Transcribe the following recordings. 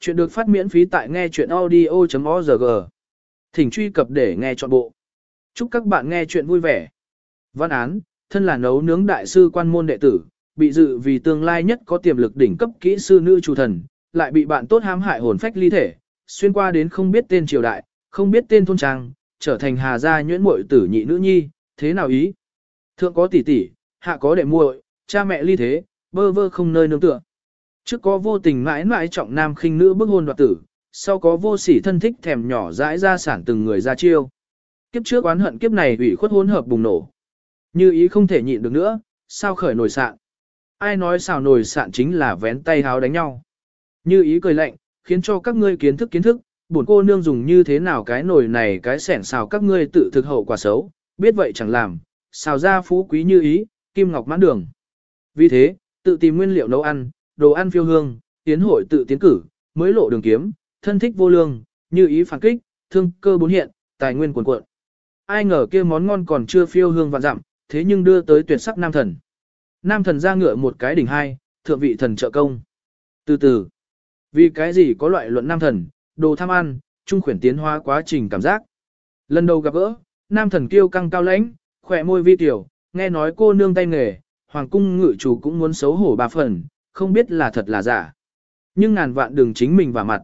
Chuyện được phát miễn phí tại nghe chuyện audio.org. Thỉnh truy cập để nghe trọn bộ. Chúc các bạn nghe chuyện vui vẻ. Văn án, thân là nấu nướng đại sư quan môn đệ tử, bị dự vì tương lai nhất có tiềm lực đỉnh cấp kỹ sư nữ chủ thần, lại bị bạn tốt hãm hại hồn phách ly thể, xuyên qua đến không biết tên triều đại, không biết tên thôn trang, trở thành hà gia nhuyễn muội tử nhị nữ nhi, thế nào ý? Thượng có tỷ tỷ, hạ có đệ muội, cha mẹ ly thế, bơ vơ không nơi nương tựa. Trước có vô tình mãi mãi trọng nam khinh nữ bức hôn đoạt tử, sau có vô sỉ thân thích thèm nhỏ dãi ra sản từng người ra chiêu. Kiếp trước oán hận kiếp này ủy khuất hỗn hợp bùng nổ. Như ý không thể nhịn được nữa, sao khởi nổi sạn. Ai nói xào nổi sạn chính là vén tay háo đánh nhau. Như ý cười lạnh, khiến cho các ngươi kiến thức kiến thức, bổn cô nương dùng như thế nào cái nồi này cái sẻn xào các ngươi tự thực hậu quả xấu, biết vậy chẳng làm, xào ra phú quý như ý, kim ngọc mãn đường. Vì thế, tự tìm nguyên liệu nấu ăn, đồ ăn phiêu hương, tiến hội tự tiến cử, mới lộ đường kiếm, thân thích vô lương, như ý phản kích, thương cơ bốn hiện, tài nguyên cuồn cuộn. Ai ngờ kia món ngon còn chưa phiêu hương vạn dặm, thế nhưng đưa tới tuyệt sắc nam thần. Nam thần ra ngựa một cái đỉnh hai, thượng vị thần trợ công. Từ từ, vì cái gì có loại luận nam thần, đồ tham ăn, trung khuyển tiến hóa quá trình cảm giác. Lần đầu gặp gỡ, nam thần kiêu căng cao lãnh, khỏe môi vi tiểu, nghe nói cô nương tay nghề, hoàng cung ngự chủ cũng muốn xấu hổ bà phần, không biết là thật là giả. Nhưng ngàn vạn đường chính mình vào mặt.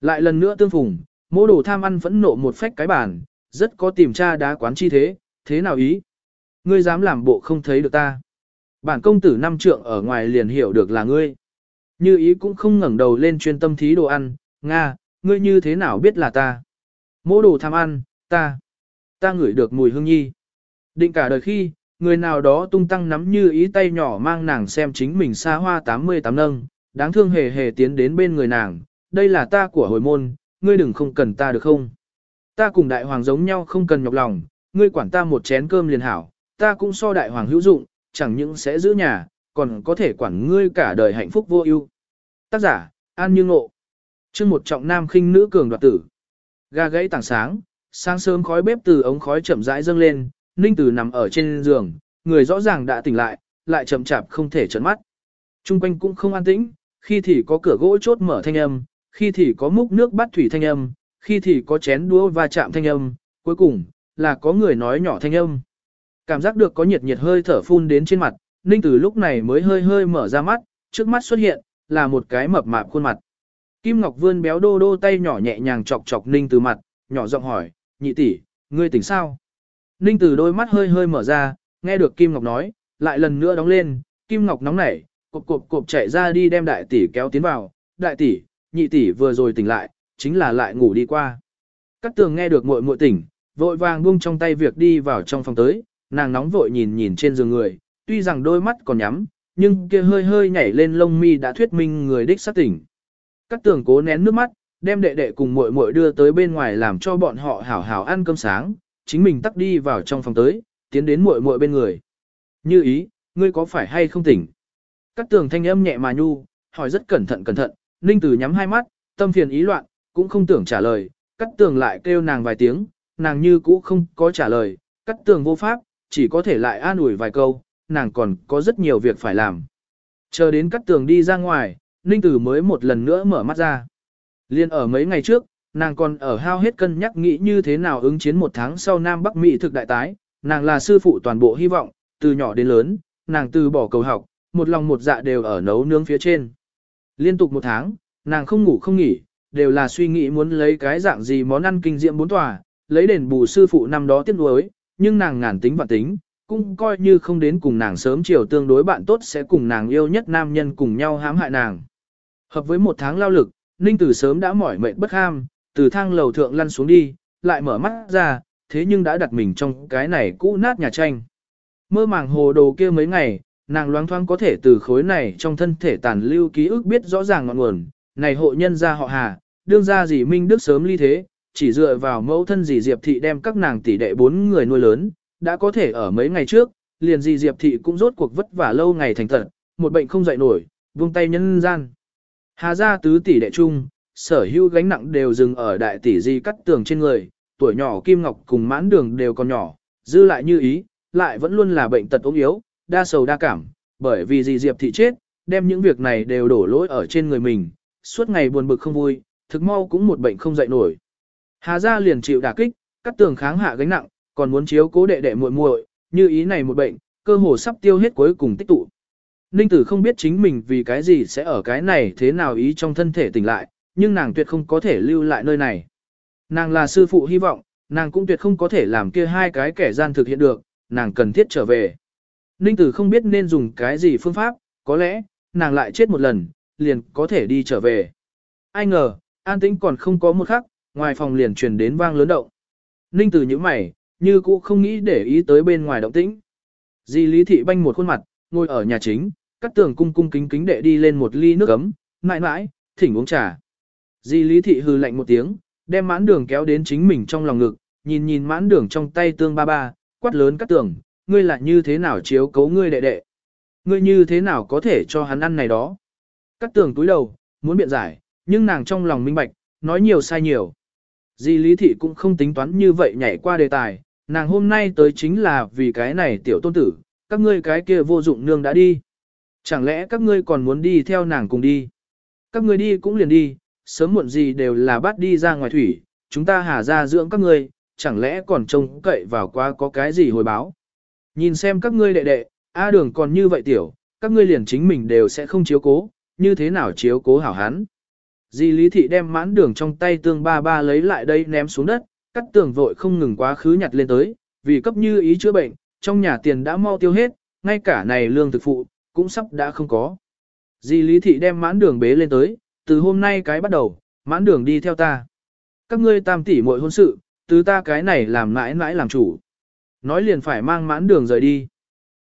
Lại lần nữa tương phùng, mô đồ tham ăn phẫn nộ một phách cái bàn, rất có tìm tra đá quán chi thế, thế nào ý? Ngươi dám làm bộ không thấy được ta. Bản công tử năm trượng ở ngoài liền hiểu được là ngươi. Như ý cũng không ngẩng đầu lên chuyên tâm thí đồ ăn, Nga, ngươi như thế nào biết là ta? Mô đồ tham ăn, ta. Ta ngửi được mùi hương nhi. Định cả đời khi, người nào đó tung tăng nắm như ý tay nhỏ mang nàng xem chính mình xa hoa 88 nâng, đáng thương hề hề tiến đến bên người nàng, đây là ta của hồi môn, ngươi đừng không cần ta được không? Ta cùng đại hoàng giống nhau không cần nhọc lòng, ngươi quản ta một chén cơm liền hảo, ta cũng so đại hoàng hữu dụng, chẳng những sẽ giữ nhà, còn có thể quản ngươi cả đời hạnh phúc vô ưu. Tác giả, An Như Ngộ. Chương một trọng nam khinh nữ cường đoạt tử. Ga gãy tảng sáng, sáng sớm khói bếp từ ống khói chậm rãi dâng lên, Ninh Tử nằm ở trên giường, người rõ ràng đã tỉnh lại, lại chậm chạp không thể trấn mắt. Trung quanh cũng không an tĩnh, khi thì có cửa gỗ chốt mở thanh âm, khi thì có múc nước bắt thủy thanh âm, khi thì có chén đũa va chạm thanh âm, cuối cùng là có người nói nhỏ thanh âm. Cảm giác được có nhiệt nhiệt hơi thở phun đến trên mặt, Ninh Tử lúc này mới hơi hơi mở ra mắt, trước mắt xuất hiện là một cái mập mạp khuôn mặt. Kim Ngọc vươn béo đô đô tay nhỏ nhẹ nhàng chọc chọc Ninh Tử mặt, nhỏ giọng hỏi, nhị tỷ, ngươi tỉnh sao? Ninh Tử đôi mắt hơi hơi mở ra, nghe được Kim Ngọc nói, lại lần nữa đóng lên, Kim Ngọc nóng nảy, cộp cộp cộp chạy ra đi đem đại tỷ kéo tiến vào, đại tỷ, nhị tỷ vừa rồi tỉnh lại, chính là lại ngủ đi qua. Cát tường nghe được muội muội tỉnh, vội vàng buông trong tay việc đi vào trong phòng tới, nàng nóng vội nhìn nhìn trên giường người, tuy rằng đôi mắt còn nhắm, nhưng kia hơi hơi nhảy lên lông mi đã thuyết minh người đích xác tỉnh. Cát tường cố nén nước mắt, đem đệ đệ cùng muội muội đưa tới bên ngoài làm cho bọn họ hảo hảo ăn cơm sáng, chính mình tắt đi vào trong phòng tới, tiến đến muội muội bên người. Như ý, ngươi có phải hay không tỉnh? Cát tường thanh âm nhẹ mà nhu, hỏi rất cẩn thận cẩn thận, Ninh Tử nhắm hai mắt, tâm phiền ý loạn, cũng không tưởng trả lời, Cát tường lại kêu nàng vài tiếng, nàng như cũ không có trả lời, Cát tường vô pháp, chỉ có thể lại an ủi vài câu, nàng còn có rất nhiều việc phải làm. Chờ đến Cát tường đi ra ngoài, Ninh Tử mới một lần nữa mở mắt ra. Liên ở mấy ngày trước, nàng còn ở hao hết cân nhắc nghĩ như thế nào ứng chiến một tháng sau Nam Bắc Mỹ thực đại tái, nàng là sư phụ toàn bộ hy vọng, từ nhỏ đến lớn, nàng từ bỏ cầu học, một lòng một dạ đều ở nấu nướng phía trên. Liên tục một tháng, nàng không ngủ không nghỉ, đều là suy nghĩ muốn lấy cái dạng gì món ăn kinh diệm bốn tòa, lấy đền bù sư phụ năm đó tiếc nuối, nhưng nàng ngàn tính và tính, cũng coi như không đến cùng nàng sớm chiều tương đối bạn tốt sẽ cùng nàng yêu nhất nam nhân cùng nhau hãm hại nàng. Hợp với một tháng lao lực, Ninh Tử sớm đã mỏi mệt bất ham, từ thang lầu thượng lăn xuống đi, lại mở mắt ra, thế nhưng đã đặt mình trong cái này cũ nát nhà tranh. Mơ màng hồ đồ kia mấy ngày, nàng loáng thoáng có thể từ khối này trong thân thể tàn lưu ký ức biết rõ ràng ngọn nguồn, này hộ nhân gia họ Hà, đương gia gì Minh Đức sớm ly thế, chỉ dựa vào mẫu thân dì Diệp Thị đem các nàng tỷ đệ bốn người nuôi lớn, đã có thể ở mấy ngày trước, liền dì Diệp Thị cũng rốt cuộc vất vả lâu ngày thành thật, một bệnh không dậy nổi, vung tay nhân gian. Hà gia tứ tỷ đệ chung, sở hữu gánh nặng đều dừng ở đại tỷ di cắt tường trên người, tuổi nhỏ Kim Ngọc cùng mãn đường đều còn nhỏ, dư lại như ý, lại vẫn luôn là bệnh tật ốm yếu, đa sầu đa cảm, bởi vì dì Diệp thị chết, đem những việc này đều đổ lỗi ở trên người mình, suốt ngày buồn bực không vui, thực mau cũng một bệnh không dậy nổi. Hà gia liền chịu đả kích, cắt tường kháng hạ gánh nặng, còn muốn chiếu cố đệ đệ muội muội, như ý này một bệnh, cơ hồ sắp tiêu hết cuối cùng tích tụ. Ninh tử không biết chính mình vì cái gì sẽ ở cái này thế nào ý trong thân thể tỉnh lại, nhưng nàng tuyệt không có thể lưu lại nơi này. Nàng là sư phụ hy vọng, nàng cũng tuyệt không có thể làm kia hai cái kẻ gian thực hiện được, nàng cần thiết trở về. Ninh tử không biết nên dùng cái gì phương pháp, có lẽ, nàng lại chết một lần, liền có thể đi trở về. Ai ngờ, an tĩnh còn không có một khắc, ngoài phòng liền truyền đến vang lớn động. Ninh tử như mày, như cũ không nghĩ để ý tới bên ngoài động tĩnh. Di Lý Thị banh một khuôn mặt, ngồi ở nhà chính, cắt tường cung cung kính kính đệ đi lên một ly nước ấm, mãi mãi, thỉnh uống trà. Di Lý Thị Hư lạnh một tiếng, đem mãn đường kéo đến chính mình trong lòng ngực, nhìn nhìn mãn đường trong tay tương ba ba, quát lớn các tường, ngươi là như thế nào chiếu cấu ngươi đệ đệ. Ngươi như thế nào có thể cho hắn ăn này đó. Các tường túi đầu, muốn biện giải, nhưng nàng trong lòng minh bạch, nói nhiều sai nhiều. Di Lý Thị cũng không tính toán như vậy nhảy qua đề tài, nàng hôm nay tới chính là vì cái này tiểu tôn tử, các ngươi cái kia vô dụng nương đã đi. Chẳng lẽ các ngươi còn muốn đi theo nàng cùng đi? Các ngươi đi cũng liền đi, sớm muộn gì đều là bắt đi ra ngoài thủy, chúng ta hà ra dưỡng các ngươi, chẳng lẽ còn trông cậy vào quá có cái gì hồi báo. Nhìn xem các ngươi đệ đệ, A đường còn như vậy tiểu, các ngươi liền chính mình đều sẽ không chiếu cố, như thế nào chiếu cố hảo hán? Di Lý Thị đem mãn đường trong tay tương ba ba lấy lại đây ném xuống đất, cắt tường vội không ngừng quá khứ nhặt lên tới, vì cấp như ý chữa bệnh, trong nhà tiền đã mau tiêu hết, ngay cả này lương thực phụ, cũng sắp đã không có. Di Lý Thị đem mãn đường bế lên tới, từ hôm nay cái bắt đầu, mãn đường đi theo ta. Các ngươi tam tỷ muội hôn sự, từ ta cái này làm mãi mãi làm chủ. Nói liền phải mang mãn đường rời đi.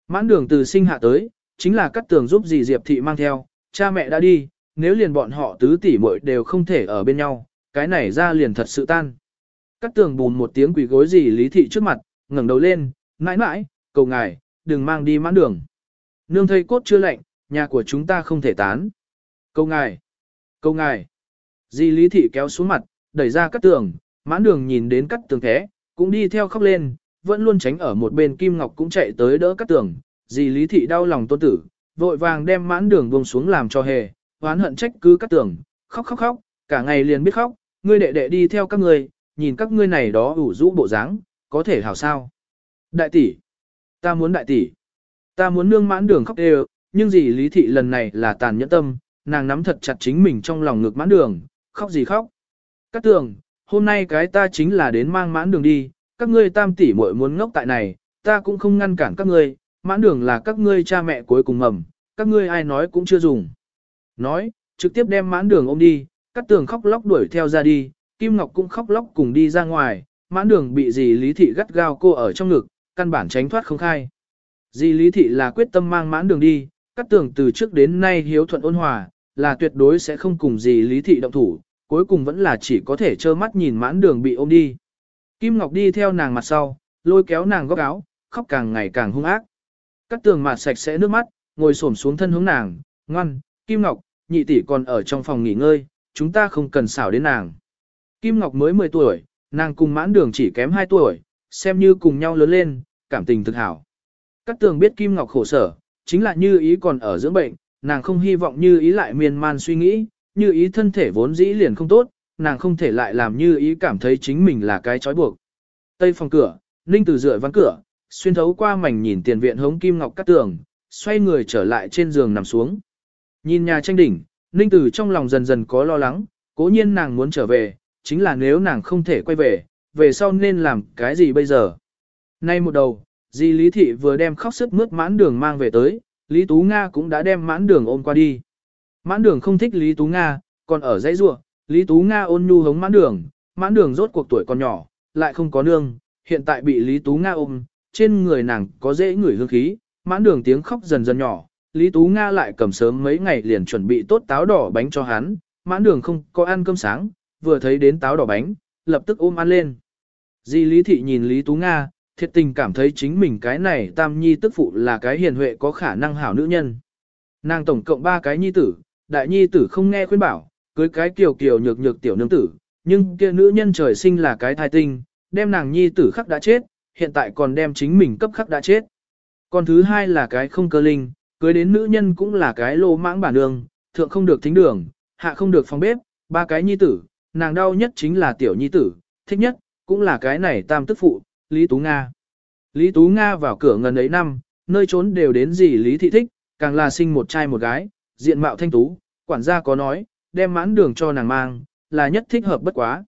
Mãn đường từ sinh hạ tới, chính là cắt tường giúp dì Diệp Thị mang theo, cha mẹ đã đi, nếu liền bọn họ tứ tỷ muội đều không thể ở bên nhau, cái này ra liền thật sự tan. Cắt tường bùn một tiếng quỷ gối dì Lý Thị trước mặt, ngẩng đầu lên, mãi mãi, cầu ngài, đừng mang đi mãn đường. Nương thây cốt chưa lạnh, nhà của chúng ta không thể tán. Cầu ngài, câu ngài. Di Lý Thị kéo xuống mặt, đẩy ra cắt tường, mãn đường nhìn đến cắt tường thế, cũng đi theo khóc lên, vẫn luôn tránh ở một bên Kim Ngọc cũng chạy tới đỡ cắt tường. Di Lý Thị đau lòng tôn tử, vội vàng đem mãn đường buông xuống làm cho hề, oán hận trách cứ cắt tường, khóc khóc khóc, cả ngày liền biết khóc, ngươi đệ đệ đi theo các ngươi, nhìn các ngươi này đó ủ rũ bộ dáng, có thể hảo sao. Đại tỷ, ta muốn đại tỷ, ta muốn nương mãn đường khóc đều, nhưng gì lý thị lần này là tàn nhẫn tâm, nàng nắm thật chặt chính mình trong lòng ngực mãn đường, khóc gì khóc. Các tường, hôm nay cái ta chính là đến mang mãn đường đi, các ngươi tam tỷ muội muốn ngốc tại này, ta cũng không ngăn cản các ngươi, mãn đường là các ngươi cha mẹ cuối cùng mầm, các ngươi ai nói cũng chưa dùng. Nói, trực tiếp đem mãn đường ôm đi, các tường khóc lóc đuổi theo ra đi, Kim Ngọc cũng khóc lóc cùng đi ra ngoài, mãn đường bị dì Lý Thị gắt gao cô ở trong ngực, căn bản tránh thoát không khai. Dì Lý Thị là quyết tâm mang mãn đường đi, Cát Tường từ trước đến nay hiếu thuận ôn hòa, là tuyệt đối sẽ không cùng gì Lý Thị động thủ, cuối cùng vẫn là chỉ có thể trơ mắt nhìn mãn đường bị ôm đi. Kim Ngọc đi theo nàng mặt sau, lôi kéo nàng góc áo, khóc càng ngày càng hung ác. Cát tường mặt sạch sẽ nước mắt, ngồi xổm xuống thân hướng nàng, ngoan, Kim Ngọc, nhị tỷ còn ở trong phòng nghỉ ngơi, chúng ta không cần xảo đến nàng. Kim Ngọc mới 10 tuổi, nàng cùng mãn đường chỉ kém 2 tuổi, xem như cùng nhau lớn lên, cảm tình thực hảo. Cát tường biết Kim Ngọc khổ sở, chính là như ý còn ở dưỡng bệnh, nàng không hy vọng như ý lại miên man suy nghĩ, như ý thân thể vốn dĩ liền không tốt, nàng không thể lại làm như ý cảm thấy chính mình là cái trói buộc. Tây phòng cửa, Ninh tử dựa ván cửa, xuyên thấu qua mảnh nhìn tiền viện hống Kim Ngọc cắt tường, xoay người trở lại trên giường nằm xuống. Nhìn nhà tranh đỉnh, Ninh Tử trong lòng dần dần có lo lắng, cố nhiên nàng muốn trở về, chính là nếu nàng không thể quay về, về sau nên làm cái gì bây giờ. Nay một đầu, Di Lý Thị vừa đem khóc sức mướt mãn đường mang về tới, Lý Tú Nga cũng đã đem mãn đường ôm qua đi. Mãn đường không thích Lý Tú Nga, còn ở dãy ruộng, Lý Tú Nga ôn nhu hống mãn đường, mãn đường rốt cuộc tuổi còn nhỏ, lại không có nương, hiện tại bị Lý Tú Nga ôm, trên người nàng có dễ ngửi hương khí, mãn đường tiếng khóc dần dần nhỏ, Lý Tú Nga lại cầm sớm mấy ngày liền chuẩn bị tốt táo đỏ bánh cho hắn, mãn đường không có ăn cơm sáng, vừa thấy đến táo đỏ bánh, lập tức ôm ăn lên. Di Lý Thị nhìn Lý Tú Nga, thiệt tình cảm thấy chính mình cái này tam nhi tức phụ là cái hiền huệ có khả năng hảo nữ nhân. Nàng tổng cộng ba cái nhi tử, đại nhi tử không nghe khuyên bảo, cưới cái kiều kiều nhược nhược tiểu nương tử, nhưng kia nữ nhân trời sinh là cái thai tinh, đem nàng nhi tử khắc đã chết, hiện tại còn đem chính mình cấp khắc đã chết. Còn thứ hai là cái không cơ linh, cưới đến nữ nhân cũng là cái lô mãng bản đường, thượng không được thính đường, hạ không được phòng bếp, ba cái nhi tử, nàng đau nhất chính là tiểu nhi tử, thích nhất, cũng là cái này tam tức phụ, Lý Tú Nga. Lý Tú Nga vào cửa ngần ấy năm, nơi trốn đều đến gì Lý Thị thích, càng là sinh một trai một gái, diện mạo thanh tú, quản gia có nói, đem mãn đường cho nàng mang, là nhất thích hợp bất quá.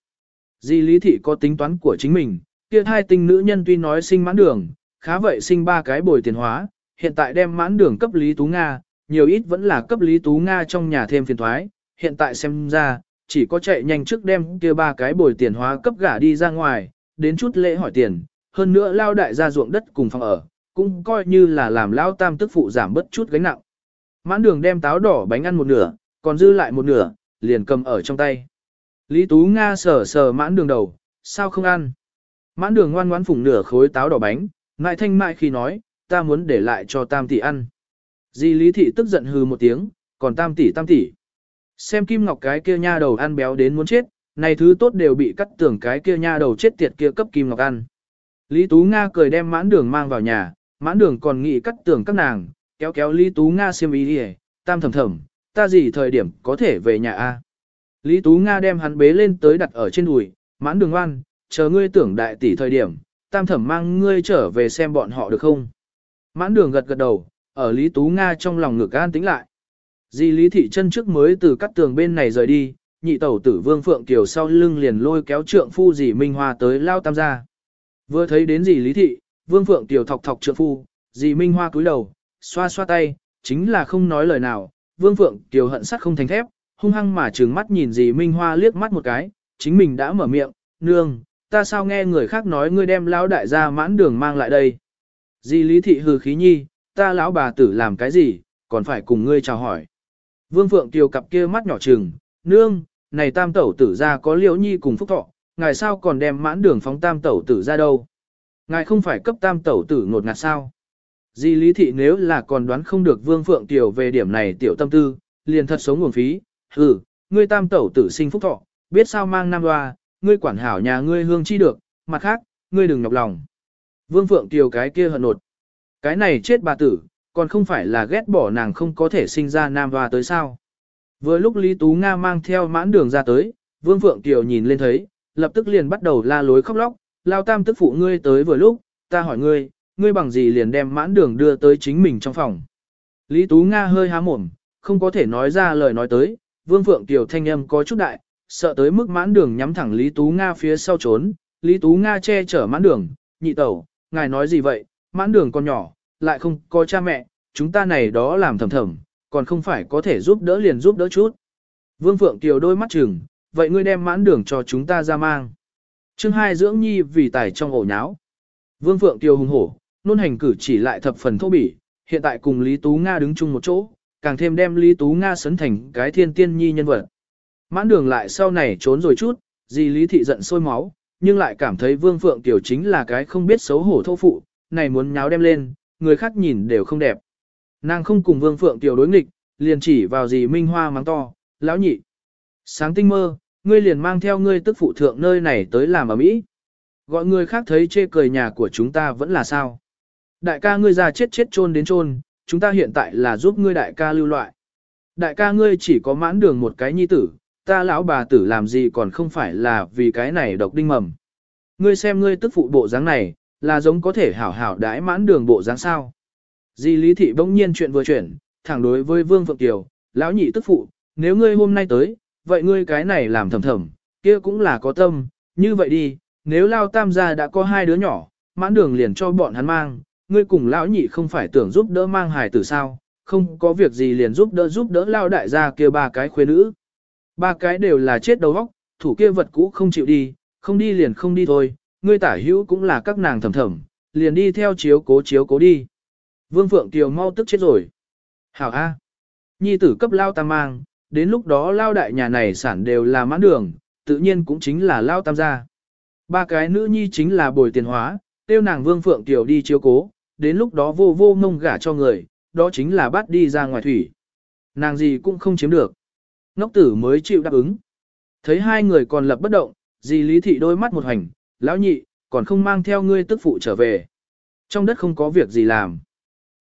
Di Lý Thị có tính toán của chính mình, kia hai tinh nữ nhân tuy nói sinh mãn đường, khá vậy sinh ba cái bồi tiền hóa, hiện tại đem mãn đường cấp Lý Tú Nga, nhiều ít vẫn là cấp Lý Tú Nga trong nhà thêm phiền thoái, hiện tại xem ra, chỉ có chạy nhanh trước đem kia ba cái bồi tiền hóa cấp gả đi ra ngoài, đến chút lễ hỏi tiền, hơn nữa lao đại ra ruộng đất cùng phòng ở, cũng coi như là làm lao tam tức phụ giảm bớt chút gánh nặng. Mãn đường đem táo đỏ bánh ăn một nửa, còn dư lại một nửa, liền cầm ở trong tay. Lý Tú Nga sờ sờ mãn đường đầu, sao không ăn? Mãn đường ngoan ngoãn phủng nửa khối táo đỏ bánh, ngại thanh mại khi nói, ta muốn để lại cho tam tỷ ăn. Di Lý Thị tức giận hừ một tiếng, còn tam tỷ tam tỷ. Xem Kim Ngọc cái kia nha đầu ăn béo đến muốn chết, này thứ tốt đều bị cắt tưởng cái kia nha đầu chết tiệt kia cấp Kim Ngọc ăn. Lý Tú Nga cười đem mãn đường mang vào nhà, mãn đường còn nghĩ cắt tưởng các nàng, kéo kéo Lý Tú Nga xem ý đi tam thầm thầm, ta gì thời điểm có thể về nhà a? Lý Tú Nga đem hắn bế lên tới đặt ở trên đùi, mãn đường ngoan, chờ ngươi tưởng đại tỷ thời điểm, tam thẩm mang ngươi trở về xem bọn họ được không? Mãn đường gật gật đầu, ở Lý Tú Nga trong lòng ngực an tĩnh lại. Di Lý Thị chân trước mới từ cắt tường bên này rời đi, nhị tẩu tử Vương Phượng Kiều sau lưng liền lôi kéo trượng phu dì Minh Hoa tới lao tam gia. Vừa thấy đến dì Lý Thị, Vương Phượng tiểu thọc thọc trượng phu, dì Minh Hoa cúi đầu, xoa xoa tay, chính là không nói lời nào, Vương Phượng tiểu hận sắt không thành thép, hung hăng mà trừng mắt nhìn dì Minh Hoa liếc mắt một cái, chính mình đã mở miệng, nương, ta sao nghe người khác nói ngươi đem lão đại gia mãn đường mang lại đây. Dì Lý Thị hừ khí nhi, ta lão bà tử làm cái gì, còn phải cùng ngươi chào hỏi. Vương Phượng tiểu cặp kia mắt nhỏ trừng, nương, này tam tẩu tử ra có liễu nhi cùng phúc thọ, ngài sao còn đem mãn đường phóng tam tẩu tử ra đâu. Ngài không phải cấp tam tẩu tử ngột ngạt sao. Di lý thị nếu là còn đoán không được Vương Phượng tiểu về điểm này tiểu tâm tư, liền thật sống nguồn phí, hừ, ngươi tam tẩu tử sinh phúc thọ, biết sao mang nam hoa, ngươi quản hảo nhà ngươi hương chi được, mặt khác, ngươi đừng nhọc lòng. Vương Phượng tiểu cái kia hận nột. Cái này chết bà tử, còn không phải là ghét bỏ nàng không có thể sinh ra nam hoa tới sao. Vừa lúc Lý Tú Nga mang theo mãn đường ra tới, Vương Phượng Kiều nhìn lên thấy, lập tức liền bắt đầu la lối khóc lóc, lao tam tức phụ ngươi tới vừa lúc, ta hỏi ngươi, ngươi bằng gì liền đem mãn đường đưa tới chính mình trong phòng. Lý Tú Nga hơi há mồm, không có thể nói ra lời nói tới, Vương Phượng Kiều thanh âm có chút đại, sợ tới mức mãn đường nhắm thẳng Lý Tú Nga phía sau trốn, Lý Tú Nga che chở mãn đường, nhị tẩu, ngài nói gì vậy, mãn đường còn nhỏ, lại không có cha mẹ, chúng ta này đó làm thầm thầm, còn không phải có thể giúp đỡ liền giúp đỡ chút. Vương Phượng Kiều đôi mắt chừng, vậy ngươi đem mãn đường cho chúng ta ra mang. chương hai dưỡng nhi vì tài trong ổ nháo. Vương Phượng tiêu hùng hổ, nôn hành cử chỉ lại thập phần thô bỉ, hiện tại cùng Lý Tú Nga đứng chung một chỗ, càng thêm đem Lý Tú Nga sấn thành cái thiên tiên nhi nhân vật. Mãn đường lại sau này trốn rồi chút, gì Lý Thị giận sôi máu, nhưng lại cảm thấy Vương Phượng tiểu chính là cái không biết xấu hổ thô phụ, này muốn nháo đem lên, người khác nhìn đều không đẹp. Nàng không cùng Vương Phượng Tiểu đối nghịch, liền chỉ vào gì Minh Hoa mắng to, lão nhị. Sáng tinh mơ, ngươi liền mang theo ngươi tức phụ thượng nơi này tới làm ở mỹ. Gọi người khác thấy chê cười nhà của chúng ta vẫn là sao. Đại ca ngươi già chết chết chôn đến chôn, chúng ta hiện tại là giúp ngươi đại ca lưu loại. Đại ca ngươi chỉ có mãn đường một cái nhi tử, ta lão bà tử làm gì còn không phải là vì cái này độc đinh mầm. Ngươi xem ngươi tức phụ bộ dáng này, là giống có thể hảo hảo đãi mãn đường bộ dáng sao. Di Lý Thị bỗng nhiên chuyện vừa chuyển, thẳng đối với Vương Phượng Kiều, lão nhị tức phụ, nếu ngươi hôm nay tới, vậy ngươi cái này làm thầm thầm, kia cũng là có tâm, như vậy đi, nếu lao tam gia đã có hai đứa nhỏ, mãn đường liền cho bọn hắn mang, ngươi cùng lão nhị không phải tưởng giúp đỡ mang hài tử sao, không có việc gì liền giúp đỡ giúp đỡ lao đại gia kia ba cái khuê nữ. Ba cái đều là chết đầu óc, thủ kia vật cũ không chịu đi, không đi liền không đi thôi, ngươi tả hữu cũng là các nàng thầm thầm, liền đi theo chiếu cố chiếu cố đi. Vương Phượng Kiều mau tức chết rồi. Hảo A. Nhi tử cấp lao tam mang, đến lúc đó lao đại nhà này sản đều là mãn đường, tự nhiên cũng chính là lao tam gia. Ba cái nữ nhi chính là bồi tiền hóa, tiêu nàng Vương Phượng tiểu đi chiếu cố, đến lúc đó vô vô ngông gả cho người, đó chính là bắt đi ra ngoài thủy. Nàng gì cũng không chiếm được. Ngốc tử mới chịu đáp ứng. Thấy hai người còn lập bất động, dì lý thị đôi mắt một hành, lão nhị, còn không mang theo ngươi tức phụ trở về. Trong đất không có việc gì làm.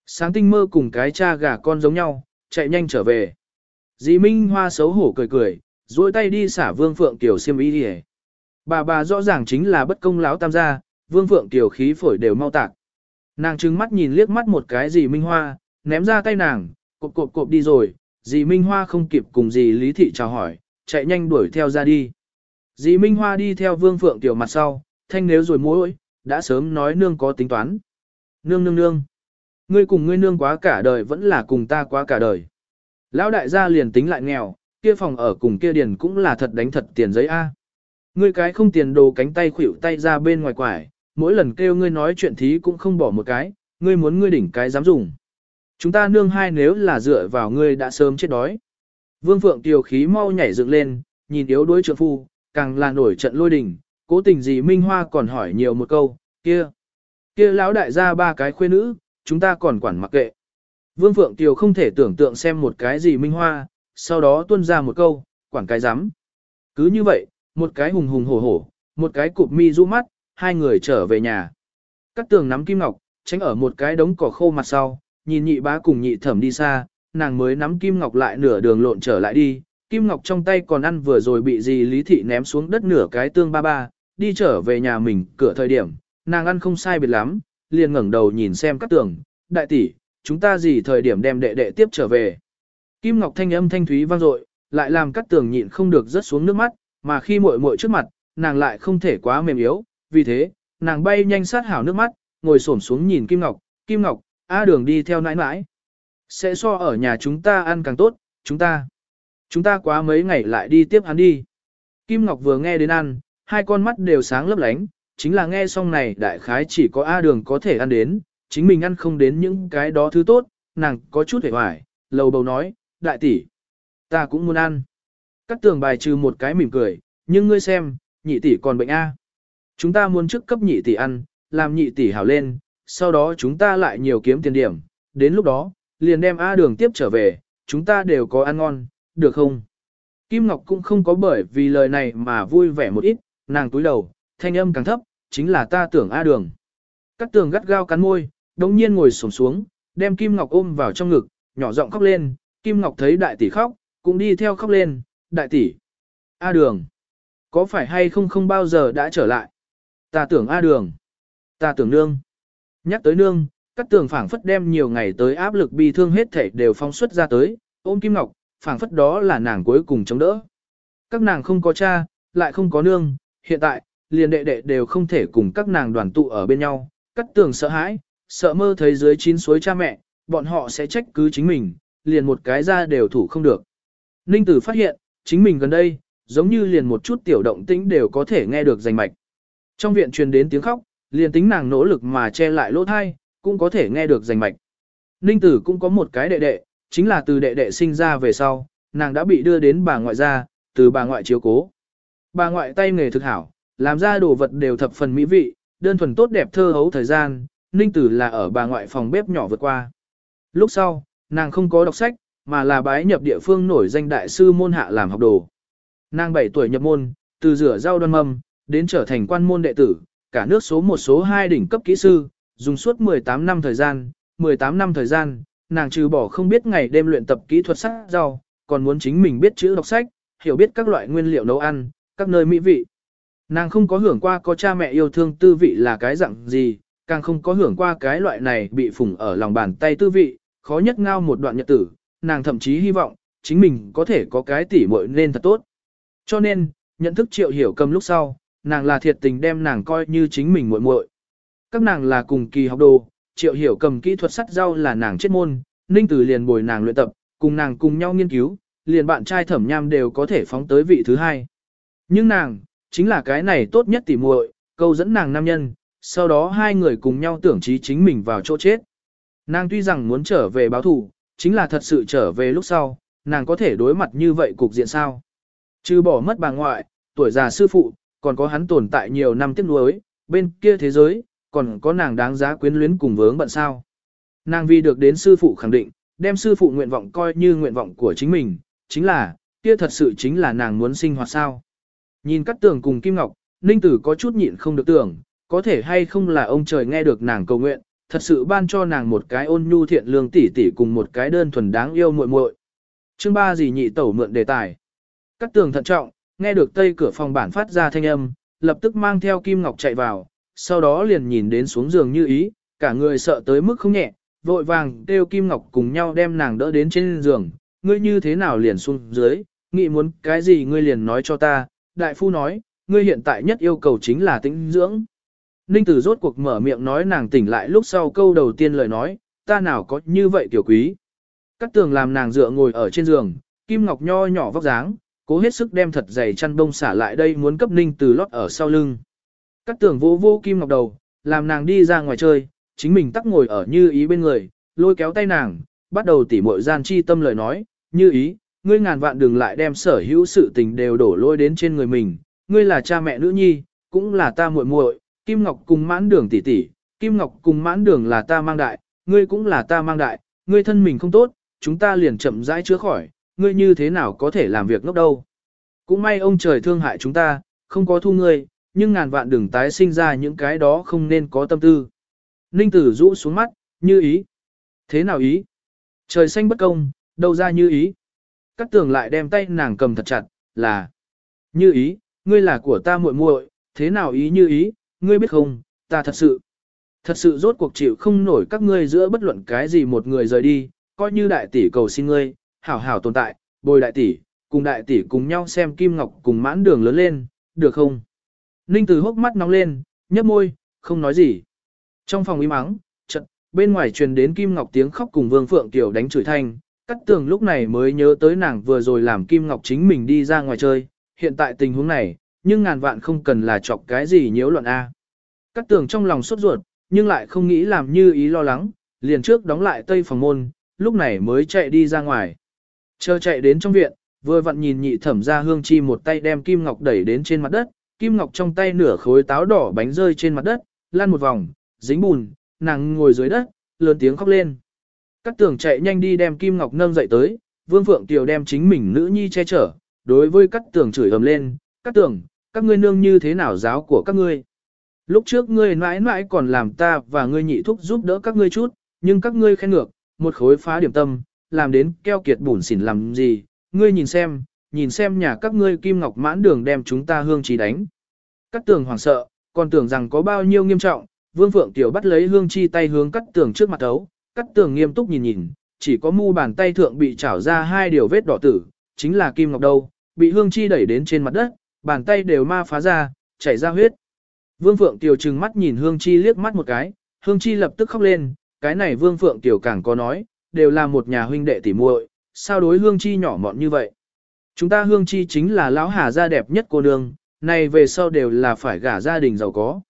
Sáng tinh mơ cùng cái cha gà con giống nhau, chạy nhanh trở về. Dì Minh Hoa xấu hổ cười cười, duỗi tay đi xả Vương Phượng Kiều xiêm y đi Bà bà rõ ràng chính là bất công lão tam gia, Vương Phượng Kiều khí phổi đều mau tạc. Nàng trừng mắt nhìn liếc mắt một cái dì Minh Hoa, ném ra tay nàng, cộp cộp cộp đi rồi, dì Minh Hoa không kịp cùng dì Lý Thị chào hỏi, chạy nhanh đuổi theo ra đi. Dì Minh Hoa đi theo Vương Phượng Kiều mặt sau, thanh nếu rồi mối, đã sớm nói nương có tính toán. Nương nương nương. Ngươi cùng ngươi nương quá cả đời vẫn là cùng ta quá cả đời. Lão đại gia liền tính lại nghèo, kia phòng ở cùng kia điền cũng là thật đánh thật tiền giấy A. Ngươi cái không tiền đồ cánh tay khuỷu tay ra bên ngoài quải, mỗi lần kêu ngươi nói chuyện thí cũng không bỏ một cái, ngươi muốn ngươi đỉnh cái dám dùng. Chúng ta nương hai nếu là dựa vào ngươi đã sớm chết đói. Vương Phượng tiểu khí mau nhảy dựng lên, nhìn yếu đuối trượng phu, càng là nổi trận lôi đình, cố tình gì Minh Hoa còn hỏi nhiều một câu, kia, kia lão đại gia ba cái khuê nữ, chúng ta còn quản mặc kệ. Vương Phượng Tiều không thể tưởng tượng xem một cái gì Minh Hoa, sau đó tuôn ra một câu, quản cái rắm Cứ như vậy, một cái hùng hùng hổ hổ, một cái cụp mi rũ mắt, hai người trở về nhà. Các tường nắm kim ngọc, tránh ở một cái đống cỏ khô mặt sau, nhìn nhị bá cùng nhị thẩm đi xa, nàng mới nắm kim ngọc lại nửa đường lộn trở lại đi. Kim ngọc trong tay còn ăn vừa rồi bị gì lý thị ném xuống đất nửa cái tương ba ba, đi trở về nhà mình cửa thời điểm, nàng ăn không sai biệt lắm, liền ngẩng đầu nhìn xem các tường, đại tỷ, chúng ta gì thời điểm đem đệ đệ tiếp trở về. Kim Ngọc thanh âm thanh thúy vang dội, lại làm cắt tường nhịn không được rớt xuống nước mắt, mà khi muội muội trước mặt, nàng lại không thể quá mềm yếu, vì thế, nàng bay nhanh sát hảo nước mắt, ngồi xổm xuống nhìn Kim Ngọc, Kim Ngọc, A đường đi theo nãi nãi. Sẽ so ở nhà chúng ta ăn càng tốt, chúng ta. Chúng ta quá mấy ngày lại đi tiếp hắn đi. Kim Ngọc vừa nghe đến ăn, hai con mắt đều sáng lấp lánh, chính là nghe xong này đại khái chỉ có A đường có thể ăn đến, chính mình ăn không đến những cái đó thứ tốt, nàng có chút hề hoài, lầu bầu nói, đại tỷ, ta cũng muốn ăn. Cắt tường bài trừ một cái mỉm cười, nhưng ngươi xem, nhị tỷ còn bệnh A. Chúng ta muốn trước cấp nhị tỷ ăn, làm nhị tỷ hảo lên, sau đó chúng ta lại nhiều kiếm tiền điểm, đến lúc đó, liền đem A đường tiếp trở về, chúng ta đều có ăn ngon, được không? Kim Ngọc cũng không có bởi vì lời này mà vui vẻ một ít, nàng túi đầu, thanh âm càng thấp, chính là ta tưởng A đường. Cắt tường gắt gao cắn môi, đồng nhiên ngồi xổm xuống, đem Kim Ngọc ôm vào trong ngực, nhỏ giọng khóc lên, Kim Ngọc thấy đại tỷ khóc, cũng đi theo khóc lên, đại tỷ. A đường. Có phải hay không không bao giờ đã trở lại? Ta tưởng A đường. Ta tưởng nương. Nhắc tới nương, các tường phảng phất đem nhiều ngày tới áp lực bi thương hết thể đều phong xuất ra tới, ôm Kim Ngọc, phảng phất đó là nàng cuối cùng chống đỡ. Các nàng không có cha, lại không có nương, hiện tại, liền đệ đệ đều không thể cùng các nàng đoàn tụ ở bên nhau, cắt tường sợ hãi, sợ mơ thấy dưới chín suối cha mẹ, bọn họ sẽ trách cứ chính mình, liền một cái ra đều thủ không được. Ninh tử phát hiện, chính mình gần đây, giống như liền một chút tiểu động tĩnh đều có thể nghe được rành mạch. Trong viện truyền đến tiếng khóc, liền tính nàng nỗ lực mà che lại lỗ thai, cũng có thể nghe được rành mạch. Ninh tử cũng có một cái đệ đệ, chính là từ đệ đệ sinh ra về sau, nàng đã bị đưa đến bà ngoại gia, từ bà ngoại chiếu cố. Bà ngoại tay nghề thực hảo, làm ra đồ vật đều thập phần mỹ vị, đơn thuần tốt đẹp thơ hấu thời gian, Ninh Tử là ở bà ngoại phòng bếp nhỏ vượt qua. Lúc sau, nàng không có đọc sách, mà là bái nhập địa phương nổi danh đại sư môn hạ làm học đồ. Nàng 7 tuổi nhập môn, từ rửa rau đoan mâm, đến trở thành quan môn đệ tử, cả nước số một số 2 đỉnh cấp kỹ sư, dùng suốt 18 năm thời gian, 18 năm thời gian, nàng trừ bỏ không biết ngày đêm luyện tập kỹ thuật sắc rau, còn muốn chính mình biết chữ đọc sách, hiểu biết các loại nguyên liệu nấu ăn, các nơi mỹ vị. Nàng không có hưởng qua có cha mẹ yêu thương tư vị là cái dạng gì, càng không có hưởng qua cái loại này bị phủng ở lòng bàn tay tư vị, khó nhất ngao một đoạn nhật tử, nàng thậm chí hy vọng, chính mình có thể có cái tỉ muội nên thật tốt. Cho nên, nhận thức triệu hiểu cầm lúc sau, nàng là thiệt tình đem nàng coi như chính mình muội muội. Các nàng là cùng kỳ học đồ, triệu hiểu cầm kỹ thuật sắt rau là nàng chết môn, ninh tử liền bồi nàng luyện tập, cùng nàng cùng nhau nghiên cứu, liền bạn trai thẩm nham đều có thể phóng tới vị thứ hai. Nhưng nàng, chính là cái này tốt nhất tỉ muội, câu dẫn nàng nam nhân, sau đó hai người cùng nhau tưởng trí chính mình vào chỗ chết. Nàng tuy rằng muốn trở về báo thù, chính là thật sự trở về lúc sau, nàng có thể đối mặt như vậy cục diện sao. Chứ bỏ mất bà ngoại, tuổi già sư phụ, còn có hắn tồn tại nhiều năm tiếp nuối, bên kia thế giới, còn có nàng đáng giá quyến luyến cùng vướng bận sao. Nàng vì được đến sư phụ khẳng định, đem sư phụ nguyện vọng coi như nguyện vọng của chính mình, chính là, kia thật sự chính là nàng muốn sinh hoạt sao. Nhìn các tường cùng Kim Ngọc, Ninh Tử có chút nhịn không được tưởng, có thể hay không là ông trời nghe được nàng cầu nguyện, thật sự ban cho nàng một cái ôn nhu thiện lương tỷ tỷ cùng một cái đơn thuần đáng yêu muội muội. Chương ba gì nhị tẩu mượn đề tài. Cắt tường thận trọng, nghe được tây cửa phòng bản phát ra thanh âm, lập tức mang theo Kim Ngọc chạy vào, sau đó liền nhìn đến xuống giường như ý, cả người sợ tới mức không nhẹ, vội vàng kêu Kim Ngọc cùng nhau đem nàng đỡ đến trên giường, ngươi như thế nào liền xuống dưới, nghĩ muốn cái gì ngươi liền nói cho ta, đại phu nói, ngươi hiện tại nhất yêu cầu chính là tĩnh dưỡng. Ninh Tử rốt cuộc mở miệng nói nàng tỉnh lại lúc sau câu đầu tiên lời nói, ta nào có như vậy tiểu quý. Cắt tường làm nàng dựa ngồi ở trên giường, Kim Ngọc nho nhỏ vóc dáng, cố hết sức đem thật dày chăn bông xả lại đây muốn cấp Ninh Tử lót ở sau lưng. Cắt tường vô vô Kim Ngọc đầu, làm nàng đi ra ngoài chơi, chính mình tắc ngồi ở như ý bên người, lôi kéo tay nàng, bắt đầu tỉ mội gian chi tâm lời nói, như ý, ngươi ngàn vạn đừng lại đem sở hữu sự tình đều đổ lôi đến trên người mình, ngươi là cha mẹ nữ nhi, cũng là ta muội muội, Kim Ngọc cùng mãn đường tỷ tỷ, Kim Ngọc cùng mãn đường là ta mang đại, ngươi cũng là ta mang đại, ngươi thân mình không tốt, chúng ta liền chậm rãi chữa khỏi, ngươi như thế nào có thể làm việc ngốc đâu. Cũng may ông trời thương hại chúng ta, không có thu ngươi, nhưng ngàn vạn đừng tái sinh ra những cái đó không nên có tâm tư. Ninh tử rũ xuống mắt, như ý. Thế nào ý? Trời xanh bất công, đâu ra như ý. Cắt tường lại đem tay nàng cầm thật chặt, là. Như ý, ngươi là của ta muội muội, thế nào ý như ý, ngươi biết không, ta thật sự. Thật sự rốt cuộc chịu không nổi các ngươi giữa bất luận cái gì một người rời đi, coi như đại tỷ cầu xin ngươi, hảo hảo tồn tại, bồi đại tỷ, cùng đại tỷ cùng nhau xem Kim Ngọc cùng mãn đường lớn lên, được không? Ninh Từ hốc mắt nóng lên, nhấp môi, không nói gì. Trong phòng im mắng, chợt bên ngoài truyền đến Kim Ngọc tiếng khóc cùng Vương Phượng Tiểu đánh chửi thanh, Cắt Tường lúc này mới nhớ tới nàng vừa rồi làm Kim Ngọc chính mình đi ra ngoài chơi, hiện tại tình huống này, nhưng ngàn vạn không cần là chọc cái gì nhiễu loạn a. Cát Tường trong lòng sốt ruột, nhưng lại không nghĩ làm như ý lo lắng, liền trước đóng lại tây phòng môn, lúc này mới chạy đi ra ngoài. Chờ chạy đến trong viện, vừa vặn nhìn nhị thẩm ra hương chi một tay đem Kim Ngọc đẩy đến trên mặt đất, Kim Ngọc trong tay nửa khối táo đỏ bánh rơi trên mặt đất, lăn một vòng, dính bùn, nàng ngồi dưới đất, lớn tiếng khóc lên. Cát tường chạy nhanh đi đem Kim Ngọc nâng dậy tới, Vương Phượng Tiều đem chính mình nữ nhi che chở, đối với Cát tường chửi ầm lên, Cát tường, các ngươi nương như thế nào giáo của các ngươi. Lúc trước ngươi mãi mãi còn làm ta và ngươi nhị thúc giúp đỡ các ngươi chút, nhưng các ngươi khen ngược, một khối phá điểm tâm, làm đến keo kiệt bùn xỉn làm gì, ngươi nhìn xem, nhìn xem nhà các ngươi Kim Ngọc mãn đường đem chúng ta hương trí đánh. cắt tường hoảng sợ, còn tưởng rằng có bao nhiêu nghiêm trọng, Vương Phượng Tiểu bắt lấy hương chi tay hướng cắt tường trước mặt ấu, cắt tường nghiêm túc nhìn nhìn, chỉ có mu bàn tay thượng bị chảo ra hai điều vết đỏ tử, chính là kim ngọc đâu, bị hương chi đẩy đến trên mặt đất, bàn tay đều ma phá ra, chảy ra huyết. Vương Phượng Tiểu trừng mắt nhìn hương chi liếc mắt một cái, hương chi lập tức khóc lên, cái này Vương Phượng Tiểu càng có nói, đều là một nhà huynh đệ tỉ muội, sao đối hương chi nhỏ mọn như vậy. Chúng ta hương chi chính là lão hà gia đẹp nhất cô nương, này về sau đều là phải gả gia đình giàu có.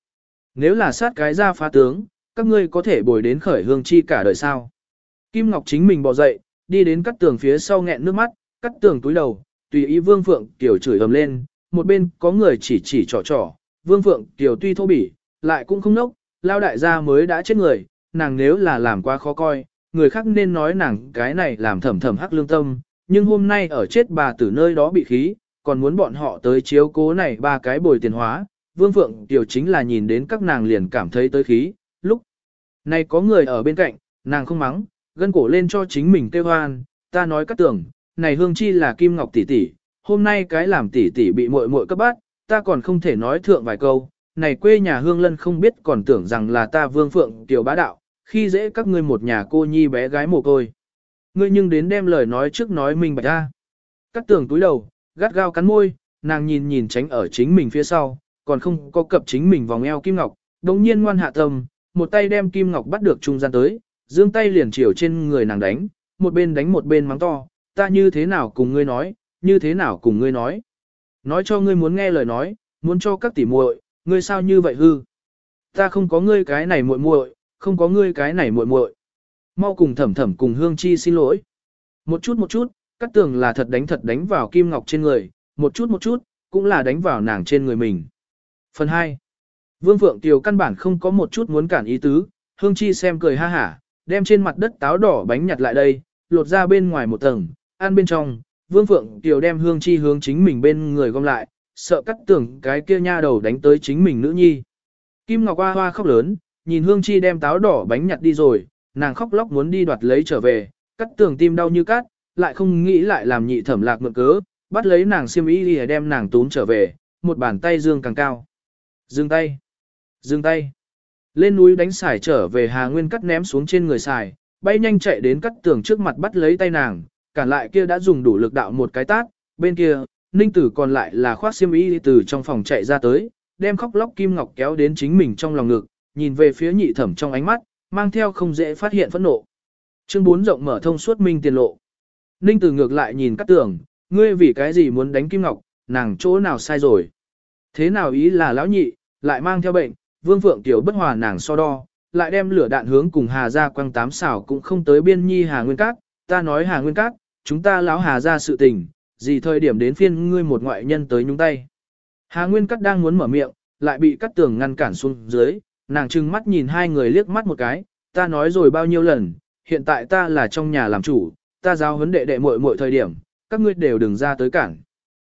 Nếu là sát cái gia phá tướng, các ngươi có thể bồi đến khởi hương chi cả đời sao. Kim Ngọc chính mình bỏ dậy, đi đến cắt tường phía sau nghẹn nước mắt, cắt tường túi đầu, tùy ý Vương Phượng Tiểu chửi ầm lên, một bên có người chỉ chỉ trò trò, Vương Phượng Tiểu tuy thô bỉ, lại cũng không nốc, lao đại gia mới đã chết người, nàng nếu là làm quá khó coi, người khác nên nói nàng cái này làm thầm thầm hắc lương tâm, nhưng hôm nay ở chết bà tử nơi đó bị khí, còn muốn bọn họ tới chiếu cố này ba cái bồi tiền hóa, Vương Phượng Tiểu chính là nhìn đến các nàng liền cảm thấy tới khí, lúc này có người ở bên cạnh, nàng không mắng, gân cổ lên cho chính mình kêu hoan, ta nói các tưởng, này hương chi là kim ngọc tỷ tỷ, hôm nay cái làm tỷ tỷ bị muội muội cấp bát, ta còn không thể nói thượng vài câu, này quê nhà hương lân không biết còn tưởng rằng là ta Vương Phượng Tiểu bá đạo, khi dễ các ngươi một nhà cô nhi bé gái mồ côi. Ngươi nhưng đến đem lời nói trước nói mình bạch ra. Cắt tường túi đầu, gắt gao cắn môi, nàng nhìn nhìn tránh ở chính mình phía sau, còn không có cập chính mình vòng eo kim ngọc, đồng nhiên ngoan hạ tâm, một tay đem kim ngọc bắt được trung gian tới, dương tay liền chiều trên người nàng đánh, một bên đánh một bên mắng to, ta như thế nào cùng ngươi nói, như thế nào cùng ngươi nói. Nói cho ngươi muốn nghe lời nói, muốn cho các tỷ muội, ngươi sao như vậy hư. Ta không có ngươi cái này muội muội, không có ngươi cái này muội muội. Mau cùng thẩm thẩm cùng hương chi xin lỗi. Một chút một chút, cắt tường là thật đánh thật đánh vào kim ngọc trên người, một chút một chút, cũng là đánh vào nàng trên người mình. Phần 2. Vương Phượng Tiều căn bản không có một chút muốn cản ý tứ, Hương Chi xem cười ha hả, đem trên mặt đất táo đỏ bánh nhặt lại đây, lột ra bên ngoài một tầng, ăn bên trong. Vương Phượng Kiều đem Hương Chi hướng chính mình bên người gom lại, sợ cắt tưởng cái kia nha đầu đánh tới chính mình nữ nhi. Kim Ngọc Hoa Hoa khóc lớn, nhìn Hương Chi đem táo đỏ bánh nhặt đi rồi, nàng khóc lóc muốn đi đoạt lấy trở về, cắt tưởng tim đau như cát, lại không nghĩ lại làm nhị thẩm lạc mượn cớ, bắt lấy nàng xiêm y đi đem nàng tún trở về, một bàn tay dương càng cao. Dừng tay. Dừng tay. Lên núi đánh xài trở về Hà Nguyên cắt ném xuống trên người xài, bay nhanh chạy đến cắt tường trước mặt bắt lấy tay nàng, cản lại kia đã dùng đủ lực đạo một cái tát, bên kia, ninh tử còn lại là khoác xiêm y từ trong phòng chạy ra tới, đem khóc lóc kim ngọc kéo đến chính mình trong lòng ngực, nhìn về phía nhị thẩm trong ánh mắt, mang theo không dễ phát hiện phẫn nộ. Chương 4 rộng mở thông suốt minh tiền lộ. Ninh tử ngược lại nhìn cát tường, ngươi vì cái gì muốn đánh kim ngọc, nàng chỗ nào sai rồi. Thế nào ý là lão nhị, lại mang theo bệnh, vương phượng tiểu bất hòa nàng so đo, lại đem lửa đạn hướng cùng Hà ra quăng tám xảo cũng không tới biên nhi Hà Nguyên Cát, ta nói Hà Nguyên Cát, chúng ta lão Hà ra sự tình, gì thời điểm đến phiên ngươi một ngoại nhân tới nhúng tay. Hà Nguyên Cát đang muốn mở miệng, lại bị cắt tường ngăn cản xuống dưới, nàng trừng mắt nhìn hai người liếc mắt một cái, ta nói rồi bao nhiêu lần, hiện tại ta là trong nhà làm chủ, ta giáo huấn đệ đệ muội muội thời điểm, các ngươi đều đừng ra tới cản.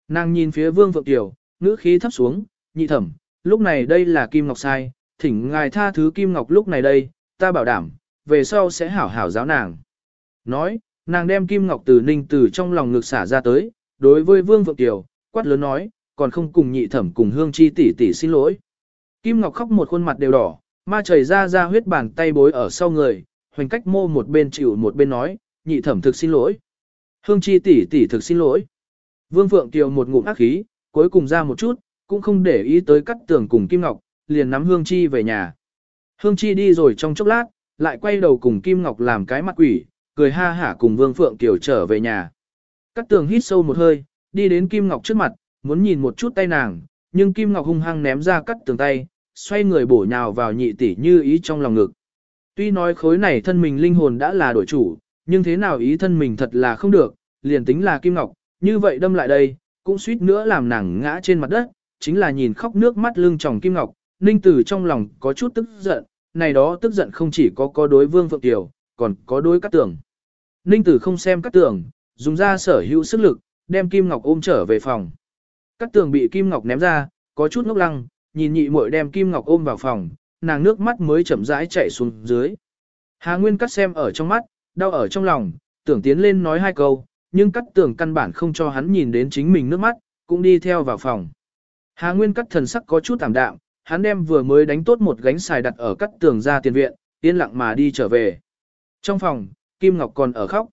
Nàng nhìn phía Vương Phượng Tiểu, ngữ khí thấp xuống, nhị thẩm, lúc này đây là Kim Ngọc sai, thỉnh ngài tha thứ Kim Ngọc lúc này đây, ta bảo đảm, về sau sẽ hảo hảo giáo nàng. Nói, nàng đem Kim Ngọc từ ninh từ trong lòng ngực xả ra tới, đối với Vương Phượng Kiều, quát lớn nói, còn không cùng nhị thẩm cùng hương chi tỷ tỷ xin lỗi. Kim Ngọc khóc một khuôn mặt đều đỏ, ma chảy ra ra huyết bàn tay bối ở sau người, hoành cách mô một bên chịu một bên nói, nhị thẩm thực xin lỗi. Hương chi tỷ tỷ thực xin lỗi. Vương Phượng Kiều một ngụm ác khí, cuối cùng ra một chút, cũng không để ý tới cắt tường cùng Kim Ngọc, liền nắm Hương Chi về nhà. Hương Chi đi rồi trong chốc lát, lại quay đầu cùng Kim Ngọc làm cái mặt quỷ, cười ha hả cùng Vương Phượng Kiều trở về nhà. Cắt tường hít sâu một hơi, đi đến Kim Ngọc trước mặt, muốn nhìn một chút tay nàng, nhưng Kim Ngọc hung hăng ném ra cắt tường tay, xoay người bổ nhào vào nhị tỷ như ý trong lòng ngực. Tuy nói khối này thân mình linh hồn đã là đổi chủ, nhưng thế nào ý thân mình thật là không được, liền tính là Kim Ngọc, như vậy đâm lại đây, cũng suýt nữa làm nàng ngã trên mặt đất, chính là nhìn khóc nước mắt lưng tròng Kim Ngọc, Ninh Tử trong lòng có chút tức giận, này đó tức giận không chỉ có có đối Vương Phượng Tiểu, còn có đối cắt Tường. Ninh Tử không xem cắt Tường, dùng ra sở hữu sức lực, đem Kim Ngọc ôm trở về phòng. Cắt Tường bị Kim Ngọc ném ra, có chút ngốc lăng, nhìn nhị muội đem Kim Ngọc ôm vào phòng, nàng nước mắt mới chậm rãi chảy xuống dưới. Hà Nguyên cắt xem ở trong mắt, đau ở trong lòng, tưởng tiến lên nói hai câu, nhưng cắt tường căn bản không cho hắn nhìn đến chính mình nước mắt, cũng đi theo vào phòng. Hà Nguyên cắt thần sắc có chút tạm đạm, hắn đem vừa mới đánh tốt một gánh xài đặt ở cắt tường ra tiền viện, yên lặng mà đi trở về. Trong phòng, Kim Ngọc còn ở khóc.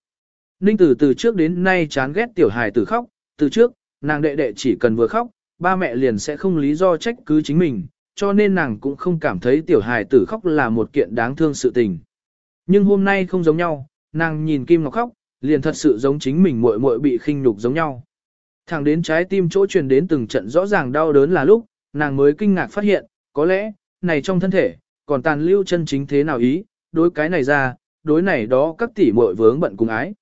Ninh Tử từ trước đến nay chán ghét tiểu hài tử khóc, từ trước, nàng đệ đệ chỉ cần vừa khóc, ba mẹ liền sẽ không lý do trách cứ chính mình, cho nên nàng cũng không cảm thấy tiểu hài tử khóc là một kiện đáng thương sự tình. Nhưng hôm nay không giống nhau, nàng nhìn Kim Ngọc khóc, liền thật sự giống chính mình muội muội bị khinh nhục giống nhau. Thẳng đến trái tim chỗ truyền đến từng trận rõ ràng đau đớn là lúc, nàng mới kinh ngạc phát hiện, có lẽ, này trong thân thể, còn tàn lưu chân chính thế nào ý, đối cái này ra, đối này đó các tỷ muội vướng bận cùng ái.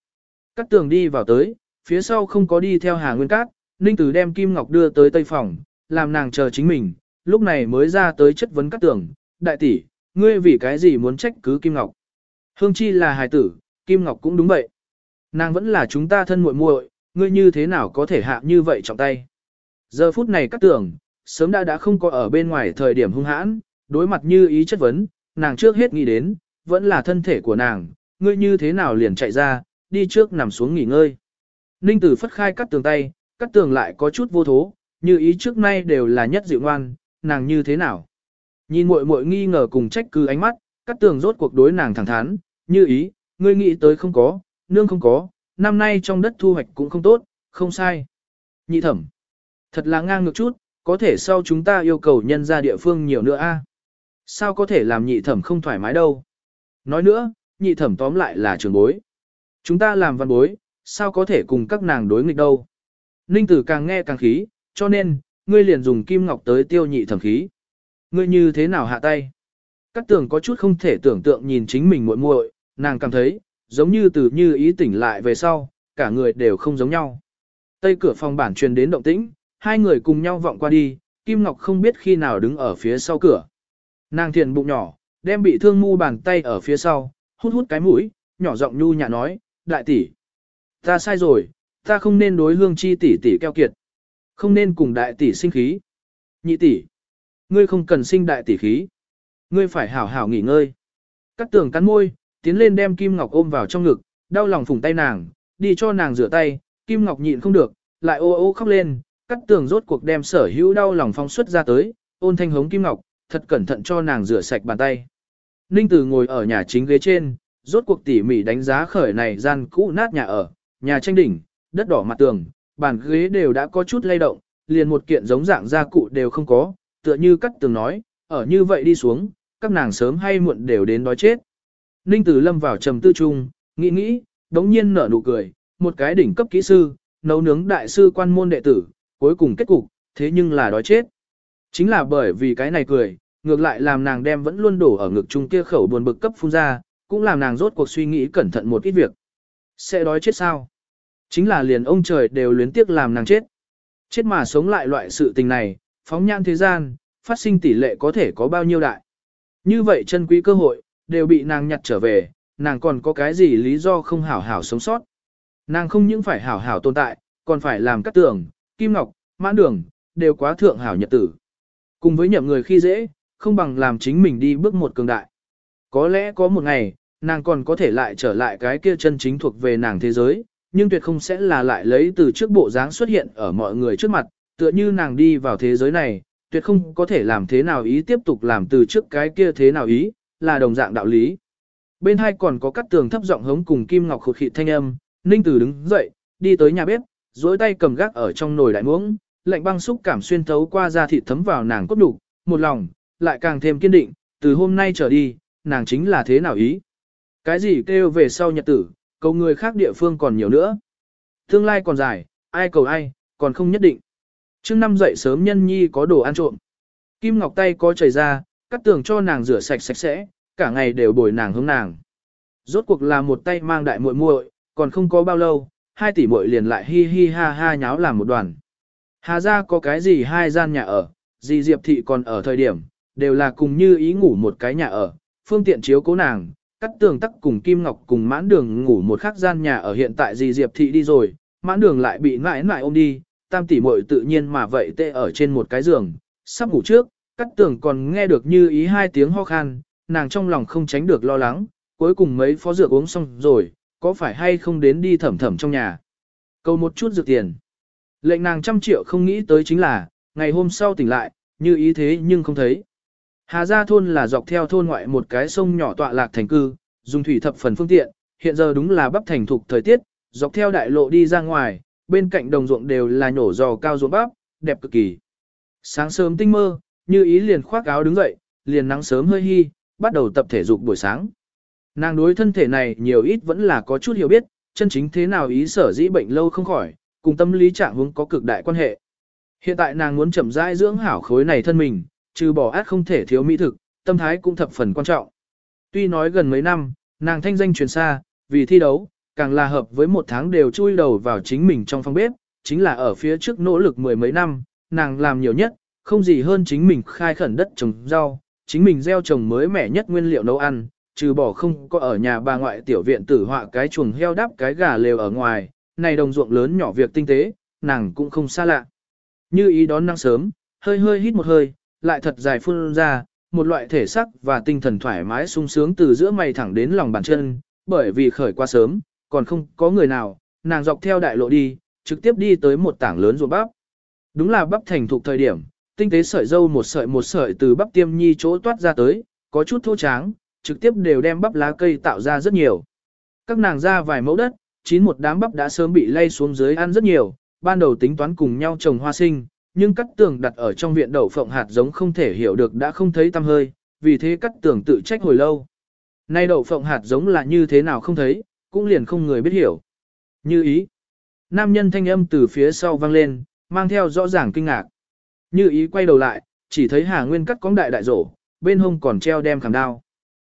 Cắt tường đi vào tới, phía sau không có đi theo Hà Nguyên Cát, Ninh Tử đem Kim Ngọc đưa tới tây phòng, làm nàng chờ chính mình, lúc này mới ra tới chất vấn Cát tường, đại tỷ, ngươi vì cái gì muốn trách cứ Kim Ngọc. Hương Chi là hài tử, Kim Ngọc cũng đúng vậy. Nàng vẫn là chúng ta thân muội muội, ngươi như thế nào có thể hạ như vậy trọng tay. Giờ phút này Cát tường, sớm đã đã không có ở bên ngoài thời điểm hung hãn, đối mặt như ý chất vấn, nàng trước hết nghĩ đến, vẫn là thân thể của nàng, ngươi như thế nào liền chạy ra, đi trước nằm xuống nghỉ ngơi. Ninh tử phất khai cắt tường tay, cắt tường lại có chút vô thố, như ý trước nay đều là nhất dịu ngoan, nàng như thế nào. Nhìn muội muội nghi ngờ cùng trách cứ ánh mắt, cắt tường rốt cuộc đối nàng thẳng thắn, như ý, ngươi nghĩ tới không có, nương không có, năm nay trong đất thu hoạch cũng không tốt, không sai. Nhị thẩm, thật là ngang ngược chút, có thể sau chúng ta yêu cầu nhân ra địa phương nhiều nữa a Sao có thể làm nhị thẩm không thoải mái đâu? Nói nữa, nhị thẩm tóm lại là trường bối. Chúng ta làm văn bối, sao có thể cùng các nàng đối nghịch đâu? Ninh tử càng nghe càng khí, cho nên, ngươi liền dùng kim ngọc tới tiêu nhị thẩm khí. Ngươi như thế nào hạ tay? Các tường có chút không thể tưởng tượng nhìn chính mình muội muội, nàng cảm thấy, giống như từ như ý tỉnh lại về sau, cả người đều không giống nhau. Tây cửa phòng bản truyền đến động tĩnh, hai người cùng nhau vọng qua đi, Kim Ngọc không biết khi nào đứng ở phía sau cửa. Nàng thiền bụng nhỏ, đem bị thương mu bàn tay ở phía sau, hút hút cái mũi, nhỏ giọng nhu nhã nói, đại tỷ, ta sai rồi, ta không nên đối hương chi tỷ tỷ keo kiệt, không nên cùng đại tỷ sinh khí. Nhị tỷ, ngươi không cần sinh đại tỷ khí, ngươi phải hảo hảo nghỉ ngơi. Cắt tường cắn môi, tiến lên đem Kim Ngọc ôm vào trong ngực, đau lòng phủng tay nàng, đi cho nàng rửa tay, Kim Ngọc nhịn không được, lại ô ô khóc lên, cắt tường rốt cuộc đem sở hữu đau lòng phong xuất ra tới, ôn thanh hống Kim Ngọc, thật cẩn thận cho nàng rửa sạch bàn tay. Ninh Tử ngồi ở nhà chính ghế trên, rốt cuộc tỉ mỉ đánh giá khởi này gian cũ nát nhà ở, nhà tranh đỉnh, đất đỏ mặt tường, bàn ghế đều đã có chút lay động, liền một kiện giống dạng gia cụ đều không có, tựa như cắt tường nói, ở như vậy đi xuống, các nàng sớm hay muộn đều đến đói chết. Ninh Tử lâm vào trầm tư trung, nghĩ nghĩ, đống nhiên nở nụ cười, một cái đỉnh cấp kỹ sư, nấu nướng đại sư quan môn đệ tử, cuối cùng kết cục, thế nhưng là đói chết. Chính là bởi vì cái này cười, ngược lại làm nàng đem vẫn luôn đổ ở ngực chung kia khẩu buồn bực cấp phun ra, cũng làm nàng rốt cuộc suy nghĩ cẩn thận một ít việc. Sẽ đói chết sao? Chính là liền ông trời đều luyến tiếc làm nàng chết. Chết mà sống lại loại sự tình này, phóng nhãn thế gian, phát sinh tỷ lệ có thể có bao nhiêu đại. Như vậy chân quý cơ hội, đều bị nàng nhặt trở về, nàng còn có cái gì lý do không hảo hảo sống sót. Nàng không những phải hảo hảo tồn tại, còn phải làm các tường, kim ngọc, mãn đường, đều quá thượng hảo nhật tử. Cùng với nhậm người khi dễ, không bằng làm chính mình đi bước một cường đại. Có lẽ có một ngày, nàng còn có thể lại trở lại cái kia chân chính thuộc về nàng thế giới, nhưng tuyệt không sẽ là lại lấy từ trước bộ dáng xuất hiện ở mọi người trước mặt, tựa như nàng đi vào thế giới này, tuyệt không có thể làm thế nào ý tiếp tục làm từ trước cái kia thế nào ý, là đồng dạng đạo lý. Bên hai còn có cắt tường thấp giọng hống cùng kim ngọc khụt khịt thanh âm, Ninh Tử đứng dậy, đi tới nhà bếp, duỗi tay cầm gác ở trong nồi đại muỗng, lạnh băng xúc cảm xuyên thấu qua da thịt thấm vào nàng cốt đủ, một lòng, lại càng thêm kiên định, từ hôm nay trở đi, nàng chính là thế nào ý. Cái gì kêu về sau nhật tử, cầu người khác địa phương còn nhiều nữa. Tương lai còn dài, ai cầu ai, còn không nhất định. Trước năm dậy sớm nhân nhi có đồ ăn trộm. Kim Ngọc tay có chảy ra, cắt tường cho nàng rửa sạch sạch sẽ, cả ngày đều bồi nàng hướng nàng. Rốt cuộc là một tay mang đại muội muội, còn không có bao lâu, hai tỷ muội liền lại hi hi ha ha nháo làm một đoàn. Hà ra có cái gì hai gian nhà ở, gì Diệp Thị còn ở thời điểm, đều là cùng như ý ngủ một cái nhà ở, phương tiện chiếu cố nàng, cắt tường tắc cùng Kim Ngọc cùng mãn đường ngủ một khắc gian nhà ở hiện tại gì Diệp Thị đi rồi, mãn đường lại bị mãi mãi ôm đi, tam tỷ muội tự nhiên mà vậy tê ở trên một cái giường, sắp ngủ trước, cắt tường còn nghe được như ý hai tiếng ho khan, nàng trong lòng không tránh được lo lắng, cuối cùng mấy phó dược uống xong rồi, có phải hay không đến đi thẩm thẩm trong nhà. câu một chút dược tiền. Lệnh nàng trăm triệu không nghĩ tới chính là, ngày hôm sau tỉnh lại, như ý thế nhưng không thấy. Hà Gia thôn là dọc theo thôn ngoại một cái sông nhỏ tọa lạc thành cư, dùng thủy thập phần phương tiện, hiện giờ đúng là bắp thành thục thời tiết, dọc theo đại lộ đi ra ngoài, bên cạnh đồng ruộng đều là nhổ giò cao ruộng bắp, đẹp cực kỳ. Sáng sớm tinh mơ, như ý liền khoác áo đứng dậy, liền nắng sớm hơi hi, bắt đầu tập thể dục buổi sáng. Nàng đối thân thể này nhiều ít vẫn là có chút hiểu biết, chân chính thế nào ý sở dĩ bệnh lâu không khỏi, cùng tâm lý trạng huống có cực đại quan hệ. Hiện tại nàng muốn chậm rãi dưỡng hảo khối này thân mình, trừ bỏ át không thể thiếu mỹ thực, tâm thái cũng thập phần quan trọng. Tuy nói gần mấy năm, nàng thanh danh truyền xa, vì thi đấu, càng là hợp với một tháng đều chui đầu vào chính mình trong phòng bếp, chính là ở phía trước nỗ lực mười mấy năm, nàng làm nhiều nhất, không gì hơn chính mình khai khẩn đất trồng rau, chính mình gieo trồng mới mẻ nhất nguyên liệu nấu ăn, trừ bỏ không có ở nhà bà ngoại tiểu viện tử họa cái chuồng heo đắp cái gà lều ở ngoài, này đồng ruộng lớn nhỏ việc tinh tế, nàng cũng không xa lạ. Như ý đón nắng sớm, hơi hơi hít một hơi, lại thật dài phun ra, một loại thể sắc và tinh thần thoải mái sung sướng từ giữa mày thẳng đến lòng bàn chân, bởi vì khởi qua sớm, còn không có người nào, nàng dọc theo đại lộ đi, trực tiếp đi tới một tảng lớn ruộng bắp. Đúng là bắp thành thục thời điểm, tinh tế sợi dâu một sợi một sợi từ bắp tiêm nhi chỗ toát ra tới, có chút thô tráng, trực tiếp đều đem bắp lá cây tạo ra rất nhiều. Các nàng ra vài mẫu đất, chín một đám bắp đã sớm bị lay xuống dưới ăn rất nhiều, ban đầu tính toán cùng nhau trồng hoa sinh, nhưng cắt tường đặt ở trong viện đậu phộng hạt giống không thể hiểu được đã không thấy tăm hơi, vì thế cắt tường tự trách hồi lâu. Nay đậu phộng hạt giống là như thế nào không thấy, cũng liền không người biết hiểu. Như ý. Nam nhân thanh âm từ phía sau vang lên, mang theo rõ ràng kinh ngạc. Như ý quay đầu lại, chỉ thấy Hà Nguyên cắt cóng đại đại rổ, bên hông còn treo đem khảm đao.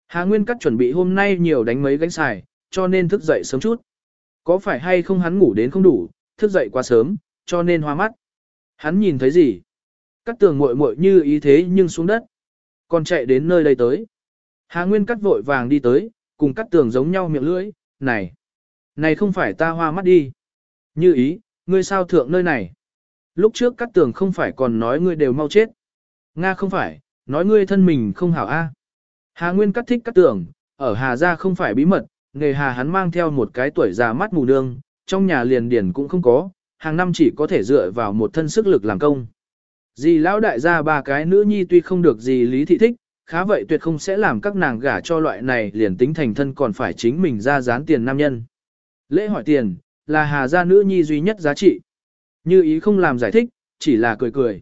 Hà Nguyên cắt chuẩn bị hôm nay nhiều đánh mấy gánh xài, cho nên thức dậy sớm chút. Có phải hay không hắn ngủ đến không đủ, thức dậy quá sớm, cho nên hoa mắt. Hắn nhìn thấy gì? Cắt tường muội muội như ý thế nhưng xuống đất. Còn chạy đến nơi đây tới. Hà Nguyên cắt vội vàng đi tới, cùng cắt tường giống nhau miệng lưỡi, này. Này không phải ta hoa mắt đi. Như ý, ngươi sao thượng nơi này? Lúc trước cắt tường không phải còn nói ngươi đều mau chết. Nga không phải, nói ngươi thân mình không hảo a. Hà Nguyên cắt thích cắt tường, ở Hà gia không phải bí mật, nghề Hà hắn mang theo một cái tuổi già mắt mù nương, trong nhà liền điển cũng không có, hàng năm chỉ có thể dựa vào một thân sức lực làm công. Dì lão đại gia ba cái nữ nhi tuy không được gì lý thị thích, khá vậy tuyệt không sẽ làm các nàng gả cho loại này liền tính thành thân còn phải chính mình ra dán tiền nam nhân. Lễ hỏi tiền, là hà gia nữ nhi duy nhất giá trị. Như ý không làm giải thích, chỉ là cười cười.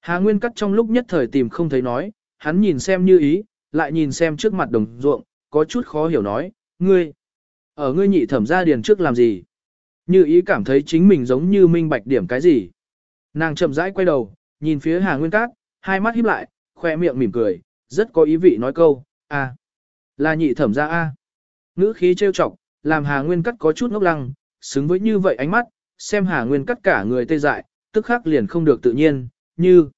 Hà Nguyên cắt trong lúc nhất thời tìm không thấy nói, hắn nhìn xem như ý, lại nhìn xem trước mặt đồng ruộng, có chút khó hiểu nói, ngươi, ở ngươi nhị thẩm gia điền trước làm gì? Như ý cảm thấy chính mình giống như minh bạch điểm cái gì. Nàng chậm rãi quay đầu, nhìn phía Hà Nguyên Cát, hai mắt híp lại, khoe miệng mỉm cười, rất có ý vị nói câu, a, là nhị thẩm gia a. Ngữ khí trêu chọc, làm Hà Nguyên Cát có chút ngốc lăng, xứng với như vậy ánh mắt, xem Hà Nguyên Cát cả người tê dại, tức khắc liền không được tự nhiên, như,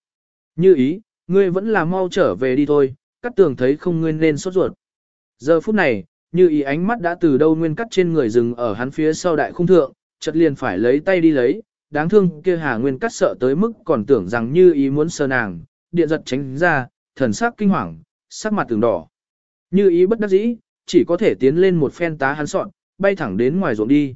như ý, ngươi vẫn là mau trở về đi thôi, Cát tường thấy không ngươi nên sốt ruột. Giờ phút này, như ý ánh mắt đã từ đâu nguyên cắt trên người rừng ở hắn phía sau đại khung thượng, chợt liền phải lấy tay đi lấy, đáng thương kia Hà Nguyên cắt sợ tới mức còn tưởng rằng như ý muốn sờ nàng, điện giật tránh ra, thần sắc kinh hoàng, sắc mặt từng đỏ. Như ý bất đắc dĩ, chỉ có thể tiến lên một phen tá hắn sọn, bay thẳng đến ngoài ruộng đi.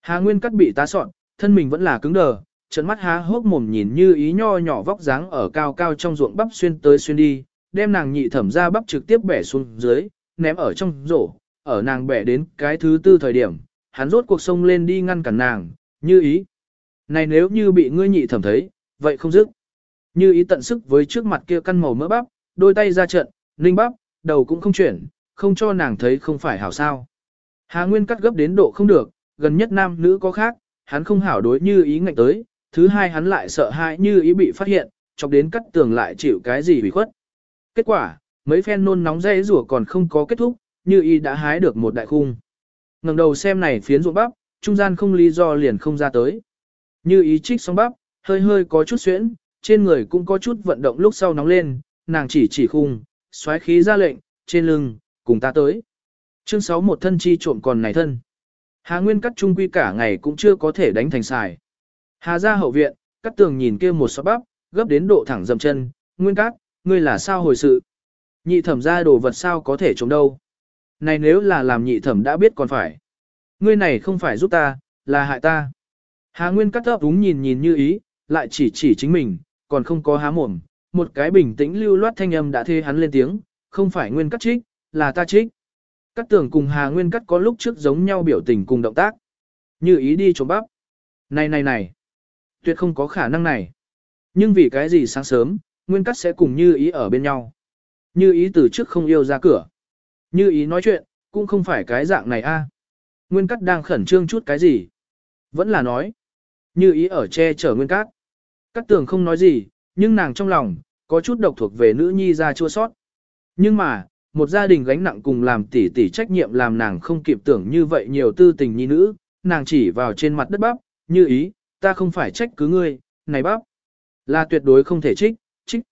Hà Nguyên cắt bị tá sọn, thân mình vẫn là cứng đờ, trận mắt há hốc mồm nhìn như ý nho nhỏ vóc dáng ở cao cao trong ruộng bắp xuyên tới xuyên đi, đem nàng nhị thẩm ra bắp trực tiếp bẻ xuống dưới, ném ở trong rổ, ở nàng bẻ đến cái thứ tư thời điểm, hắn rốt cuộc sông lên đi ngăn cản nàng, như ý. Này nếu như bị ngươi nhị thẩm thấy, vậy không dứt. Như ý tận sức với trước mặt kia căn màu mỡ bắp, đôi tay ra trận, ninh bắp, đầu cũng không chuyển, không cho nàng thấy không phải hảo sao. Hà Nguyên cắt gấp đến độ không được, gần nhất nam nữ có khác, hắn không hảo đối như ý ngạnh tới, thứ hai hắn lại sợ hãi như ý bị phát hiện, chọc đến cắt tường lại chịu cái gì bị khuất. Kết quả, mấy phen nôn nóng dây rủa còn không có kết thúc, như y đã hái được một đại khung. ngẩng đầu xem này phiến ruộng bắp, trung gian không lý do liền không ra tới. Như ý trích xong bắp, hơi hơi có chút xuyễn, trên người cũng có chút vận động lúc sau nóng lên, nàng chỉ chỉ khung, xoáy khí ra lệnh, trên lưng, cùng ta tới. Chương 6 một thân chi trộm còn này thân. Hà Nguyên cắt trung quy cả ngày cũng chưa có thể đánh thành xài. Hà ra hậu viện, cắt tường nhìn kia một xóa bắp, gấp đến độ thẳng dầm chân, Nguyên cắt, ngươi là sao hồi sự? Nhị thẩm ra đồ vật sao có thể trộm đâu? Này nếu là làm nhị thẩm đã biết còn phải. Ngươi này không phải giúp ta, là hại ta. Hà Nguyên cắt thấp đúng nhìn nhìn như ý, lại chỉ chỉ chính mình, còn không có há mồm. Một cái bình tĩnh lưu loát thanh âm đã thê hắn lên tiếng, không phải Nguyên cắt trích, là ta trích. Cắt tưởng cùng Hà Nguyên cắt có lúc trước giống nhau biểu tình cùng động tác. Như ý đi trốn bắp. Này này này, tuyệt không có khả năng này. Nhưng vì cái gì sáng sớm, Nguyên cắt sẽ cùng như ý ở bên nhau. Như ý từ trước không yêu ra cửa. Như ý nói chuyện, cũng không phải cái dạng này a. Nguyên cắt đang khẩn trương chút cái gì? Vẫn là nói. Như ý ở che chở nguyên cát. Cát tường không nói gì, nhưng nàng trong lòng, có chút độc thuộc về nữ nhi ra chua sót. Nhưng mà, một gia đình gánh nặng cùng làm tỉ tỉ trách nhiệm làm nàng không kịp tưởng như vậy nhiều tư tình nhi nữ, nàng chỉ vào trên mặt đất bắp, như ý, ta không phải trách cứ ngươi, này bắp, là tuyệt đối không thể trích, trích,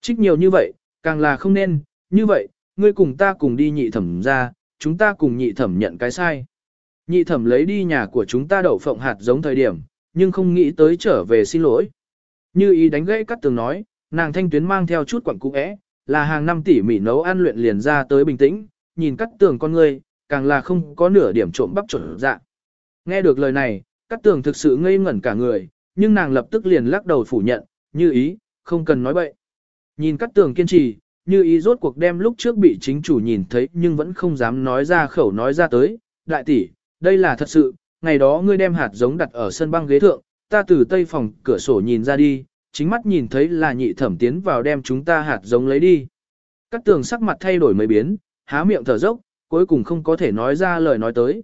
trích nhiều như vậy, càng là không nên, như vậy, ngươi cùng ta cùng đi nhị thẩm ra, chúng ta cùng nhị thẩm nhận cái sai. Nhị thẩm lấy đi nhà của chúng ta đậu phộng hạt giống thời điểm, nhưng không nghĩ tới trở về xin lỗi. Như ý đánh gãy cắt tường nói, nàng thanh tuyến mang theo chút quặng cũ é, là hàng năm tỉ mỉ nấu ăn luyện liền ra tới bình tĩnh, nhìn cắt tường con ngươi, càng là không có nửa điểm trộm bắp chuẩn dạ. Nghe được lời này, cắt tường thực sự ngây ngẩn cả người, nhưng nàng lập tức liền lắc đầu phủ nhận, như ý, không cần nói bậy. Nhìn cắt tường kiên trì, như ý rốt cuộc đem lúc trước bị chính chủ nhìn thấy nhưng vẫn không dám nói ra khẩu nói ra tới, đại tỷ, đây là thật sự, ngày đó ngươi đem hạt giống đặt ở sân băng ghế thượng, ta từ tây phòng cửa sổ nhìn ra đi, chính mắt nhìn thấy là nhị thẩm tiến vào đem chúng ta hạt giống lấy đi. Các tường sắc mặt thay đổi mấy biến, há miệng thở dốc, cuối cùng không có thể nói ra lời nói tới.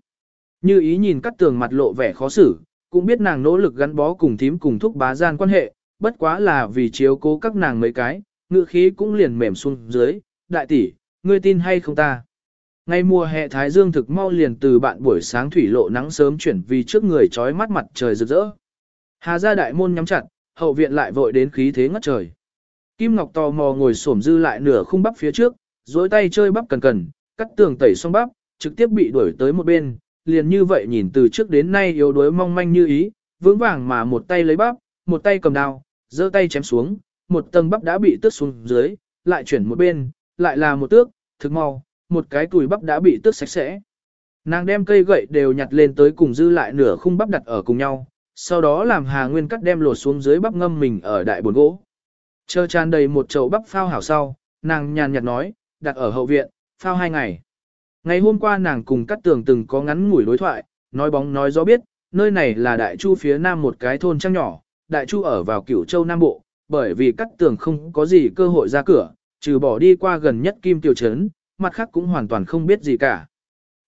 Như ý nhìn các tường mặt lộ vẻ khó xử, cũng biết nàng nỗ lực gắn bó cùng thím cùng thúc bá gian quan hệ, bất quá là vì chiếu cố các nàng mấy cái, ngự khí cũng liền mềm xuống dưới, đại tỷ, ngươi tin hay không ta? Ngày mùa hè Thái Dương thực mau liền từ bạn buổi sáng thủy lộ nắng sớm chuyển vì trước người trói mắt mặt trời rực rỡ. Hà gia đại môn nhắm chặt, hậu viện lại vội đến khí thế ngất trời. Kim Ngọc tò mò ngồi xổm dư lại nửa khung bắp phía trước, dối tay chơi bắp cần cần, cắt tường tẩy xong bắp, trực tiếp bị đuổi tới một bên, liền như vậy nhìn từ trước đến nay yếu đuối mong manh như ý, vững vàng mà một tay lấy bắp, một tay cầm đao, giơ tay chém xuống, một tầng bắp đã bị tước xuống dưới, lại chuyển một bên, lại là một tước, thực mau, một cái cùi bắp đã bị tước sạch sẽ. Nàng đem cây gậy đều nhặt lên tới cùng dư lại nửa khung bắp đặt ở cùng nhau, sau đó làm Hà Nguyên cắt đem lột xuống dưới bắp ngâm mình ở đại bồn gỗ. Chờ tràn đầy một chậu bắp phao hảo sau, nàng nhàn nhạt nói, đặt ở hậu viện, phao hai ngày. Ngày hôm qua nàng cùng cắt tường từng có ngắn ngủi đối thoại, nói bóng nói gió biết, nơi này là đại chu phía nam một cái thôn trăng nhỏ, đại chu ở vào cửu châu nam bộ, bởi vì cắt tường không có gì cơ hội ra cửa, trừ bỏ đi qua gần nhất kim tiểu trấn, mặt khác cũng hoàn toàn không biết gì cả.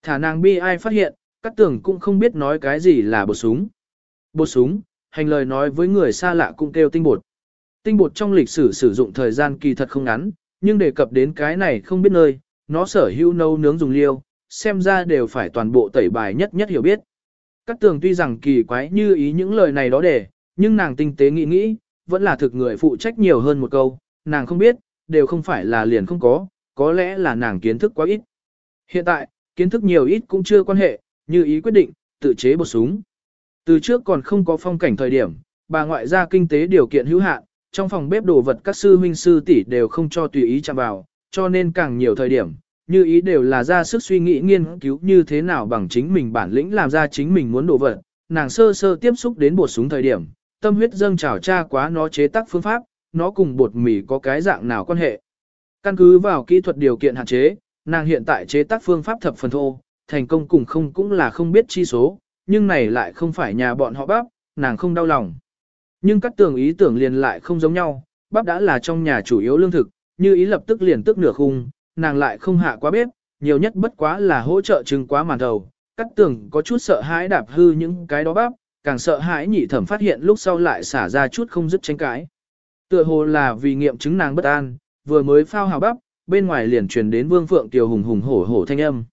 Thả nàng bi ai phát hiện, cắt tường cũng không biết nói cái gì là bột súng. Bột súng, hành lời nói với người xa lạ cũng kêu tinh bột. Tinh bột trong lịch sử sử dụng thời gian kỳ thật không ngắn, nhưng đề cập đến cái này không biết nơi, nó sở hữu nâu nướng dùng liêu, xem ra đều phải toàn bộ tẩy bài nhất nhất hiểu biết. Cát tường tuy rằng kỳ quái như ý những lời này đó để, nhưng nàng tinh tế nghĩ nghĩ, vẫn là thực người phụ trách nhiều hơn một câu, nàng không biết, đều không phải là liền không có, có lẽ là nàng kiến thức quá ít. Hiện tại, kiến thức nhiều ít cũng chưa quan hệ, như ý quyết định, tự chế bột súng. Từ trước còn không có phong cảnh thời điểm, bà ngoại gia kinh tế điều kiện hữu hạn, trong phòng bếp đồ vật các sư huynh sư tỷ đều không cho tùy ý chạm vào, cho nên càng nhiều thời điểm, như ý đều là ra sức suy nghĩ nghiên cứu như thế nào bằng chính mình bản lĩnh làm ra chính mình muốn đồ vật. Nàng sơ sơ tiếp xúc đến bột súng thời điểm, tâm huyết dâng trào tra quá nó chế tác phương pháp, nó cùng bột mì có cái dạng nào quan hệ. Căn cứ vào kỹ thuật điều kiện hạn chế, nàng hiện tại chế tác phương pháp thập phần thô, thành công cùng không cũng là không biết chi số, nhưng này lại không phải nhà bọn họ bắp, nàng không đau lòng. Nhưng các tường ý tưởng liền lại không giống nhau, bắp đã là trong nhà chủ yếu lương thực, như ý lập tức liền tức nửa khung, nàng lại không hạ quá bếp, nhiều nhất bất quá là hỗ trợ trưng quá màn đầu. Cắt tưởng có chút sợ hãi đạp hư những cái đó bắp, càng sợ hãi nhị thẩm phát hiện lúc sau lại xả ra chút không dứt tranh cãi. Tựa hồ là vì nghiệm chứng nàng bất an, vừa mới phao hào bắp, bên ngoài liền truyền đến vương phượng tiểu hùng hùng hổ hổ thanh âm.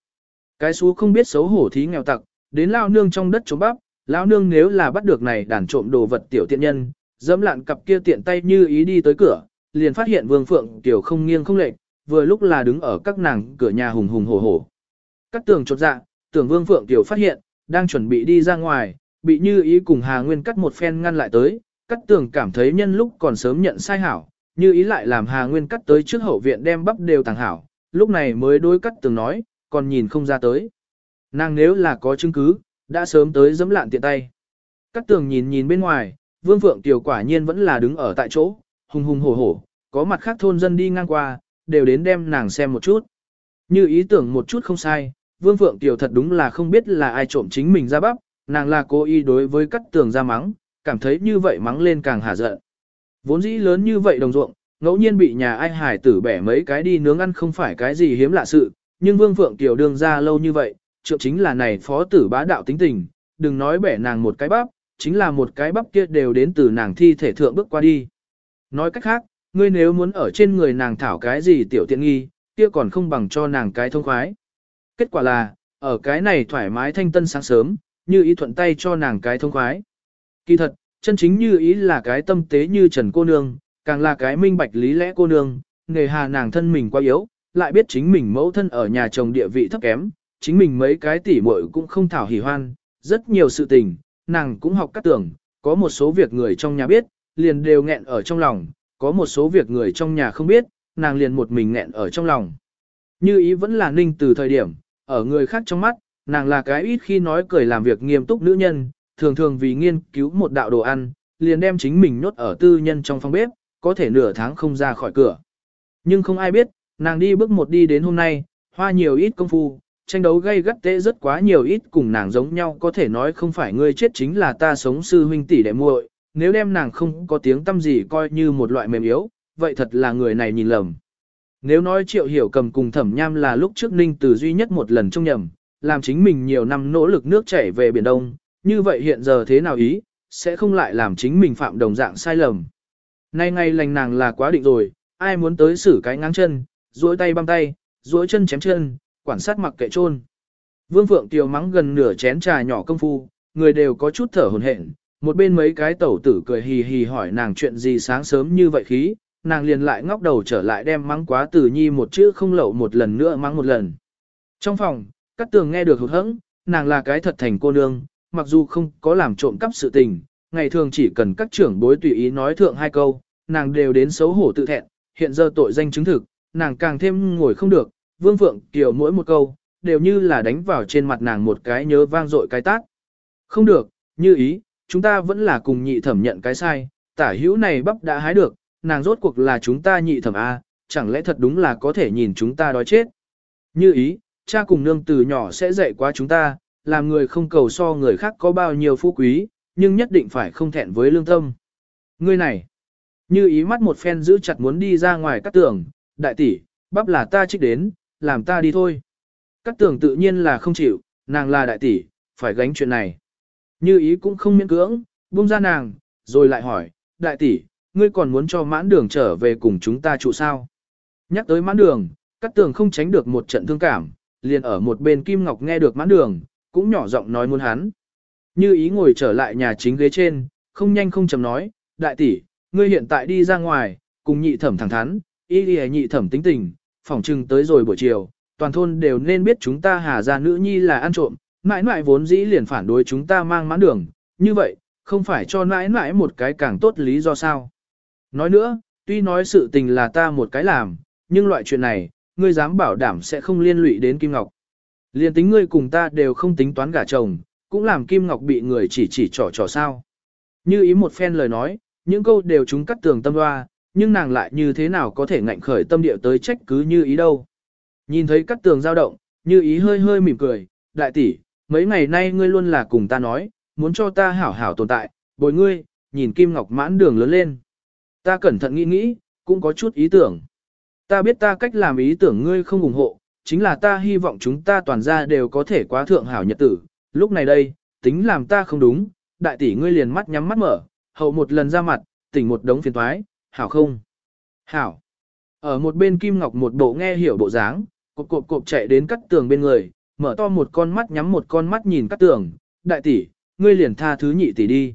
Cái xú không biết xấu hổ thí nghèo tặc, đến lao nương trong đất trộm bắp, lao nương nếu là bắt được này đàn trộm đồ vật tiểu tiện nhân, dẫm lạn cặp kia tiện tay như ý đi tới cửa, liền phát hiện vương phượng tiểu không nghiêng không lệch, vừa lúc là đứng ở các nàng cửa nhà hùng hùng hổ hổ. Các tường chột dạ, tưởng vương phượng tiểu phát hiện, đang chuẩn bị đi ra ngoài, bị như ý cùng Hà Nguyên cắt một phen ngăn lại tới, cắt tường cảm thấy nhân lúc còn sớm nhận sai hảo, như ý lại làm Hà Nguyên cắt tới trước hậu viện đem bắp đều tàng hảo, lúc này mới đối cắt tường nói, còn nhìn không ra tới. Nàng nếu là có chứng cứ, đã sớm tới dẫm lạn tiện tay. Cắt tường nhìn nhìn bên ngoài, Vương Phượng Tiểu quả nhiên vẫn là đứng ở tại chỗ, hùng hùng hổ hổ, có mặt khác thôn dân đi ngang qua, đều đến đem nàng xem một chút. Như ý tưởng một chút không sai, Vương Phượng Tiểu thật đúng là không biết là ai trộm chính mình ra bắp, nàng là cố ý đối với cắt tường ra mắng, cảm thấy như vậy mắng lên càng hả giận. Vốn dĩ lớn như vậy đồng ruộng, ngẫu nhiên bị nhà ai hải tử bẻ mấy cái đi nướng ăn không phải cái gì hiếm lạ sự, nhưng Vương Phượng Tiểu đương ra lâu như vậy, trượng chính là này phó tử bá đạo tính tình, đừng nói bẻ nàng một cái bắp, chính là một cái bắp kia đều đến từ nàng thi thể thượng bước qua đi. Nói cách khác, ngươi nếu muốn ở trên người nàng thảo cái gì tiểu tiện nghi, kia còn không bằng cho nàng cái thông khoái. Kết quả là, ở cái này thoải mái thanh tân sáng sớm, như ý thuận tay cho nàng cái thông khoái. Kỳ thật, chân chính như ý là cái tâm tế như trần cô nương, càng là cái minh bạch lý lẽ cô nương, nghề hà nàng thân mình quá yếu, lại biết chính mình mẫu thân ở nhà chồng địa vị thấp kém, chính mình mấy cái tỉ muội cũng không thảo hỉ hoan, rất nhiều sự tình, nàng cũng học các tưởng, có một số việc người trong nhà biết, liền đều nghẹn ở trong lòng, có một số việc người trong nhà không biết, nàng liền một mình nghẹn ở trong lòng. Như ý vẫn là ninh từ thời điểm, ở người khác trong mắt, nàng là cái ít khi nói cười làm việc nghiêm túc nữ nhân, thường thường vì nghiên cứu một đạo đồ ăn, liền đem chính mình nhốt ở tư nhân trong phòng bếp, có thể nửa tháng không ra khỏi cửa. Nhưng không ai biết, nàng đi bước một đi đến hôm nay, hoa nhiều ít công phu, tranh đấu gây gắt tệ rất quá nhiều ít cùng nàng giống nhau có thể nói không phải ngươi chết chính là ta sống sư huynh tỷ đệ muội, nếu đem nàng không có tiếng tâm gì coi như một loại mềm yếu, vậy thật là người này nhìn lầm. Nếu nói triệu hiểu cầm cùng thẩm nham là lúc trước ninh từ duy nhất một lần trong nhầm, làm chính mình nhiều năm nỗ lực nước chảy về Biển Đông, như vậy hiện giờ thế nào ý, sẽ không lại làm chính mình phạm đồng dạng sai lầm. Nay ngay lành nàng là quá định rồi, ai muốn tới xử cái ngang chân, duỗi tay băm tay, duỗi chân chém chân, quản sát mặc kệ trôn. Vương Phượng Tiều mắng gần nửa chén trà nhỏ công phu, người đều có chút thở hổn hển, một bên mấy cái tẩu tử cười hì hì hỏi nàng chuyện gì sáng sớm như vậy khí, nàng liền lại ngóc đầu trở lại đem mắng quá tử nhi một chữ không lậu một lần nữa mắng một lần. Trong phòng, các tường nghe được hụt hẫng, nàng là cái thật thành cô nương, mặc dù không có làm trộm cắp sự tình, ngày thường chỉ cần các trưởng bối tùy ý nói thượng hai câu, nàng đều đến xấu hổ tự thẹn, hiện giờ tội danh chứng thực, nàng càng thêm ngồi không được, Vương Phượng Kiều mỗi một câu, đều như là đánh vào trên mặt nàng một cái nhớ vang dội cái tát. Không được, như ý, chúng ta vẫn là cùng nhị thẩm nhận cái sai, tả hữu này bắp đã hái được, nàng rốt cuộc là chúng ta nhị thẩm A, chẳng lẽ thật đúng là có thể nhìn chúng ta đói chết. Như ý, cha cùng nương từ nhỏ sẽ dạy quá chúng ta, làm người không cầu so người khác có bao nhiêu phú quý, nhưng nhất định phải không thẹn với lương tâm. Ngươi này, như ý mắt một phen giữ chặt muốn đi ra ngoài cắt tường, đại tỷ, bắp là ta trích đến, làm ta đi thôi. Cắt tường tự nhiên là không chịu, nàng là đại tỷ, phải gánh chuyện này. Như ý cũng không miễn cưỡng, buông ra nàng, rồi lại hỏi, đại tỷ, ngươi còn muốn cho mãn đường trở về cùng chúng ta trụ sao? Nhắc tới mãn đường, cắt tường không tránh được một trận thương cảm, liền ở một bên Kim Ngọc nghe được mãn đường, cũng nhỏ giọng nói muốn hắn. Như ý ngồi trở lại nhà chính ghế trên, không nhanh không chậm nói, đại tỷ, ngươi hiện tại đi ra ngoài, cùng nhị thẩm thẳng thắn, ý đi nhị thẩm tính tình, phỏng trừng tới rồi buổi chiều, toàn thôn đều nên biết chúng ta hà ra nữ nhi là ăn trộm, mãi mãi vốn dĩ liền phản đối chúng ta mang mãn đường, như vậy, không phải cho mãi mãi một cái càng tốt lý do sao. Nói nữa, tuy nói sự tình là ta một cái làm, nhưng loại chuyện này, ngươi dám bảo đảm sẽ không liên lụy đến Kim Ngọc. Liên tính ngươi cùng ta đều không tính toán gả chồng, cũng làm Kim Ngọc bị người chỉ chỉ trò trò sao. Như ý một phen lời nói, những câu đều chúng cắt tường tâm hoa, nhưng nàng lại như thế nào có thể ngạnh khởi tâm địa tới trách cứ như ý đâu. Nhìn thấy cắt tường dao động, như ý hơi hơi mỉm cười, đại tỷ, mấy ngày nay ngươi luôn là cùng ta nói, muốn cho ta hảo hảo tồn tại, bồi ngươi, nhìn Kim Ngọc mãn đường lớn lên. Ta cẩn thận nghĩ nghĩ, cũng có chút ý tưởng. Ta biết ta cách làm ý tưởng ngươi không ủng hộ, chính là ta hy vọng chúng ta toàn ra đều có thể quá thượng hảo nhật tử. Lúc này đây, tính làm ta không đúng, đại tỷ ngươi liền mắt nhắm mắt mở, hậu một lần ra mặt, tỉnh một đống phiền toái, hảo không? Hảo. Ở một bên Kim Ngọc một bộ nghe hiểu bộ dáng, cộp cộp cộp chạy đến cắt tường bên người, mở to một con mắt nhắm một con mắt nhìn cắt tường, đại tỷ, ngươi liền tha thứ nhị tỷ đi.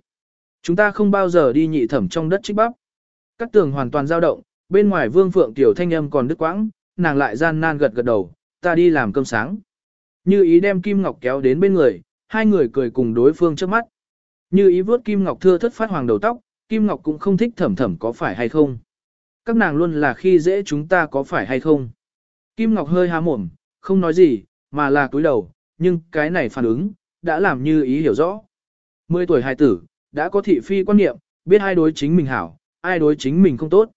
Chúng ta không bao giờ đi nhị thẩm trong đất trích bắp. Cắt tường hoàn toàn dao động, bên ngoài vương phượng tiểu thanh âm còn đứt quãng, nàng lại gian nan gật gật đầu, ta đi làm cơm sáng. Như ý đem Kim Ngọc kéo đến bên người, hai người cười cùng đối phương trước mắt. Như ý vớt Kim Ngọc thưa thất phát hoàng đầu tóc, Kim Ngọc cũng không thích thẩm thẩm có phải hay không. Các nàng luôn là khi dễ chúng ta có phải hay không. Kim Ngọc hơi há mồm, không nói gì, mà là cúi đầu, nhưng cái này phản ứng, đã làm như ý hiểu rõ. Mười tuổi hài tử, đã có thị phi quan niệm, biết ai đối chính mình hảo, ai đối chính mình không tốt.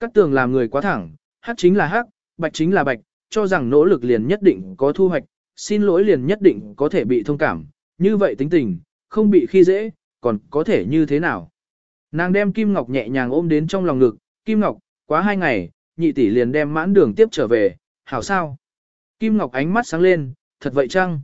Các tường làm người quá thẳng, hắc chính là hắc, bạch chính là bạch, cho rằng nỗ lực liền nhất định có thu hoạch, xin lỗi liền nhất định có thể bị thông cảm, như vậy tính tình, không bị khi dễ, còn có thể như thế nào. Nàng đem Kim Ngọc nhẹ nhàng ôm đến trong lòng ngực, Kim Ngọc, quá hai ngày, nhị tỷ liền đem mãn đường tiếp trở về, hảo sao. Kim Ngọc ánh mắt sáng lên, thật vậy chăng?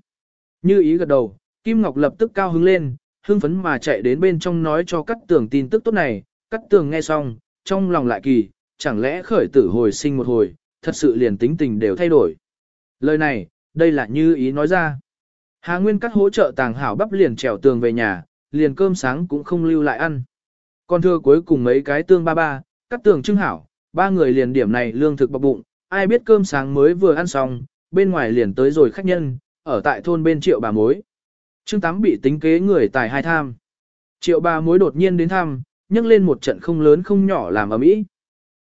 Như ý gật đầu, Kim Ngọc lập tức cao hứng lên, hưng phấn mà chạy đến bên trong nói cho cắt tường tin tức tốt này, cắt tường nghe xong, trong lòng lại kỳ, chẳng lẽ khởi tử hồi sinh một hồi, thật sự liền tính tình đều thay đổi. Lời này, đây là như ý nói ra. Hà Nguyên cắt hỗ trợ tàng hảo bắp liền trèo tường về nhà, liền cơm sáng cũng không lưu lại ăn. Còn thưa cuối cùng mấy cái tương ba ba, cắt tường trưng hảo, ba người liền điểm này lương thực bọc bụng, ai biết cơm sáng mới vừa ăn xong, bên ngoài liền tới rồi khách nhân, ở tại thôn bên triệu bà mối. Trương Tám bị tính kế người tài hai tham. Triệu bà mối đột nhiên đến thăm, nhấc lên một trận không lớn không nhỏ làm ở mỹ.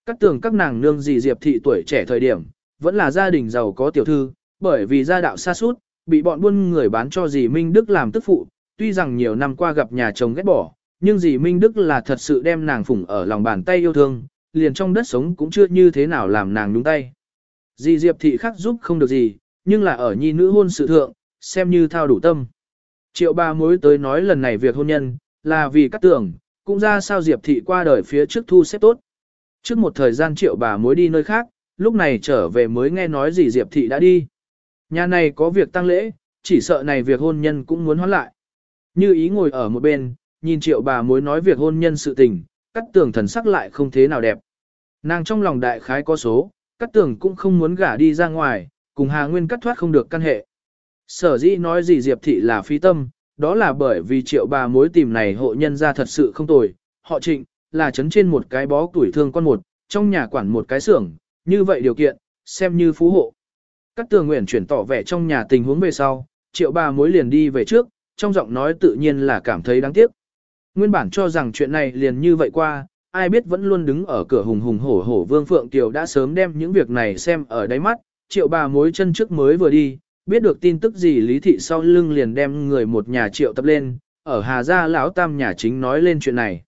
Các tường các nàng nương gì diệp thị tuổi trẻ thời điểm, vẫn là gia đình giàu có tiểu thư, bởi vì gia đạo xa suốt, bị bọn buôn người bán cho dì Minh Đức làm tức phụ, tuy rằng nhiều năm qua gặp nhà chồng ghét bỏ, nhưng dì Minh Đức là thật sự đem nàng phụng ở lòng bàn tay yêu thương, liền trong đất sống cũng chưa như thế nào làm nàng đúng tay. Dì Diệp thị khắc giúp không được gì, nhưng là ở nhi nữ hôn sự thượng, xem như thao đủ tâm. Triệu ba mối tới nói lần này việc hôn nhân, là vì các tưởng, cũng ra sao Diệp thị qua đời phía trước thu xếp tốt. Trước một thời gian triệu bà mối đi nơi khác, lúc này trở về mới nghe nói gì Diệp thị đã đi. Nhà này có việc tăng lễ, chỉ sợ này việc hôn nhân cũng muốn hoán lại. Như ý ngồi ở một bên, nhìn triệu bà mối nói việc hôn nhân sự tình, cắt tường thần sắc lại không thế nào đẹp. Nàng trong lòng đại khái có số, cắt tường cũng không muốn gả đi ra ngoài, cùng Hà Nguyên cắt thoát không được căn hệ. Sở dĩ nói gì Diệp thị là phi tâm, đó là bởi vì triệu bà mối tìm này hộ nhân ra thật sự không tồi, họ trịnh, là chấn trên một cái bó tuổi thương con một, trong nhà quản một cái xưởng, như vậy điều kiện, xem như phú hộ. Các tường nguyện chuyển tỏ vẻ trong nhà tình huống về sau, triệu bà mối liền đi về trước, trong giọng nói tự nhiên là cảm thấy đáng tiếc. Nguyên bản cho rằng chuyện này liền như vậy qua, ai biết vẫn luôn đứng ở cửa hùng hùng hổ hổ Vương Phượng Kiều đã sớm đem những việc này xem ở đáy mắt, triệu bà mối chân trước mới vừa đi, Biết được tin tức gì Lý Thị sau lưng liền đem người một nhà triệu tập lên, ở Hà Gia lão tam nhà chính nói lên chuyện này.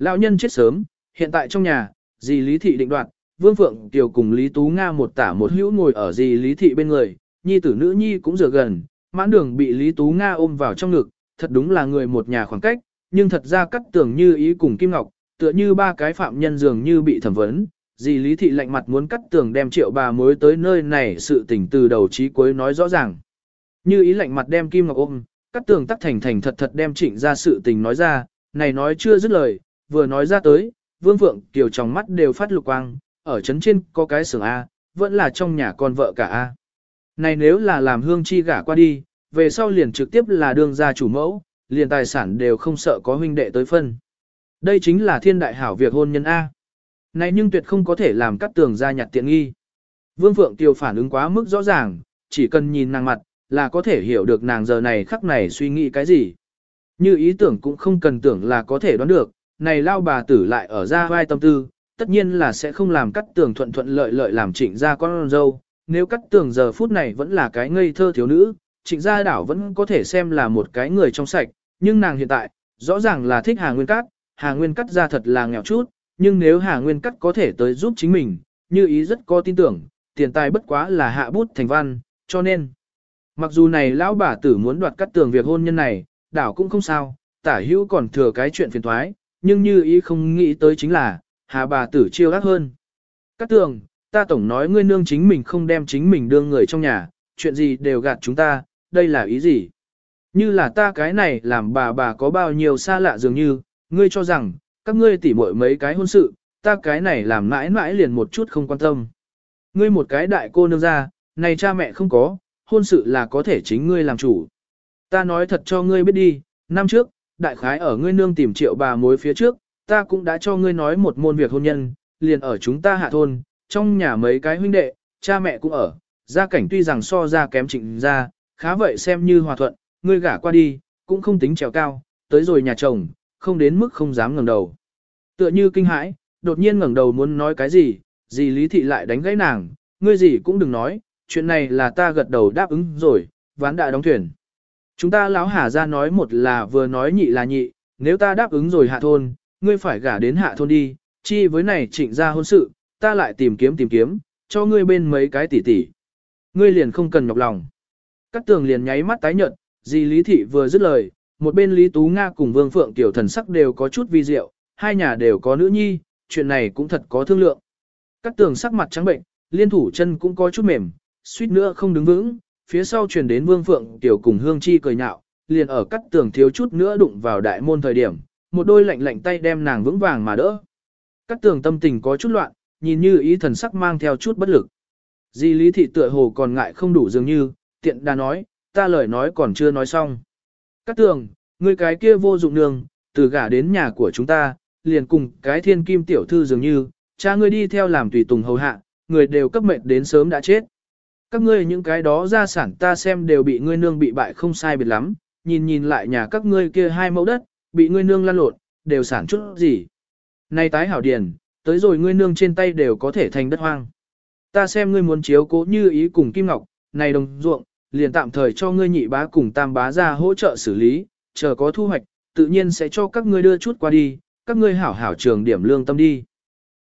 Lão nhân chết sớm, hiện tại trong nhà, dì Lý Thị định đoạt, Vương Phượng Kiều cùng Lý Tú Nga một tả một hữu ngồi ở dì Lý Thị bên người, nhi tử nữ nhi cũng dựa gần, mãn đường bị Lý Tú Nga ôm vào trong ngực, thật đúng là người một nhà khoảng cách, nhưng thật ra cắt tưởng như ý cùng Kim Ngọc, tựa như ba cái phạm nhân dường như bị thẩm vấn, dì Lý Thị lạnh mặt muốn cắt tường đem triệu bà mối tới nơi này sự tình từ đầu chí cuối nói rõ ràng. Như ý lạnh mặt đem Kim Ngọc ôm, cắt tường tắc thành thành thật thật đem trịnh ra sự tình nói ra, này nói chưa dứt lời, vừa nói ra tới, Vương Phượng Kiều trong mắt đều phát lục quang, ở trấn trên có cái xưởng A, vẫn là trong nhà con vợ cả A. Này nếu là làm hương chi gả qua đi, về sau liền trực tiếp là đương gia chủ mẫu, liền tài sản đều không sợ có huynh đệ tới phân. Đây chính là thiên đại hảo việc hôn nhân A. Này nhưng tuyệt không có thể làm cắt tường ra nhặt tiện nghi. Vương Phượng Tiêu phản ứng quá mức rõ ràng, chỉ cần nhìn nàng mặt, là có thể hiểu được nàng giờ này khắc này suy nghĩ cái gì. Như ý tưởng cũng không cần tưởng là có thể đoán được, này lao bà tử lại ở ra vai tâm tư, tất nhiên là sẽ không làm cắt tường thuận thuận lợi lợi làm trịnh ra con dâu. Nếu cắt tường giờ phút này vẫn là cái ngây thơ thiếu nữ, trịnh gia đảo vẫn có thể xem là một cái người trong sạch, nhưng nàng hiện tại, rõ ràng là thích Hà Nguyên Cát, Hà Nguyên Cát ra thật là nghèo chút, nhưng nếu Hà Nguyên Cát có thể tới giúp chính mình, như ý rất có tin tưởng, tiền tài bất quá là hạ bút thành văn, cho nên, mặc dù này lão bà tử muốn đoạt cắt tường việc hôn nhân này, đảo cũng không sao, tả hữu còn thừa cái chuyện phiền thoái, nhưng như ý không nghĩ tới chính là, Hà bà tử chiêu ác hơn. các tường, ta tổng nói ngươi nương chính mình không đem chính mình đương người trong nhà, chuyện gì đều gạt chúng ta, đây là ý gì? Như là ta cái này làm bà bà có bao nhiêu xa lạ dường như, ngươi cho rằng, các ngươi tỉ muội mấy cái hôn sự, ta cái này làm mãi mãi liền một chút không quan tâm. Ngươi một cái đại cô nương ra, này cha mẹ không có, hôn sự là có thể chính ngươi làm chủ. Ta nói thật cho ngươi biết đi, năm trước, đại khái ở ngươi nương tìm triệu bà mối phía trước, ta cũng đã cho ngươi nói một môn việc hôn nhân, liền ở chúng ta hạ thôn, trong nhà mấy cái huynh đệ, cha mẹ cũng ở, gia cảnh tuy rằng so ra kém trịnh ra, khá vậy xem như hòa thuận, ngươi gả qua đi, cũng không tính trèo cao, tới rồi nhà chồng, không đến mức không dám ngẩng đầu. Tựa như kinh hãi, đột nhiên ngẩng đầu muốn nói cái gì, gì lý thị lại đánh gãy nàng, ngươi gì cũng đừng nói, chuyện này là ta gật đầu đáp ứng rồi, ván đã đóng thuyền. Chúng ta lão hà ra nói một là vừa nói nhị là nhị, nếu ta đáp ứng rồi hạ thôn, ngươi phải gả đến hạ thôn đi, chi với này trịnh ra hôn sự, ta lại tìm kiếm tìm kiếm, cho ngươi bên mấy cái tỷ tỷ. Ngươi liền không cần nhọc lòng. Các tường liền nháy mắt tái nhợt, di Lý Thị vừa dứt lời, một bên Lý Tú Nga cùng Vương Phượng Tiểu thần sắc đều có chút vi diệu, hai nhà đều có nữ nhi, chuyện này cũng thật có thương lượng. Các tường sắc mặt trắng bệnh, liên thủ chân cũng có chút mềm, suýt nữa không đứng vững, phía sau truyền đến Vương Phượng Tiểu cùng Hương Chi cười nhạo, liền ở cắt tường thiếu chút nữa đụng vào đại môn thời điểm, một đôi lạnh lạnh tay đem nàng vững vàng mà đỡ. Cắt tường tâm tình có chút loạn, nhìn như ý thần sắc mang theo chút bất lực. Di Lý Thị tựa hồ còn ngại không đủ dường như, tiện đã nói, ta lời nói còn chưa nói xong. cắt tường, ngươi cái kia vô dụng nương, từ gả đến nhà của chúng ta, liền cùng cái thiên kim tiểu thư dường như, cha ngươi đi theo làm tùy tùng hầu hạ, người đều cấp mệnh đến sớm đã chết. Các ngươi những cái đó gia sản ta xem đều bị ngươi nương bị bại không sai biệt lắm, nhìn nhìn lại nhà các ngươi kia hai mẫu đất, bị ngươi nương lăn lộn, đều sản chút gì. nay tái hảo điền, tới rồi ngươi nương trên tay đều có thể thành đất hoang. Ta xem ngươi muốn chiếu cố như ý cùng Kim Ngọc, này đồng ruộng, liền tạm thời cho ngươi nhị bá cùng tam bá ra hỗ trợ xử lý, chờ có thu hoạch, tự nhiên sẽ cho các ngươi đưa chút qua đi, các ngươi hảo hảo trường điểm lương tâm đi.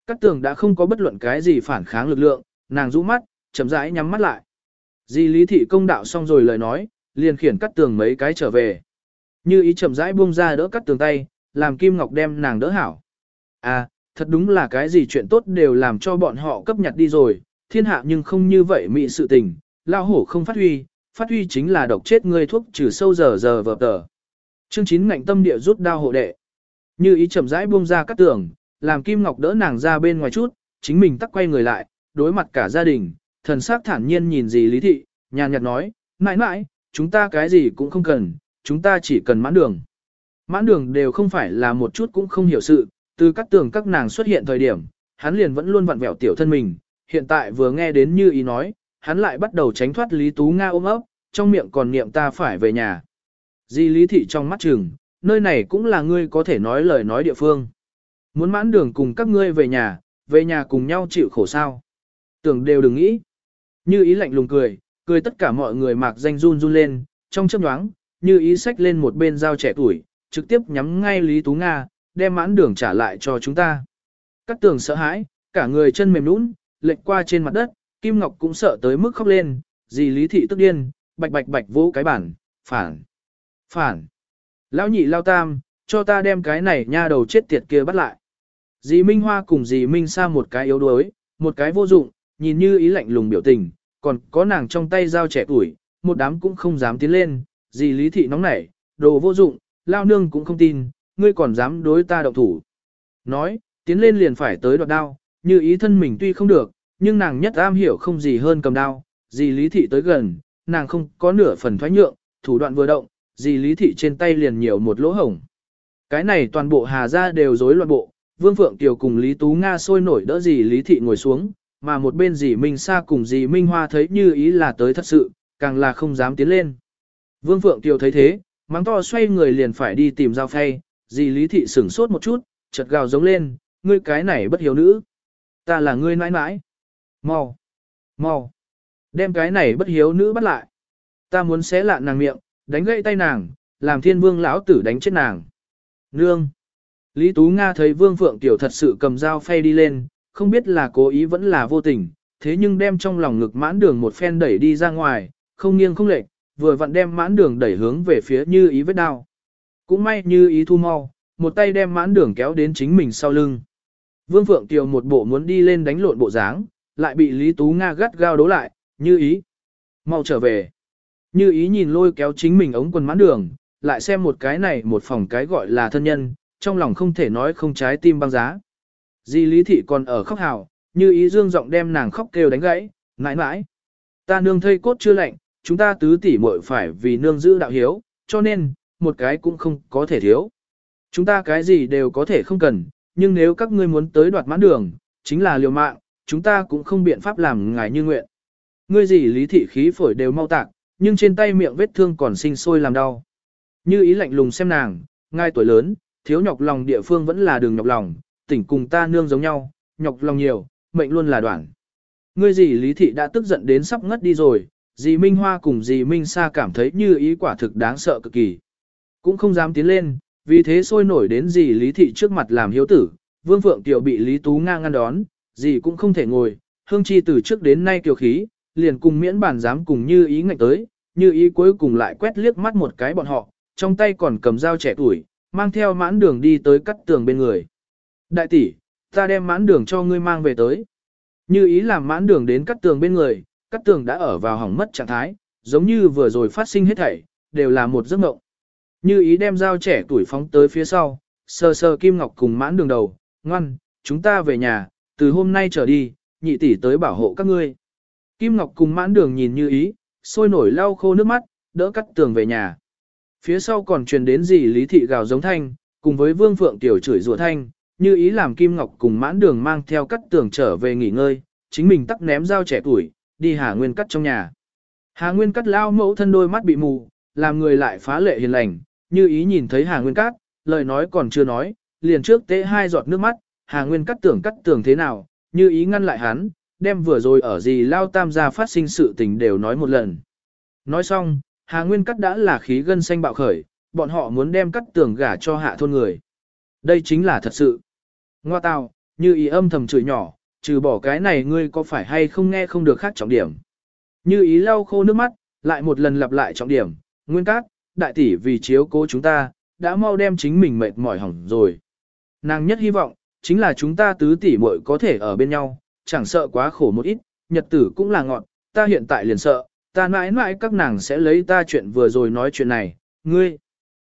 Các tường đã không có bất luận cái gì phản kháng lực lượng, nàng rũ mắt, chậm rãi nhắm mắt lại. Di lý thị công đạo xong rồi lời nói, liền khiển cắt tường mấy cái trở về. Như ý chậm rãi buông ra đỡ cắt tường tay, làm Kim Ngọc đem nàng đỡ hảo. À, thật đúng là cái gì chuyện tốt đều làm cho bọn họ cấp nhặt đi rồi, thiên hạ nhưng không như vậy mị sự tình, lao hổ không phát huy, phát huy chính là độc chết ngươi thuốc trừ sâu giờ giờ vợp tờ. Chương chín ngạnh tâm địa rút đao hộ đệ. Như ý chậm rãi buông ra cắt tường, làm Kim Ngọc đỡ nàng ra bên ngoài chút, chính mình tắc quay người lại, đối mặt cả gia đình, thần sắc thản nhiên nhìn gì lý thị, nhàn nhạt nói, mãi mãi, chúng ta cái gì cũng không cần, chúng ta chỉ cần mãn đường. Mãn đường đều không phải là một chút cũng không hiểu sự, từ các tường các nàng xuất hiện thời điểm, hắn liền vẫn luôn vặn vẹo tiểu thân mình, hiện tại vừa nghe đến như ý nói, hắn lại bắt đầu tránh thoát Lý Tú Nga ôm ấp, trong miệng còn niệm ta phải về nhà. Di Lý Thị trong mắt chừng, nơi này cũng là ngươi có thể nói lời nói địa phương. Muốn mãn đường cùng các ngươi về nhà, về nhà cùng nhau chịu khổ sao. Tưởng đều đừng nghĩ. Như ý lạnh lùng cười, Cười tất cả mọi người mạc danh run run lên, trong chớp nhoáng, như ý sách lên một bên dao trẻ tuổi, trực tiếp nhắm ngay Lý Tú Nga, đem mãn đường trả lại cho chúng ta. Các tường sợ hãi, cả người chân mềm nũng, lệch qua trên mặt đất, Kim Ngọc cũng sợ tới mức khóc lên, gì Lý Thị tức điên, bạch bạch bạch vỗ cái bản, phản, phản. Lão nhị lao tam, cho ta đem cái này nha đầu chết tiệt kia bắt lại. Dì Minh Hoa cùng dì Minh Sa một cái yếu đuối, một cái vô dụng, nhìn như ý lạnh lùng biểu tình, còn có nàng trong tay dao trẻ tuổi, một đám cũng không dám tiến lên, gì Lý Thị nóng nảy, đồ vô dụng, lao nương cũng không tin, ngươi còn dám đối ta động thủ. Nói, tiến lên liền phải tới đoạt đao, như ý thân mình tuy không được, nhưng nàng nhất am hiểu không gì hơn cầm đao, dì Lý Thị tới gần, nàng không có nửa phần thoái nhượng, thủ đoạn vừa động, dì Lý Thị trên tay liền nhiều một lỗ hổng. Cái này toàn bộ Hà Gia đều rối loạn bộ, Vương Phượng Kiều cùng Lý Tú Nga sôi nổi đỡ dì Lý Thị ngồi xuống, mà một bên dì Minh Sa cùng dì Minh Hoa thấy như ý là tới thật sự, càng là không dám tiến lên. Vương Phượng tiểu thấy thế, mắng to xoay người liền phải đi tìm dao phay, dì Lý Thị sửng sốt một chút, chợt gào giống lên, ngươi cái này bất hiếu nữ. Ta là ngươi nãi nãi. Mau, mau, đem cái này bất hiếu nữ bắt lại. Ta muốn xé lạ nàng miệng, đánh gãy tay nàng, làm thiên vương lão tử đánh chết nàng. Nương. Lý Tú Nga thấy Vương Phượng Tiểu thật sự cầm dao phay đi lên, không biết là cố ý vẫn là vô tình, thế nhưng đem trong lòng ngực mãn đường một phen đẩy đi ra ngoài, không nghiêng không lệch, vừa vặn đem mãn đường đẩy hướng về phía như ý vết đao. Cũng may như ý thu mau, một tay đem mãn đường kéo đến chính mình sau lưng. Vương Phượng tiều một bộ muốn đi lên đánh lộn bộ dáng, lại bị Lý Tú Nga gắt gao đấu lại, như ý. Mau trở về. Như ý nhìn lôi kéo chính mình ống quần mãn đường, lại xem một cái này một phòng cái gọi là thân nhân, trong lòng không thể nói không trái tim băng giá. Di Lý Thị còn ở khóc hào, như ý dương giọng đem nàng khóc kêu đánh gãy, mãi mãi. Ta nương thây cốt chưa lạnh, chúng ta tứ tỷ muội phải vì nương giữ đạo hiếu, cho nên, một cái cũng không có thể thiếu. Chúng ta cái gì đều có thể không cần, nhưng nếu các ngươi muốn tới đoạt mãn đường, chính là liều mạng, chúng ta cũng không biện pháp làm ngài như nguyện. Ngươi gì lý thị khí phổi đều mau tạc, nhưng trên tay miệng vết thương còn sinh sôi làm đau. Như ý lạnh lùng xem nàng, ngay tuổi lớn, thiếu nhọc lòng địa phương vẫn là đường nhọc lòng, tỉnh cùng ta nương giống nhau, nhọc lòng nhiều, mệnh luôn là đoạn. Ngươi gì lý thị đã tức giận đến sắp ngất đi rồi, dì Minh Hoa cùng dì Minh Sa cảm thấy như ý quả thực đáng sợ cực kỳ. Cũng không dám tiến lên, vì thế sôi nổi đến dì lý thị trước mặt làm hiếu tử, vương phượng tiểu bị lý tú ngang ngăn đón, dì cũng không thể ngồi, hương chi từ trước đến nay kiều khí, liền cùng miễn bản dám cùng như ý ngạnh tới, như ý cuối cùng lại quét liếc mắt một cái bọn họ, trong tay còn cầm dao trẻ tuổi, mang theo mãn đường đi tới cắt tường bên người. Đại tỷ, ta đem mãn đường cho ngươi mang về tới. Như ý làm mãn đường đến cắt tường bên người, cắt tường đã ở vào hỏng mất trạng thái, giống như vừa rồi phát sinh hết thảy, đều là một giấc mộng. Như ý đem dao trẻ tuổi phóng tới phía sau, sờ sờ Kim Ngọc cùng mãn đường đầu, ngoan, chúng ta về nhà, từ hôm nay trở đi, nhị tỷ tới bảo hộ các ngươi. Kim Ngọc cùng mãn đường nhìn như ý, sôi nổi lau khô nước mắt, đỡ cắt tường về nhà. Phía sau còn truyền đến gì lý thị gào giống thanh, cùng với vương phượng tiểu chửi rủa thanh, như ý làm Kim Ngọc cùng mãn đường mang theo cắt tường trở về nghỉ ngơi, chính mình tắc ném dao trẻ tuổi, đi Hà Nguyên cắt trong nhà. Hà Nguyên cắt lao mẫu thân đôi mắt bị mù, làm người lại phá lệ hiền lành, như ý nhìn thấy Hà Nguyên cắt, lời nói còn chưa nói, liền trước tế hai giọt nước mắt, Hà Nguyên cắt tưởng cắt tường thế nào, như ý ngăn lại hắn, đem vừa rồi ở gì lao tam gia phát sinh sự tình đều nói một lần. Nói xong, Hà Nguyên cắt đã là khí gân xanh bạo khởi, bọn họ muốn đem cắt tường gả cho hạ thôn người. Đây chính là thật sự. Ngoa tào, như ý âm thầm chửi nhỏ, trừ bỏ cái này ngươi có phải hay không nghe không được khác trọng điểm. Như ý lau khô nước mắt, lại một lần lặp lại trọng điểm, nguyên cát, đại tỷ vì chiếu cố chúng ta, đã mau đem chính mình mệt mỏi hỏng rồi. Nàng nhất hy vọng, chính là chúng ta tứ tỷ muội có thể ở bên nhau, chẳng sợ quá khổ một ít, nhật tử cũng là ngọn, ta hiện tại liền sợ, ta mãi mãi các nàng sẽ lấy ta chuyện vừa rồi nói chuyện này, ngươi,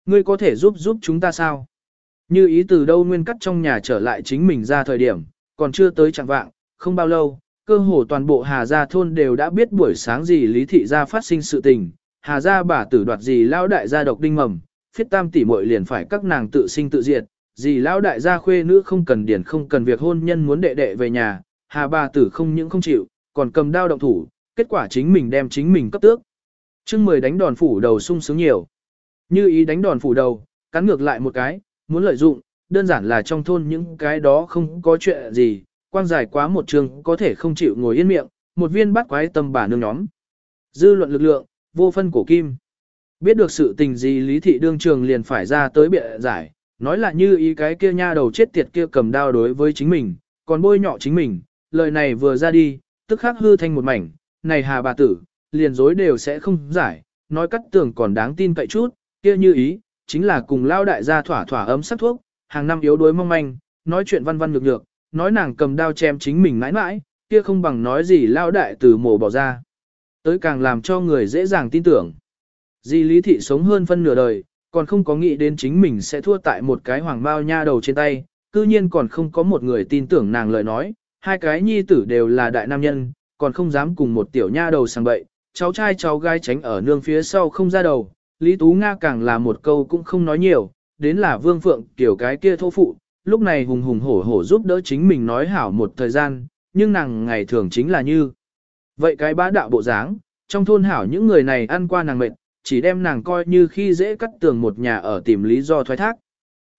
ngươi có thể giúp giúp chúng ta sao? Như ý từ đâu nguyên cắt trong nhà trở lại chính mình ra thời điểm, còn chưa tới chẳng vạng, không bao lâu, cơ hồ toàn bộ Hà Gia thôn đều đã biết buổi sáng gì Lý Thị Gia phát sinh sự tình, Hà Gia bà tử đoạt gì lão đại gia độc đinh mầm, phiết tam tỷ muội liền phải các nàng tự sinh tự diệt, gì lão đại gia khuê nữ không cần điển không cần việc hôn nhân muốn đệ đệ về nhà, Hà bà tử không những không chịu, còn cầm đao động thủ, kết quả chính mình đem chính mình cấp tước. chương mười đánh đòn phủ đầu sung sướng nhiều. Như ý đánh đòn phủ đầu, cắn ngược lại một cái, muốn lợi dụng, đơn giản là trong thôn những cái đó không có chuyện gì, quang dài quá một trường có thể không chịu ngồi yên miệng, một viên bắt quái tâm bà nương nhóm. Dư luận lực lượng, vô phân cổ kim. Biết được sự tình gì lý thị đương trường liền phải ra tới bịa giải, nói là như ý cái kia nha đầu chết tiệt kia cầm đao đối với chính mình, còn bôi nhọ chính mình, lời này vừa ra đi, tức khắc hư thành một mảnh, này hà bà tử, liền dối đều sẽ không giải, nói cắt tưởng còn đáng tin cậy chút, kia như ý, chính là cùng lao đại gia thỏa thỏa ấm sắc thuốc, hàng năm yếu đuối mong manh, nói chuyện văn văn nhược nhược, nói nàng cầm đao chém chính mình mãi mãi, kia không bằng nói gì lao đại từ mổ bỏ ra. Tới càng làm cho người dễ dàng tin tưởng. Di lý thị sống hơn phân nửa đời, còn không có nghĩ đến chính mình sẽ thua tại một cái hoàng bao nha đầu trên tay, cư nhiên còn không có một người tin tưởng nàng lời nói, hai cái nhi tử đều là đại nam nhân, còn không dám cùng một tiểu nha đầu sang bậy, cháu trai cháu gái tránh ở nương phía sau không ra đầu, Lý Tú Nga càng là một câu cũng không nói nhiều, đến là Vương Phượng kiểu cái kia thô phụ, lúc này hùng hùng hổ hổ giúp đỡ chính mình nói hảo một thời gian, nhưng nàng ngày thường chính là như. Vậy cái bá đạo bộ dáng, trong thôn hảo những người này ăn qua nàng mệt, chỉ đem nàng coi như khi dễ cắt tường một nhà ở tìm lý do thoái thác.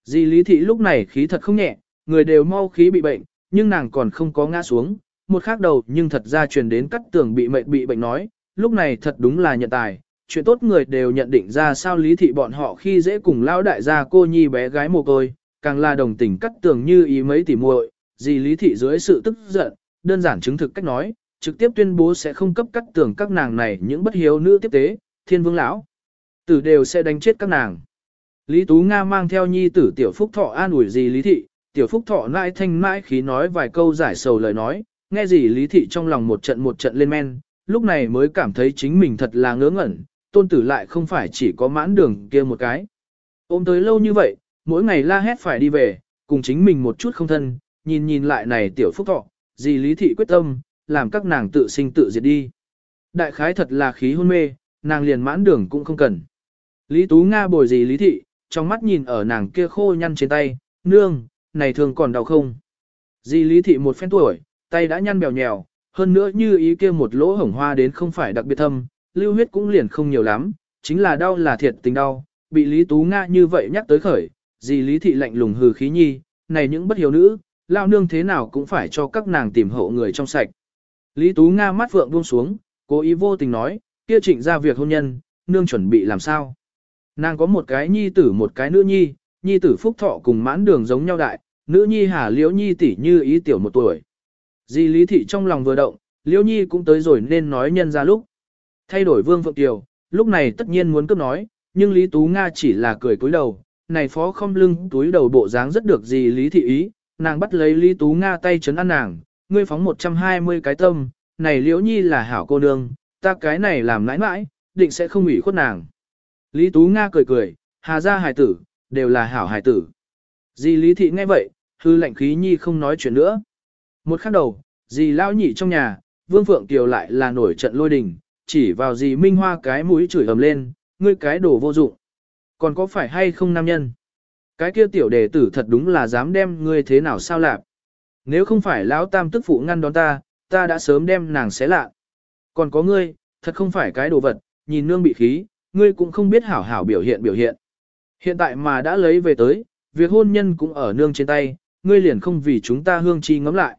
Di Lý Thị lúc này khí thật không nhẹ, người đều mau khí bị bệnh, nhưng nàng còn không có ngã xuống, một khác đầu nhưng thật ra truyền đến cắt tường bị mệnh bị bệnh nói, lúc này thật đúng là nhận tài, chuyện tốt người đều nhận định ra sao Lý Thị bọn họ khi dễ cùng lão đại gia cô nhi bé gái mồ côi, càng là đồng tình cắt tường như ý mấy tỉ muội, gì Lý Thị dưới sự tức giận, đơn giản chứng thực cách nói, trực tiếp tuyên bố sẽ không cấp cắt tường các nàng này những bất hiếu nữ tiếp tế, thiên vương lão tử đều sẽ đánh chết các nàng. Lý Tú Nga mang theo nhi tử tiểu phúc thọ an ủi gì Lý Thị, tiểu phúc thọ nãi thanh mãi khí nói vài câu giải sầu lời nói, nghe gì Lý Thị trong lòng một trận một trận lên men, lúc này mới cảm thấy chính mình thật là ngớ ngẩn, tôn tử lại không phải chỉ có mãn đường kia một cái. Ôm tới lâu như vậy, mỗi ngày la hét phải đi về, cùng chính mình một chút không thân, nhìn nhìn lại này tiểu phúc thọ, gì Lý Thị quyết tâm, làm các nàng tự sinh tự diệt đi. Đại khái thật là khí hôn mê, nàng liền mãn đường cũng không cần. Lý Tú Nga bồi gì Lý Thị, trong mắt nhìn ở nàng kia khô nhăn trên tay, nương, này thường còn đau không. Di Lý Thị một phen tuổi, tay đã nhăn bèo nhèo, hơn nữa như ý kia một lỗ hổng hoa đến không phải đặc biệt thâm, lưu huyết cũng liền không nhiều lắm, chính là đau là thiệt tình đau, bị Lý Tú Nga như vậy nhắc tới khởi, Di Lý Thị lạnh lùng hừ khí nhi, này những bất hiểu nữ, lao nương thế nào cũng phải cho các nàng tìm hậu người trong sạch. Lý Tú Nga mắt vượng buông xuống, cố ý vô tình nói, kia trịnh ra việc hôn nhân, nương chuẩn bị làm sao. Nàng có một cái nhi tử một cái nữ nhi, nhi tử phúc thọ cùng mãn đường giống nhau đại, nữ nhi hà liễu nhi tỷ như ý tiểu một tuổi. Di lý thị trong lòng vừa động, liễu nhi cũng tới rồi nên nói nhân ra lúc. Thay đổi vương phượng Kiều, lúc này tất nhiên muốn cướp nói, nhưng Lý Tú Nga chỉ là cười cúi đầu, này phó không lưng túi đầu bộ dáng rất được gì Lý thị ý, nàng bắt lấy Lý Tú Nga tay chấn ăn nàng, ngươi phóng 120 cái tâm, này liễu nhi là hảo cô nương, ta cái này làm nãi nãi, định sẽ không ủy khuất nàng. Lý Tú Nga cười cười, hà ra hài tử, đều là hảo hài tử. Dì Lý Thị nghe vậy, hư lạnh khí nhi không nói chuyện nữa. Một khắc đầu, dì lao nhị trong nhà, Vương Phượng Kiều lại là nổi trận lôi đình, chỉ vào dì Minh Hoa cái mũi chửi ầm lên, ngươi cái đồ vô dụng. Còn có phải hay không nam nhân? Cái kia tiểu đệ tử thật đúng là dám đem ngươi thế nào sao lạp. Nếu không phải lão tam tức phụ ngăn đón ta, ta đã sớm đem nàng xé lạ. Còn có ngươi, thật không phải cái đồ vật, nhìn nương bị khí, ngươi cũng không biết hảo hảo biểu hiện biểu hiện. Hiện tại mà đã lấy về tới, việc hôn nhân cũng ở nương trên tay, ngươi liền không vì chúng ta hương chi ngắm lại.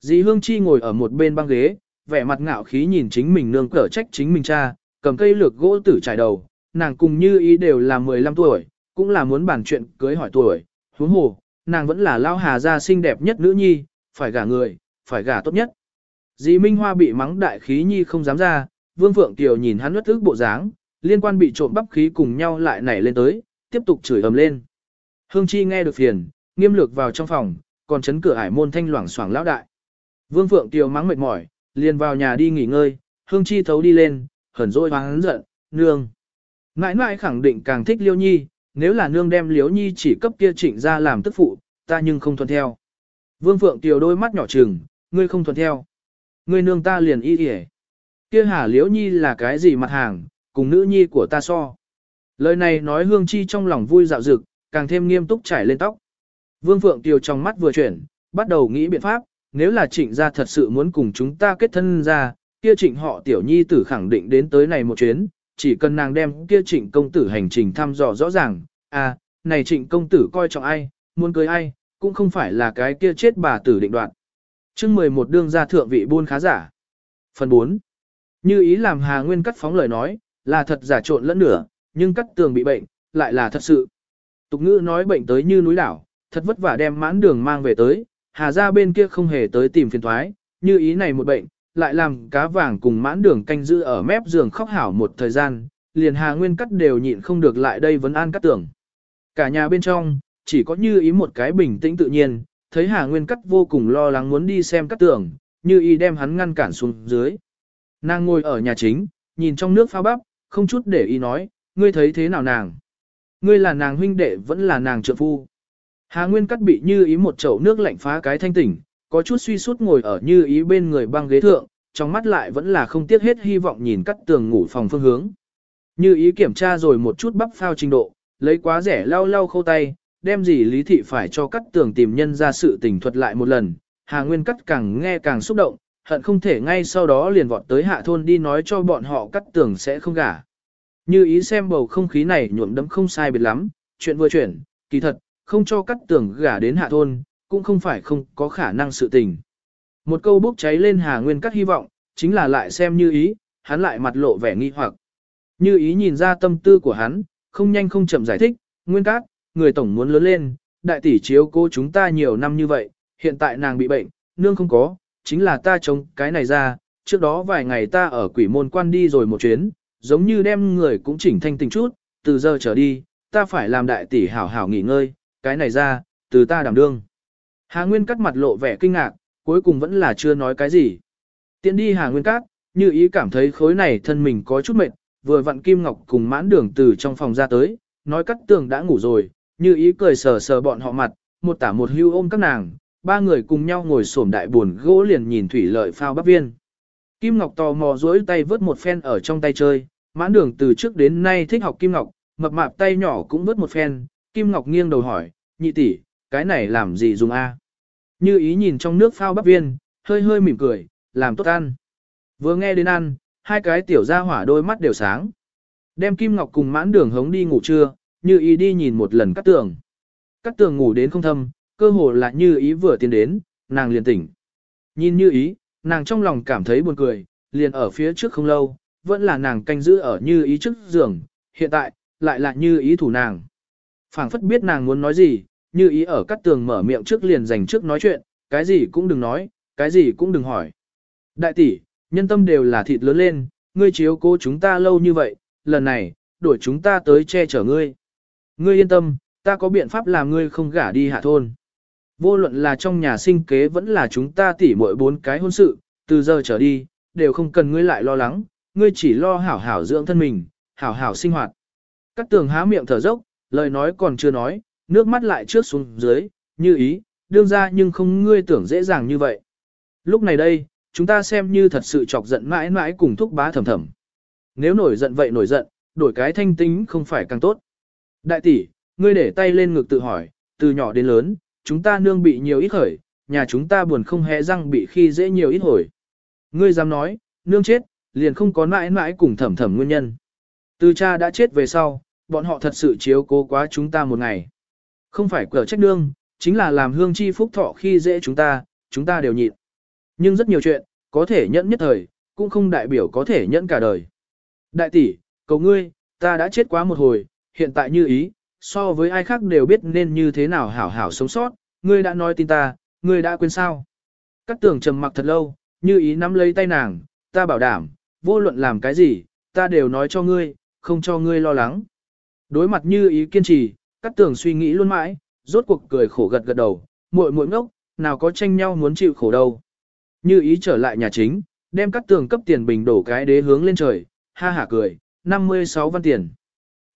Dì hương chi ngồi ở một bên băng ghế, vẻ mặt ngạo khí nhìn chính mình nương cở trách chính mình cha, cầm cây lược gỗ tử trải đầu, nàng cùng như ý đều là 15 tuổi, cũng là muốn bàn chuyện cưới hỏi tuổi, huống hồ, nàng vẫn là lao hà gia xinh đẹp nhất nữ nhi, phải gả người, phải gả tốt nhất. Dì Minh Hoa bị mắng đại khí nhi không dám ra, Vương Phượng Tiểu nhìn hắn nuốt ức bộ dáng, liên quan bị trộm bắp khí cùng nhau lại nảy lên tới, tiếp tục chửi ầm lên. Hương Chi nghe được phiền, nghiêm lược vào trong phòng, còn chấn cửa hải môn thanh loảng xoảng lão đại. Vương Phượng tiều mắng mệt mỏi, liền vào nhà đi nghỉ ngơi, Hương Chi thấu đi lên, hẩn dỗi hấn giận, nương. Nãi nãi khẳng định càng thích Liêu Nhi, nếu là nương đem Liêu Nhi chỉ cấp kia trịnh ra làm tức phụ, ta nhưng không thuận theo. Vương Phượng Kiều đôi mắt nhỏ trừng, ngươi không thuận theo. Ngươi nương ta liền y yể. Kia hà Liễu Nhi là cái gì mặt hàng, cùng nữ nhi của ta so. Lời này nói Hương Chi trong lòng vui dạo dực, càng thêm nghiêm túc trải lên tóc. Vương Phượng Tiều trong mắt vừa chuyển, bắt đầu nghĩ biện pháp, nếu là trịnh gia thật sự muốn cùng chúng ta kết thân ra, kia trịnh họ tiểu nhi tử khẳng định đến tới này một chuyến, chỉ cần nàng đem kia trịnh công tử hành trình thăm dò rõ ràng, à, này trịnh công tử coi trọng ai, muốn cưới ai, cũng không phải là cái kia chết bà tử định đoạt. chương 11 đương gia thượng vị buôn khá giả. Phần 4 Như ý làm Hà Nguyên cắt phóng lời nói, là thật giả trộn lẫn nửa, nhưng cắt tường bị bệnh, lại là thật sự. Tục ngữ nói bệnh tới như núi đảo, thật vất vả đem mãn đường mang về tới, Hà ra bên kia không hề tới tìm phiền thoái, như ý này một bệnh, lại làm cá vàng cùng mãn đường canh giữ ở mép giường khóc hảo một thời gian, liền Hà Nguyên cắt đều nhịn không được lại đây vấn an cắt tưởng. Cả nhà bên trong, chỉ có như ý một cái bình tĩnh tự nhiên, thấy Hà Nguyên cắt vô cùng lo lắng muốn đi xem cắt tưởng, như ý đem hắn ngăn cản xuống dưới. Nàng ngồi ở nhà chính, nhìn trong nước phao bắp, không chút để ý nói, ngươi thấy thế nào nàng? Ngươi là nàng huynh đệ vẫn là nàng trợ phu. Hà Nguyên cắt bị như ý một chậu nước lạnh phá cái thanh tỉnh, có chút suy sút ngồi ở như ý bên người băng ghế thượng, trong mắt lại vẫn là không tiếc hết hy vọng nhìn cắt tường ngủ phòng phương hướng. Như ý kiểm tra rồi một chút bắp phao trình độ, lấy quá rẻ lau lau khâu tay, đem gì lý thị phải cho cắt tường tìm nhân ra sự tình thuật lại một lần. Hà Nguyên cắt càng nghe càng xúc động, hận không thể ngay sau đó liền vọt tới hạ thôn đi nói cho bọn họ cắt tường sẽ không gả. Như ý xem bầu không khí này nhuộm đấm không sai biệt lắm, chuyện vừa chuyển, kỳ thật, không cho cắt Tưởng gả đến hạ thôn, cũng không phải không có khả năng sự tình. Một câu bốc cháy lên Hà Nguyên Cát hy vọng, chính là lại xem như ý, hắn lại mặt lộ vẻ nghi hoặc. Như ý nhìn ra tâm tư của hắn, không nhanh không chậm giải thích, Nguyên cát, người tổng muốn lớn lên, đại tỷ chiếu cô chúng ta nhiều năm như vậy, hiện tại nàng bị bệnh, nương không có, chính là ta chống cái này ra, trước đó vài ngày ta ở quỷ môn quan đi rồi một chuyến, giống như đem người cũng chỉnh thanh tình chút, từ giờ trở đi, ta phải làm đại tỷ hảo hảo nghỉ ngơi, cái này ra, từ ta đảm đương. Hà Nguyên Cát mặt lộ vẻ kinh ngạc, cuối cùng vẫn là chưa nói cái gì. Tiến đi Hà Nguyên cát, như ý cảm thấy khối này thân mình có chút mệt, vừa vặn Kim Ngọc cùng mãn đường từ trong phòng ra tới, nói cắt tường đã ngủ rồi, như ý cười sờ sờ bọn họ mặt, một tả một hưu ôm các nàng, ba người cùng nhau ngồi xổm đại buồn gỗ liền nhìn thủy lợi phao bắp viên. Kim Ngọc tò mò duỗi tay vớt một phen ở trong tay chơi, mãn đường từ trước đến nay thích học Kim Ngọc, mập mạp tay nhỏ cũng vớt một phen, Kim Ngọc nghiêng đầu hỏi, nhị tỷ, cái này làm gì dùng a? Như ý nhìn trong nước phao bắp viên, hơi hơi mỉm cười, làm tốt ăn. Vừa nghe đến ăn, hai cái tiểu gia hỏa đôi mắt đều sáng. Đem Kim Ngọc cùng mãn đường hống đi ngủ trưa, như ý đi nhìn một lần cắt tường. Cắt tường ngủ đến không thâm, cơ hồ là như ý vừa tiến đến, nàng liền tỉnh. Nhìn như ý, nàng trong lòng cảm thấy buồn cười, liền ở phía trước không lâu, vẫn là nàng canh giữ ở như ý trước giường, hiện tại, lại là như ý thủ nàng phảng phất biết nàng muốn nói gì, như ý ở cắt tường mở miệng trước liền dành trước nói chuyện, cái gì cũng đừng nói, cái gì cũng đừng hỏi. Đại tỷ, nhân tâm đều là thịt lớn lên, ngươi chiếu cố chúng ta lâu như vậy, lần này, đổi chúng ta tới che chở ngươi. Ngươi yên tâm, ta có biện pháp làm ngươi không gả đi hạ thôn. Vô luận là trong nhà sinh kế vẫn là chúng ta tỉ mỗi bốn cái hôn sự, từ giờ trở đi, đều không cần ngươi lại lo lắng, ngươi chỉ lo hảo hảo dưỡng thân mình, hảo hảo sinh hoạt. Cắt tường há miệng thở dốc, lời nói còn chưa nói, nước mắt lại trước xuống dưới, như ý, đương ra nhưng không ngươi tưởng dễ dàng như vậy. Lúc này đây, chúng ta xem như thật sự chọc giận mãi mãi cùng thúc bá thầm thầm. Nếu nổi giận vậy nổi giận, đổi cái thanh tính không phải càng tốt. Đại tỷ, ngươi để tay lên ngực tự hỏi, từ nhỏ đến lớn, chúng ta nương bị nhiều ít khởi, nhà chúng ta buồn không hề răng bị khi dễ nhiều ít hồi. Ngươi dám nói, nương chết, liền không có mãi mãi cùng thầm thầm nguyên nhân. Từ cha đã chết về sau, bọn họ thật sự chiếu cố quá chúng ta một ngày. Không phải cờ trách nương, chính là làm hương chi phúc thọ khi dễ chúng ta, chúng ta đều nhịn. Nhưng rất nhiều chuyện, có thể nhẫn nhất thời, cũng không đại biểu có thể nhẫn cả đời. Đại tỷ, cầu ngươi, ta đã chết quá một hồi, hiện tại như ý, so với ai khác đều biết nên như thế nào hảo hảo sống sót, ngươi đã nói tin ta, ngươi đã quên sao. Các tưởng trầm mặc thật lâu, như ý nắm lấy tay nàng, ta bảo đảm, vô luận làm cái gì, ta đều nói cho ngươi, không cho ngươi lo lắng. Đối mặt như ý kiên trì, Cát Tường suy nghĩ luôn mãi, rốt cuộc cười khổ gật gật đầu, muội muội ngốc, nào có tranh nhau muốn chịu khổ đâu. Như ý trở lại nhà chính, đem Cát tường cấp tiền bình đổ cái đế hướng lên trời, ha hả cười, 56 văn tiền.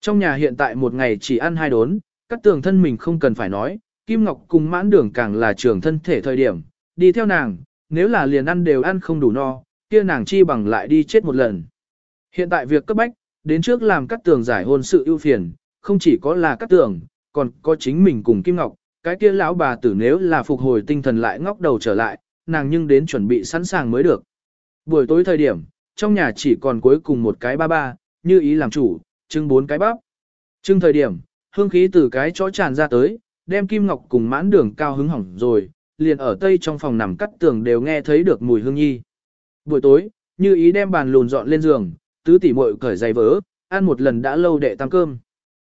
Trong nhà hiện tại một ngày chỉ ăn hai đốn, Cát tường thân mình không cần phải nói, Kim Ngọc cùng mãn đường càng là trường thân thể thời điểm, đi theo nàng, nếu là liền ăn đều ăn không đủ no, kia nàng chi bằng lại đi chết một lần. Hiện tại việc cấp bách, đến trước làm các tường giải hôn sự ưu phiền, không chỉ có là các tường, còn có chính mình cùng Kim Ngọc, cái kia lão bà tử nếu là phục hồi tinh thần lại ngóc đầu trở lại, nàng nhưng đến chuẩn bị sẵn sàng mới được. Buổi tối thời điểm, trong nhà chỉ còn cuối cùng một cái ba ba, như ý làm chủ, trưng bốn cái bắp. Trưng thời điểm, hương khí từ cái chó tràn ra tới, đem Kim Ngọc cùng mãn đường cao hứng hỏng rồi, liền ở tây trong phòng nằm cắt tường đều nghe thấy được mùi hương nhi. Buổi tối, Như ý đem bàn lùn dọn lên giường, tứ tỷ muội cởi giày vỡ, ăn một lần đã lâu đệ tăng cơm.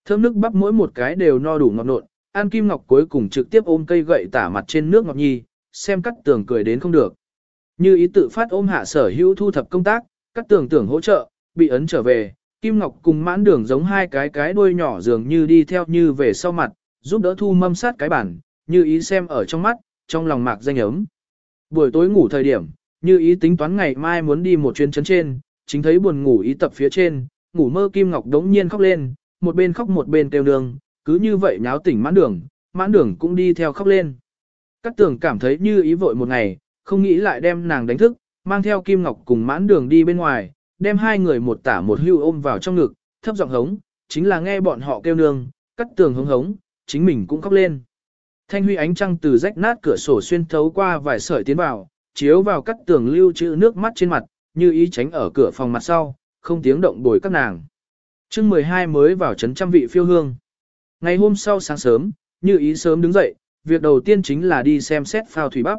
Thơm nước bắp mỗi một cái đều no đủ ngọt nộn, An Kim Ngọc cuối cùng trực tiếp ôm cây gậy tả mặt trên nước ngọc nhi, xem cắt tường cười đến không được. Như ý tự phát ôm hạ sở hữu thu thập công tác, cắt tường tưởng hỗ trợ, bị ấn trở về, Kim Ngọc cùng mãn đường giống hai cái cái đuôi nhỏ dường như đi theo như về sau mặt, giúp đỡ thu mâm sát cái bản, như ý xem ở trong mắt, trong lòng mạc danh ấm. Buổi tối ngủ thời điểm, như ý tính toán ngày mai muốn đi một chuyến chấn trên, chính thấy buồn ngủ ý tập phía trên, ngủ mơ Kim Ngọc đống nhiên khóc lên, một bên khóc một bên kêu nương, cứ như vậy nháo tỉnh mãn đường, mãn đường cũng đi theo khóc lên. cát tường cảm thấy như ý vội một ngày, không nghĩ lại đem nàng đánh thức, mang theo Kim Ngọc cùng mãn đường đi bên ngoài, đem hai người một tả một hưu ôm vào trong ngực, thấp giọng hống, chính là nghe bọn họ kêu nương, cắt tường hống hống, chính mình cũng khóc lên. Thanh huy ánh trăng từ rách nát cửa sổ xuyên thấu qua vài sợi tiến vào, chiếu vào cắt tường lưu trữ nước mắt trên mặt, như ý tránh ở cửa phòng mặt sau, không tiếng động bồi các nàng. chương 12 mới vào trấn trăm vị phiêu hương. Ngày hôm sau sáng sớm, như ý sớm đứng dậy, việc đầu tiên chính là đi xem xét phao thủy bắp.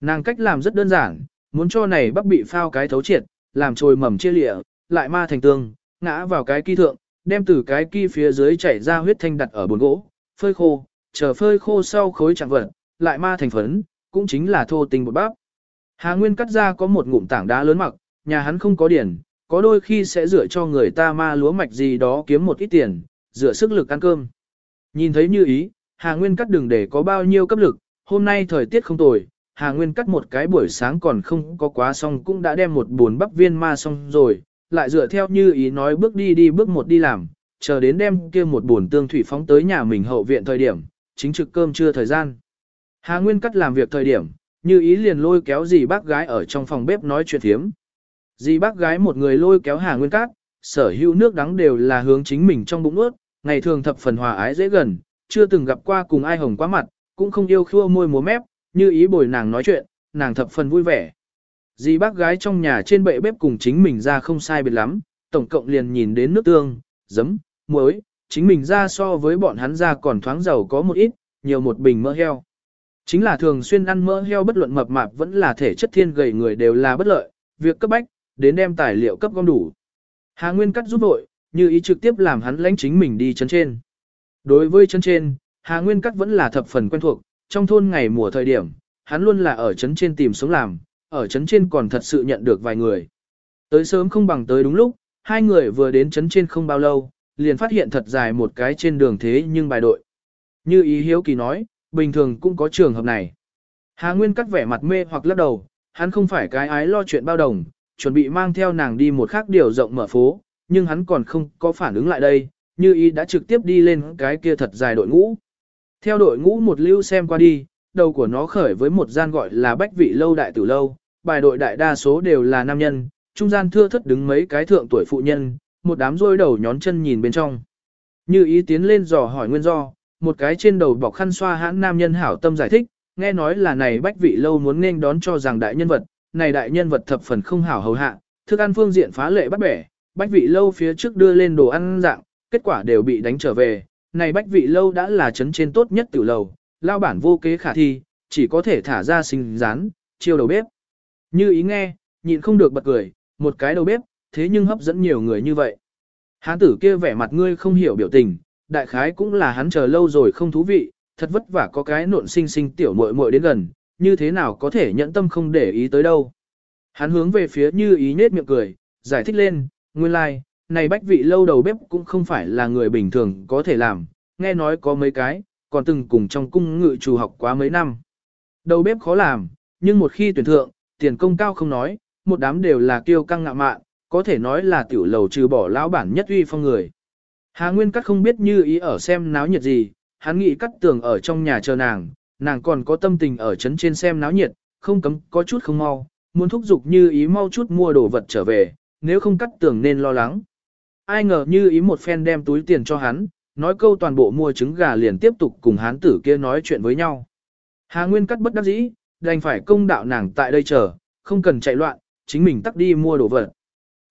Nàng cách làm rất đơn giản, muốn cho này bắp bị phao cái thấu triệt, làm trồi mầm chia lịa, lại ma thành tương, ngã vào cái kỳ thượng, đem từ cái kỳ phía dưới chảy ra huyết thanh đặt ở bồn gỗ, phơi khô, chờ phơi khô sau khối chẳng vật, lại ma thành phấn, cũng chính là thô tình bột bắp. Hà Nguyên cắt ra có một ngụm tảng đá lớn mặc, nhà hắn không có điển, có đôi khi sẽ rửa cho người ta ma lúa mạch gì đó kiếm một ít tiền, rửa sức lực ăn cơm. Nhìn thấy như ý, Hà Nguyên cắt đừng để có bao nhiêu cấp lực, hôm nay thời tiết không tồi, Hà Nguyên cắt một cái buổi sáng còn không có quá xong cũng đã đem một buồn bắp viên ma xong rồi, lại dựa theo như ý nói bước đi đi bước một đi làm, chờ đến đem kia một buồn tương thủy phóng tới nhà mình hậu viện thời điểm, chính trực cơm trưa thời gian. Hà Nguyên cắt làm việc thời điểm, như ý liền lôi kéo dì bác gái ở trong phòng bếp nói chuyện thiếm. Dì bác gái một người lôi kéo Hà Nguyên Cát, sở hữu nước đắng đều là hướng chính mình trong bụng ướt, ngày thường thập phần hòa ái dễ gần, chưa từng gặp qua cùng ai hồng quá mặt, cũng không yêu khua môi múa mép, như ý bồi nàng nói chuyện, nàng thập phần vui vẻ. Dì bác gái trong nhà trên bệ bếp cùng chính mình ra không sai biệt lắm, tổng cộng liền nhìn đến nước tương, giấm, muối, chính mình ra so với bọn hắn ra còn thoáng giàu có một ít, nhiều một bình mỡ heo. Chính là thường xuyên ăn mỡ heo bất luận mập mạp vẫn là thể chất thiên gầy người đều là bất lợi, việc cấp bách, đến đem tài liệu cấp gom đủ. Hà Nguyên cắt giúp vội, như ý trực tiếp làm hắn lãnh chính mình đi chân trên. Đối với chân trên, Hà Nguyên cắt vẫn là thập phần quen thuộc, trong thôn ngày mùa thời điểm, hắn luôn là ở chấn trên tìm sống làm, ở chấn trên còn thật sự nhận được vài người. Tới sớm không bằng tới đúng lúc, hai người vừa đến chấn trên không bao lâu, liền phát hiện thật dài một cái trên đường thế nhưng bài đội. Như ý hiếu kỳ nói, bình thường cũng có trường hợp này. Hà Nguyên cắt vẻ mặt mê hoặc lắc đầu, hắn không phải cái ái lo chuyện bao đồng, chuẩn bị mang theo nàng đi một khác điều rộng mở phố, nhưng hắn còn không có phản ứng lại đây, như ý đã trực tiếp đi lên cái kia thật dài đội ngũ. Theo đội ngũ một lưu xem qua đi, đầu của nó khởi với một gian gọi là bách vị lâu đại tử lâu, bài đội đại đa số đều là nam nhân, trung gian thưa thất đứng mấy cái thượng tuổi phụ nhân, một đám rôi đầu nhón chân nhìn bên trong. Như ý tiến lên dò hỏi nguyên do, một cái trên đầu bọc khăn xoa hãn nam nhân hảo tâm giải thích, nghe nói là này bách vị lâu muốn nên đón cho rằng đại nhân vật, này đại nhân vật thập phần không hảo hầu hạ, thức ăn phương diện phá lệ bắt bẻ, bách vị lâu phía trước đưa lên đồ ăn dạng, kết quả đều bị đánh trở về, này bách vị lâu đã là chấn trên tốt nhất tiểu lầu, lao bản vô kế khả thi, chỉ có thể thả ra sinh rán, chiêu đầu bếp. Như ý nghe, nhịn không được bật cười, một cái đầu bếp, thế nhưng hấp dẫn nhiều người như vậy. Hán tử kia vẻ mặt ngươi không hiểu biểu tình, đại khái cũng là hắn chờ lâu rồi không thú vị, thật vất vả có cái nộn sinh sinh tiểu muội muội đến gần, như thế nào có thể nhẫn tâm không để ý tới đâu. Hắn hướng về phía như ý nết miệng cười, giải thích lên, nguyên lai, like, này bách vị lâu đầu bếp cũng không phải là người bình thường có thể làm, nghe nói có mấy cái, còn từng cùng trong cung ngự chủ học quá mấy năm. Đầu bếp khó làm, nhưng một khi tuyển thượng, tiền công cao không nói, một đám đều là kiêu căng ngạ mạn, có thể nói là tiểu lầu trừ bỏ lão bản nhất uy phong người. Hà Nguyên Cắt không biết như ý ở xem náo nhiệt gì, hắn nghĩ cắt tường ở trong nhà chờ nàng, nàng còn có tâm tình ở trấn trên xem náo nhiệt, không cấm có chút không mau, muốn thúc giục như ý mau chút mua đồ vật trở về, nếu không cắt tưởng nên lo lắng. Ai ngờ như ý một phen đem túi tiền cho hắn, nói câu toàn bộ mua trứng gà liền tiếp tục cùng hán tử kia nói chuyện với nhau. Hà Nguyên cắt bất đắc dĩ, đành phải công đạo nàng tại đây chờ, không cần chạy loạn, chính mình tắt đi mua đồ vật.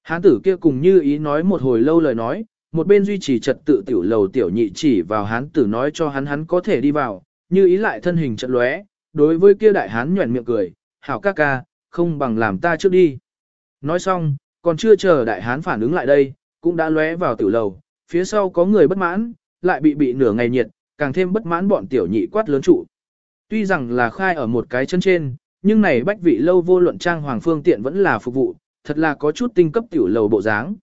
Hán tử kia cùng như ý nói một hồi lâu lời nói, một bên duy trì trật tự tiểu lầu tiểu nhị chỉ vào hán tử nói cho hắn hắn có thể đi vào, như ý lại thân hình trận lóe, đối với kia đại hán nhuẩn miệng cười, hảo ca ca, không bằng làm ta trước đi. Nói xong, còn chưa chờ đại hán phản ứng lại đây, cũng đã lóe vào tiểu lầu, phía sau có người bất mãn, lại bị bị nửa ngày nhiệt, càng thêm bất mãn bọn tiểu nhị quát lớn trụ. Tuy rằng là khai ở một cái chân trên, nhưng này bách vị lâu vô luận trang hoàng phương tiện vẫn là phục vụ, thật là có chút tinh cấp tiểu lầu bộ dáng.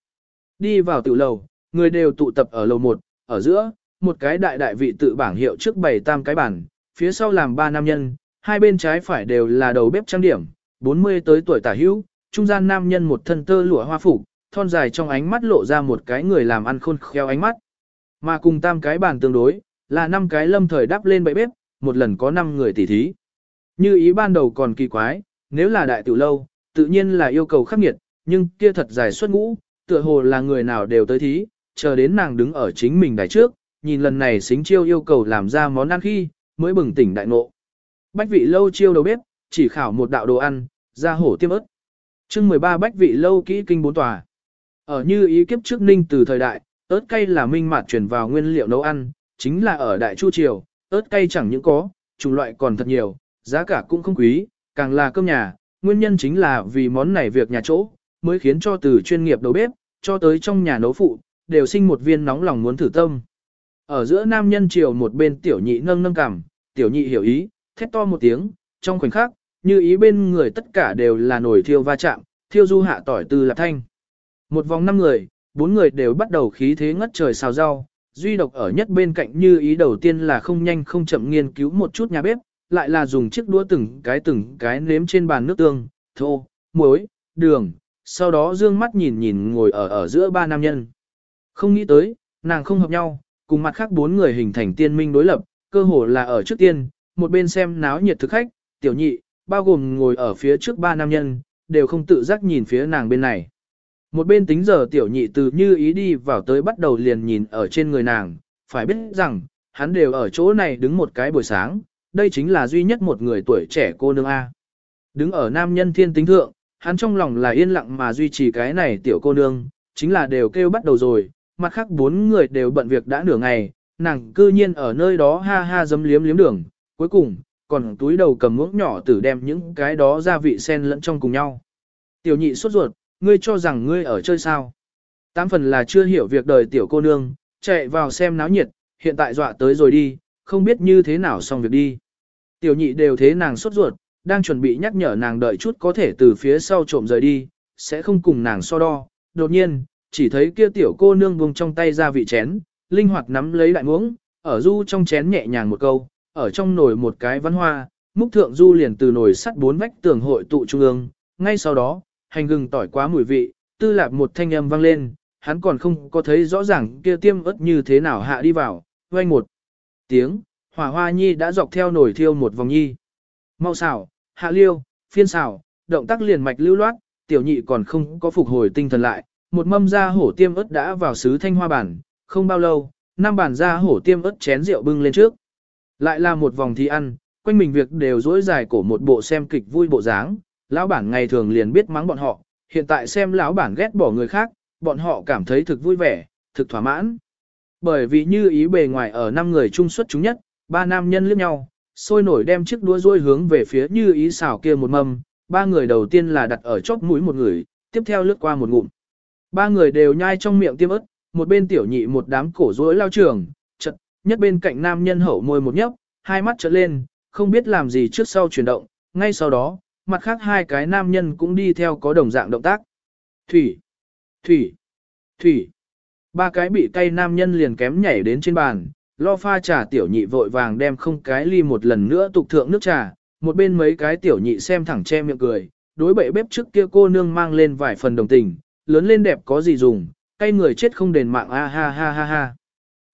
Đi vào tiểu lầu, người đều tụ tập ở lầu 1, ở giữa, một cái đại đại vị tự bảng hiệu trước bảy tam cái bản, phía sau làm ba nam nhân, hai bên trái phải đều là đầu bếp trang điểm, 40 tới tuổi tả hữu, trung gian nam nhân một thân tơ lụa hoa phục, thon dài trong ánh mắt lộ ra một cái người làm ăn khôn khéo ánh mắt. Mà cùng tam cái bàn tương đối, là năm cái lâm thời đắp lên bậy bếp, một lần có 5 người tỉ thí. Như ý ban đầu còn kỳ quái, nếu là đại tiểu lâu, tự nhiên là yêu cầu khắc nghiệt, nhưng kia thật dài xuất ngũ, tựa hồ là người nào đều tới thí, chờ đến nàng đứng ở chính mình đài trước, nhìn lần này xính chiêu yêu cầu làm ra món ăn khi, mới bừng tỉnh đại ngộ. Bách vị lâu chiêu đầu bếp, chỉ khảo một đạo đồ ăn, ra hổ tiêm ớt. chương 13 bách vị lâu kỹ kinh bốn tòa. Ở như ý kiếp trước ninh từ thời đại, ớt cay là minh mạt chuyển vào nguyên liệu nấu ăn, chính là ở đại chu triều, ớt cay chẳng những có, chủng loại còn thật nhiều, giá cả cũng không quý, càng là cơm nhà, nguyên nhân chính là vì món này việc nhà chỗ, mới khiến cho từ chuyên nghiệp đầu bếp, cho tới trong nhà nấu phụ, đều sinh một viên nóng lòng muốn thử tâm. Ở giữa nam nhân triều một bên tiểu nhị nâng nâng cằm, tiểu nhị hiểu ý, thét to một tiếng, trong khoảnh khắc, như ý bên người tất cả đều là nổi thiêu va chạm, thiêu du hạ tỏi từ lạp thanh. Một vòng năm người, bốn người đều bắt đầu khí thế ngất trời xào rau, duy độc ở nhất bên cạnh như ý đầu tiên là không nhanh không chậm nghiên cứu một chút nhà bếp, lại là dùng chiếc đũa từng cái từng cái nếm trên bàn nước tương, thô, muối, đường, sau đó dương mắt nhìn nhìn ngồi ở ở giữa ba nam nhân. Không nghĩ tới, nàng không hợp nhau, cùng mặt khác bốn người hình thành tiên minh đối lập, cơ hồ là ở trước tiên, một bên xem náo nhiệt thực khách, tiểu nhị, bao gồm ngồi ở phía trước ba nam nhân, đều không tự giác nhìn phía nàng bên này. Một bên tính giờ tiểu nhị từ như ý đi vào tới bắt đầu liền nhìn ở trên người nàng, phải biết rằng, hắn đều ở chỗ này đứng một cái buổi sáng, đây chính là duy nhất một người tuổi trẻ cô nương A. Đứng ở nam nhân thiên tính thượng, hắn trong lòng là yên lặng mà duy trì cái này tiểu cô nương, chính là đều kêu bắt đầu rồi, mặt khác bốn người đều bận việc đã nửa ngày, nàng cư nhiên ở nơi đó ha ha dấm liếm liếm đường, cuối cùng, còn túi đầu cầm muỗng nhỏ tử đem những cái đó gia vị xen lẫn trong cùng nhau. Tiểu nhị sốt ruột, ngươi cho rằng ngươi ở chơi sao. Tám phần là chưa hiểu việc đời tiểu cô nương, chạy vào xem náo nhiệt, hiện tại dọa tới rồi đi, không biết như thế nào xong việc đi. Tiểu nhị đều thế nàng sốt ruột, đang chuẩn bị nhắc nhở nàng đợi chút có thể từ phía sau trộm rời đi, sẽ không cùng nàng so đo. Đột nhiên, chỉ thấy kia tiểu cô nương buông trong tay ra vị chén, linh hoạt nắm lấy đại muỗng, ở du trong chén nhẹ nhàng một câu, ở trong nồi một cái văn hoa, múc thượng du liền từ nồi sắt bốn vách tường hội tụ trung ương, ngay sau đó, hành gừng tỏi quá mùi vị, tư lạp một thanh âm vang lên, hắn còn không có thấy rõ ràng kia tiêm ớt như thế nào hạ đi vào, vang một tiếng, hỏa hoa nhi đã dọc theo nồi thiêu một vòng nhi. Mau xào, hạ liêu, phiên xào, động tác liền mạch lưu loát, tiểu nhị còn không có phục hồi tinh thần lại, một mâm da hổ tiêm ớt đã vào sứ thanh hoa bản, không bao lâu, năm bản da hổ tiêm ớt chén rượu bưng lên trước. Lại là một vòng thi ăn, quanh mình việc đều dối dài cổ một bộ xem kịch vui bộ dáng, lão bản ngày thường liền biết mắng bọn họ, hiện tại xem lão bản ghét bỏ người khác, bọn họ cảm thấy thực vui vẻ, thực thỏa mãn. Bởi vì như ý bề ngoài ở năm người trung xuất chúng nhất, ba nam nhân liếc nhau, sôi nổi đem chiếc đũa rôi hướng về phía như ý xào kia một mâm, ba người đầu tiên là đặt ở chóp mũi một người, tiếp theo lướt qua một ngụm. Ba người đều nhai trong miệng tiêm ớt, một bên tiểu nhị một đám cổ rối lao trường, chật, nhất bên cạnh nam nhân hậu môi một nhấp, hai mắt trợn lên, không biết làm gì trước sau chuyển động, ngay sau đó, mặt khác hai cái nam nhân cũng đi theo có đồng dạng động tác. Thủy, thủy, thủy. Ba cái bị tay nam nhân liền kém nhảy đến trên bàn, lo pha trà tiểu nhị vội vàng đem không cái ly một lần nữa tục thượng nước trà, một bên mấy cái tiểu nhị xem thẳng che miệng cười, đối bệ bếp trước kia cô nương mang lên vài phần đồng tình, lớn lên đẹp có gì dùng, cay người chết không đền mạng a ha ha ha ha.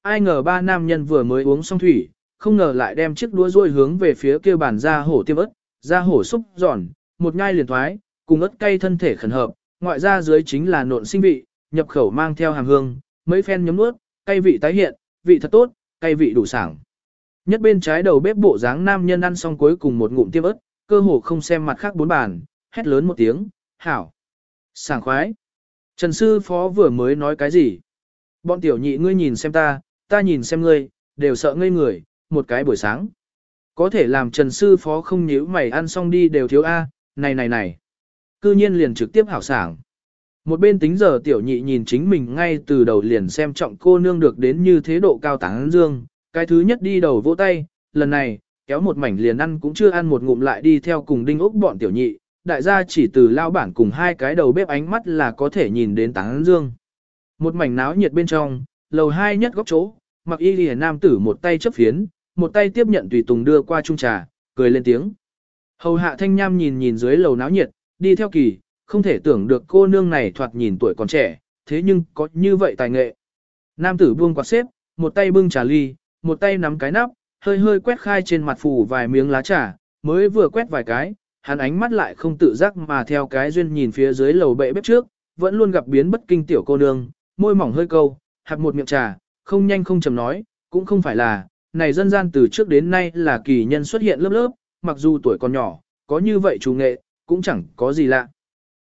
Ai ngờ ba nam nhân vừa mới uống xong thủy, không ngờ lại đem chiếc đũa ruôi hướng về phía kia bàn da hổ tiêm ớt, da hổ xúc giòn, một nhai liền thoái, cùng ớt cay thân thể khẩn hợp, ngoại ra dưới chính là nộn sinh vị, nhập khẩu mang theo hàm hương, mấy phen nhấm nuốt, cay vị tái hiện, vị thật tốt, cay vị đủ sảng. Nhất bên trái đầu bếp bộ dáng nam nhân ăn xong cuối cùng một ngụm tiêm ớt, cơ hồ không xem mặt khác bốn bàn, hét lớn một tiếng, hảo, sảng khoái. Trần sư phó vừa mới nói cái gì? Bọn tiểu nhị ngươi nhìn xem ta, ta nhìn xem ngươi, đều sợ ngây người, một cái buổi sáng. Có thể làm Trần sư phó không nhíu mày ăn xong đi đều thiếu A, này này này. cư nhiên liền trực tiếp hảo sảng. Một bên tính giờ tiểu nhị nhìn chính mình ngay từ đầu liền xem trọng cô nương được đến như thế độ cao tảng dương, cái thứ nhất đi đầu vỗ tay, lần này, kéo một mảnh liền ăn cũng chưa ăn một ngụm lại đi theo cùng đinh ốc bọn tiểu nhị, đại gia chỉ từ lao bản cùng hai cái đầu bếp ánh mắt là có thể nhìn đến táng dương. Một mảnh náo nhiệt bên trong, lầu hai nhất góc chỗ, mặc y lìa nam tử một tay chấp phiến, một tay tiếp nhận tùy tùng đưa qua chung trà, cười lên tiếng. Hầu hạ thanh nham nhìn nhìn dưới lầu náo nhiệt, đi theo kỳ, không thể tưởng được cô nương này thoạt nhìn tuổi còn trẻ, thế nhưng có như vậy tài nghệ. Nam tử buông quạt xếp, một tay bưng trà ly, một tay nắm cái nắp, hơi hơi quét khai trên mặt phủ vài miếng lá trà, mới vừa quét vài cái, hắn ánh mắt lại không tự giác mà theo cái duyên nhìn phía dưới lầu bệ bếp trước, vẫn luôn gặp biến bất kinh tiểu cô nương, môi mỏng hơi câu, hạt một miệng trà, không nhanh không chậm nói, cũng không phải là, này dân gian từ trước đến nay là kỳ nhân xuất hiện lớp lớp, mặc dù tuổi còn nhỏ, có như vậy chủ nghệ, cũng chẳng có gì lạ.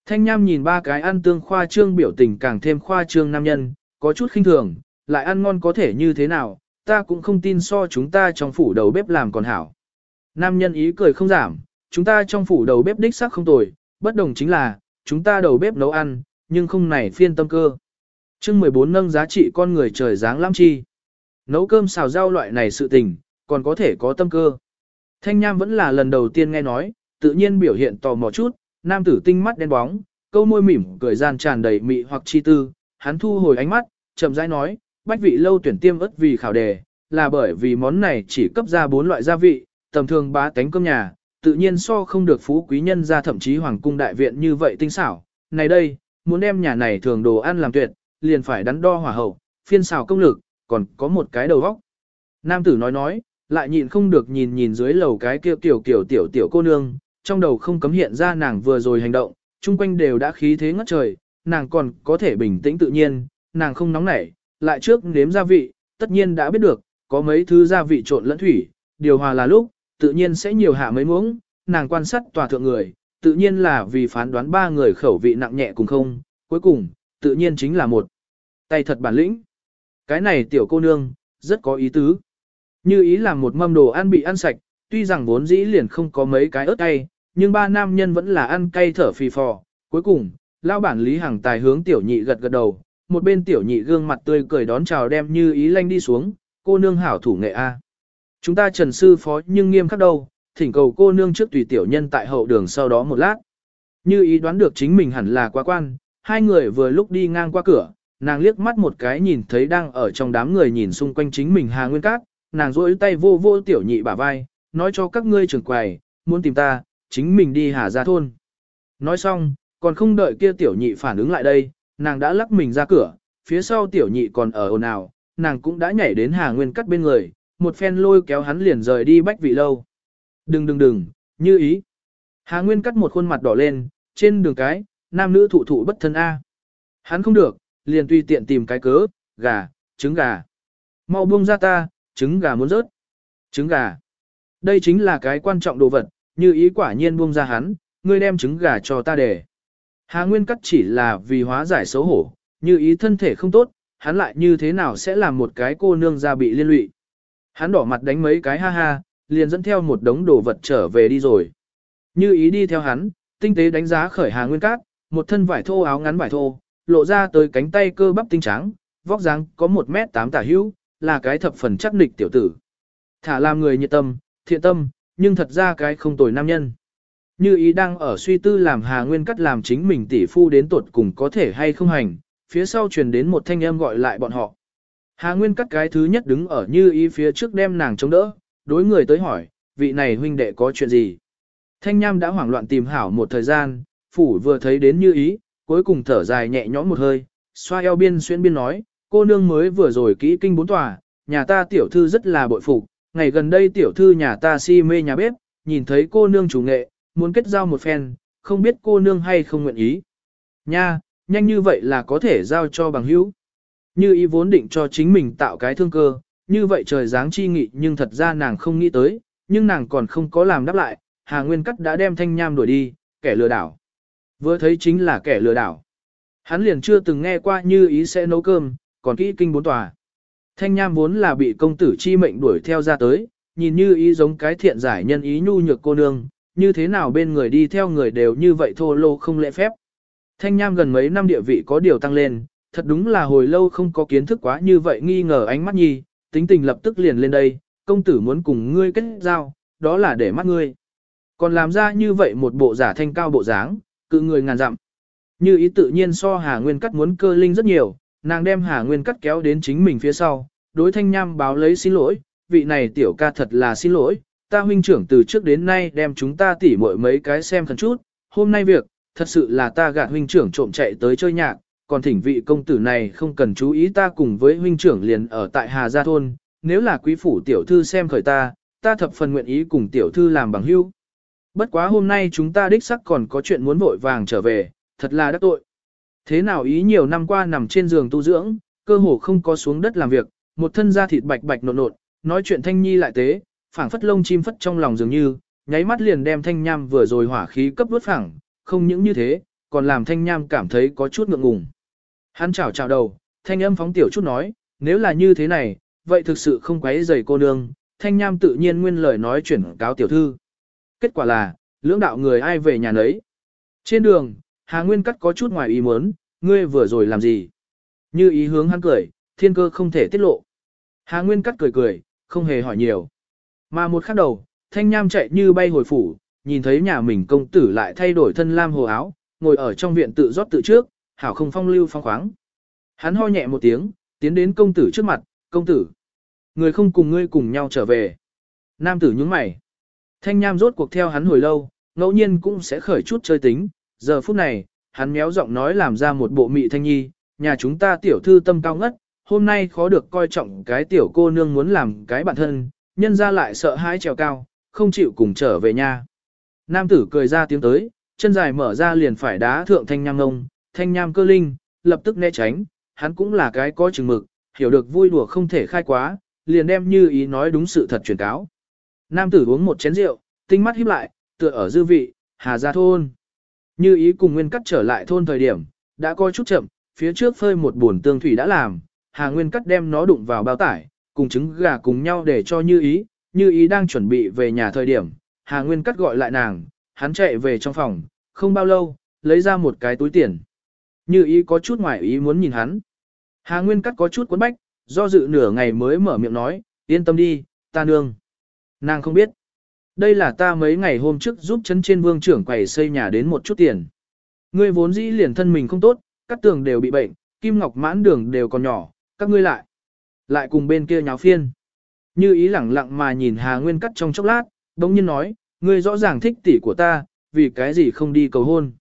Thanh Nham nhìn ba cái ăn tương khoa trương biểu tình càng thêm khoa trương nam nhân, có chút khinh thường, lại ăn ngon có thể như thế nào, ta cũng không tin so chúng ta trong phủ đầu bếp làm còn hảo. Nam nhân ý cười không giảm, chúng ta trong phủ đầu bếp đích xác không tồi, bất đồng chính là, chúng ta đầu bếp nấu ăn, nhưng không nảy phiên tâm cơ. chương 14 nâng giá trị con người trời dáng lắm chi. Nấu cơm xào rau loại này sự tình, còn có thể có tâm cơ. Thanh Nham vẫn là lần đầu tiên nghe nói, tự nhiên biểu hiện tò mò chút, nam tử tinh mắt đen bóng, câu môi mỉm cười gian tràn đầy mị hoặc chi tư, hắn thu hồi ánh mắt, chậm rãi nói, bách vị lâu tuyển tiêm ớt vì khảo đề, là bởi vì món này chỉ cấp ra bốn loại gia vị, tầm thường bá tánh cơm nhà, tự nhiên so không được phú quý nhân ra thậm chí hoàng cung đại viện như vậy tinh xảo. Này đây, muốn đem nhà này thường đồ ăn làm tuyệt, liền phải đắn đo hỏa hậu, phiên xào công lực, còn có một cái đầu vóc. Nam tử nói nói, lại nhịn không được nhìn nhìn dưới lầu cái kia tiểu kiểu tiểu tiểu cô nương, trong đầu không cấm hiện ra nàng vừa rồi hành động, chung quanh đều đã khí thế ngất trời, nàng còn có thể bình tĩnh tự nhiên, nàng không nóng nảy, lại trước nếm gia vị, tất nhiên đã biết được, có mấy thứ gia vị trộn lẫn thủy, điều hòa là lúc, tự nhiên sẽ nhiều hạ mấy muỗng, nàng quan sát tòa thượng người, tự nhiên là vì phán đoán ba người khẩu vị nặng nhẹ cùng không, cuối cùng, tự nhiên chính là một tay thật bản lĩnh. Cái này tiểu cô nương, rất có ý tứ. Như ý là một mâm đồ ăn bị ăn sạch, tuy rằng vốn dĩ liền không có mấy cái ớt cay, nhưng ba nam nhân vẫn là ăn cay thở phì phò. Cuối cùng, lao bản Lý Hằng Tài hướng tiểu nhị gật gật đầu, một bên tiểu nhị gương mặt tươi cười đón chào đem như ý lanh đi xuống, cô nương hảo thủ nghệ A. Chúng ta trần sư phó nhưng nghiêm khắc đâu, thỉnh cầu cô nương trước tùy tiểu nhân tại hậu đường sau đó một lát. Như ý đoán được chính mình hẳn là quá quan, hai người vừa lúc đi ngang qua cửa, nàng liếc mắt một cái nhìn thấy đang ở trong đám người nhìn xung quanh chính mình Hà Nguyên Cát, nàng rỗi tay vô vô tiểu nhị bả vai, nói cho các ngươi trưởng quầy, muốn tìm ta, chính mình đi Hà ra thôn. Nói xong, còn không đợi kia tiểu nhị phản ứng lại đây, nàng đã lắc mình ra cửa, phía sau tiểu nhị còn ở ồn ào, nàng cũng đã nhảy đến Hà Nguyên Cát bên người, một phen lôi kéo hắn liền rời đi bách vị lâu. Đừng đừng đừng, như ý. Hà Nguyên cắt một khuôn mặt đỏ lên, trên đường cái, nam nữ thụ thụ bất thân A. Hắn không được, liền tùy tiện tìm cái cớ, gà, trứng gà. Mau buông ra ta, trứng gà muốn rớt. Trứng gà. Đây chính là cái quan trọng đồ vật, như ý quả nhiên buông ra hắn, ngươi đem trứng gà cho ta để. Hà Nguyên cắt chỉ là vì hóa giải xấu hổ, như ý thân thể không tốt, hắn lại như thế nào sẽ làm một cái cô nương ra bị liên lụy. Hắn đỏ mặt đánh mấy cái ha ha, liền dẫn theo một đống đồ vật trở về đi rồi. Như ý đi theo hắn, tinh tế đánh giá khởi Hà Nguyên Cát, một thân vải thô áo ngắn vải thô, lộ ra tới cánh tay cơ bắp tinh trắng, vóc dáng có 1 mét 8 tả hữu, là cái thập phần chắc nịch tiểu tử. Thả làm người nhiệt tâm, thiện tâm, nhưng thật ra cái không tồi nam nhân. Như ý đang ở suy tư làm Hà Nguyên Cát làm chính mình tỷ phu đến tuột cùng có thể hay không hành, phía sau truyền đến một thanh âm gọi lại bọn họ. Hà Nguyên cắt cái thứ nhất đứng ở như ý phía trước đem nàng chống đỡ, đối người tới hỏi, vị này huynh đệ có chuyện gì? Thanh Nham đã hoảng loạn tìm hảo một thời gian, phủ vừa thấy đến như ý, cuối cùng thở dài nhẹ nhõm một hơi, xoa eo biên xuyên biên nói, cô nương mới vừa rồi kỹ kinh bốn tòa, nhà ta tiểu thư rất là bội phục, ngày gần đây tiểu thư nhà ta si mê nhà bếp, nhìn thấy cô nương chủ nghệ, muốn kết giao một phen, không biết cô nương hay không nguyện ý. Nha, nhanh như vậy là có thể giao cho bằng hữu. Như ý vốn định cho chính mình tạo cái thương cơ, như vậy trời dáng chi nghị nhưng thật ra nàng không nghĩ tới, nhưng nàng còn không có làm đáp lại, Hà Nguyên Cắt đã đem thanh nham đuổi đi, kẻ lừa đảo. Vừa thấy chính là kẻ lừa đảo. Hắn liền chưa từng nghe qua như ý sẽ nấu cơm, còn kỹ kinh bốn tòa. Thanh nham vốn là bị công tử chi mệnh đuổi theo ra tới, nhìn như ý giống cái thiện giải nhân ý nhu nhược cô nương, như thế nào bên người đi theo người đều như vậy thô lô không lễ phép. Thanh Nham gần mấy năm địa vị có điều tăng lên, thật đúng là hồi lâu không có kiến thức quá như vậy nghi ngờ ánh mắt nhi, tính tình lập tức liền lên đây, công tử muốn cùng ngươi kết giao, đó là để mắt ngươi. Còn làm ra như vậy một bộ giả thanh cao bộ dáng, cự người ngàn dặm. Như ý tự nhiên so Hà Nguyên Cắt muốn cơ linh rất nhiều, nàng đem Hà Nguyên Cắt kéo đến chính mình phía sau, đối thanh nham báo lấy xin lỗi, vị này tiểu ca thật là xin lỗi, ta huynh trưởng từ trước đến nay đem chúng ta tỉ muội mấy cái xem thần chút, hôm nay việc, thật sự là ta gạt huynh trưởng trộm chạy tới chơi nhạc, còn thỉnh vị công tử này không cần chú ý ta cùng với huynh trưởng liền ở tại Hà Gia Thôn, nếu là quý phủ tiểu thư xem khởi ta, ta thập phần nguyện ý cùng tiểu thư làm bằng hữu. Bất quá hôm nay chúng ta đích sắc còn có chuyện muốn vội vàng trở về, thật là đắc tội. Thế nào ý nhiều năm qua nằm trên giường tu dưỡng, cơ hồ không có xuống đất làm việc, một thân da thịt bạch bạch nộn nộn, nói chuyện thanh nhi lại tế, phảng phất lông chim phất trong lòng dường như, nháy mắt liền đem thanh nham vừa rồi hỏa khí cấp đốt phẳng, không những như thế, còn làm thanh nham cảm thấy có chút ngượng ngùng. Hắn chào chào đầu, thanh âm phóng tiểu chút nói, nếu là như thế này, vậy thực sự không quấy rầy cô nương, thanh nham tự nhiên nguyên lời nói chuyển cáo tiểu thư. Kết quả là, lưỡng đạo người ai về nhà nấy. Trên đường, Hà Nguyên cắt có chút ngoài ý muốn, ngươi vừa rồi làm gì? Như ý hướng hắn cười, thiên cơ không thể tiết lộ. Hà Nguyên cắt cười cười, không hề hỏi nhiều. Mà một khắc đầu, thanh nham chạy như bay hồi phủ, nhìn thấy nhà mình công tử lại thay đổi thân lam hồ áo, ngồi ở trong viện tự rót tự trước, hảo không phong lưu phong khoáng. Hắn ho nhẹ một tiếng, tiến đến công tử trước mặt, công tử. Người không cùng ngươi cùng nhau trở về. Nam tử nhướng mày. Thanh nham rốt cuộc theo hắn hồi lâu, ngẫu nhiên cũng sẽ khởi chút chơi tính. Giờ phút này, hắn méo giọng nói làm ra một bộ mị thanh nhi, nhà chúng ta tiểu thư tâm cao ngất, hôm nay khó được coi trọng cái tiểu cô nương muốn làm cái bản thân, nhân ra lại sợ hãi trèo cao, không chịu cùng trở về nhà. Nam tử cười ra tiếng tới, chân dài mở ra liền phải đá thượng thanh nham ngông, thanh nham cơ linh, lập tức né tránh, hắn cũng là cái có chừng mực, hiểu được vui đùa không thể khai quá, liền đem như ý nói đúng sự thật truyền cáo. Nam tử uống một chén rượu, tinh mắt híp lại, tựa ở dư vị, hà ra thôn. Như ý cùng nguyên cắt trở lại thôn thời điểm, đã coi chút chậm, phía trước phơi một buồn tương thủy đã làm, hà nguyên cắt đem nó đụng vào bao tải, cùng trứng gà cùng nhau để cho như ý, như ý đang chuẩn bị về nhà thời điểm, hà nguyên cắt gọi lại nàng, hắn chạy về trong phòng, không bao lâu, lấy ra một cái túi tiền. Như ý có chút ngoài ý muốn nhìn hắn. Hà Nguyên cắt có chút cuốn bách, do dự nửa ngày mới mở miệng nói, yên tâm đi, ta nương. Nàng không biết. Đây là ta mấy ngày hôm trước giúp chấn trên vương trưởng quầy xây nhà đến một chút tiền. Ngươi vốn dĩ liền thân mình không tốt, các tường đều bị bệnh, kim ngọc mãn đường đều còn nhỏ, các ngươi lại. Lại cùng bên kia nháo phiên. Như ý lẳng lặng mà nhìn Hà Nguyên cắt trong chốc lát, đống nhiên nói, ngươi rõ ràng thích tỷ của ta, vì cái gì không đi cầu hôn.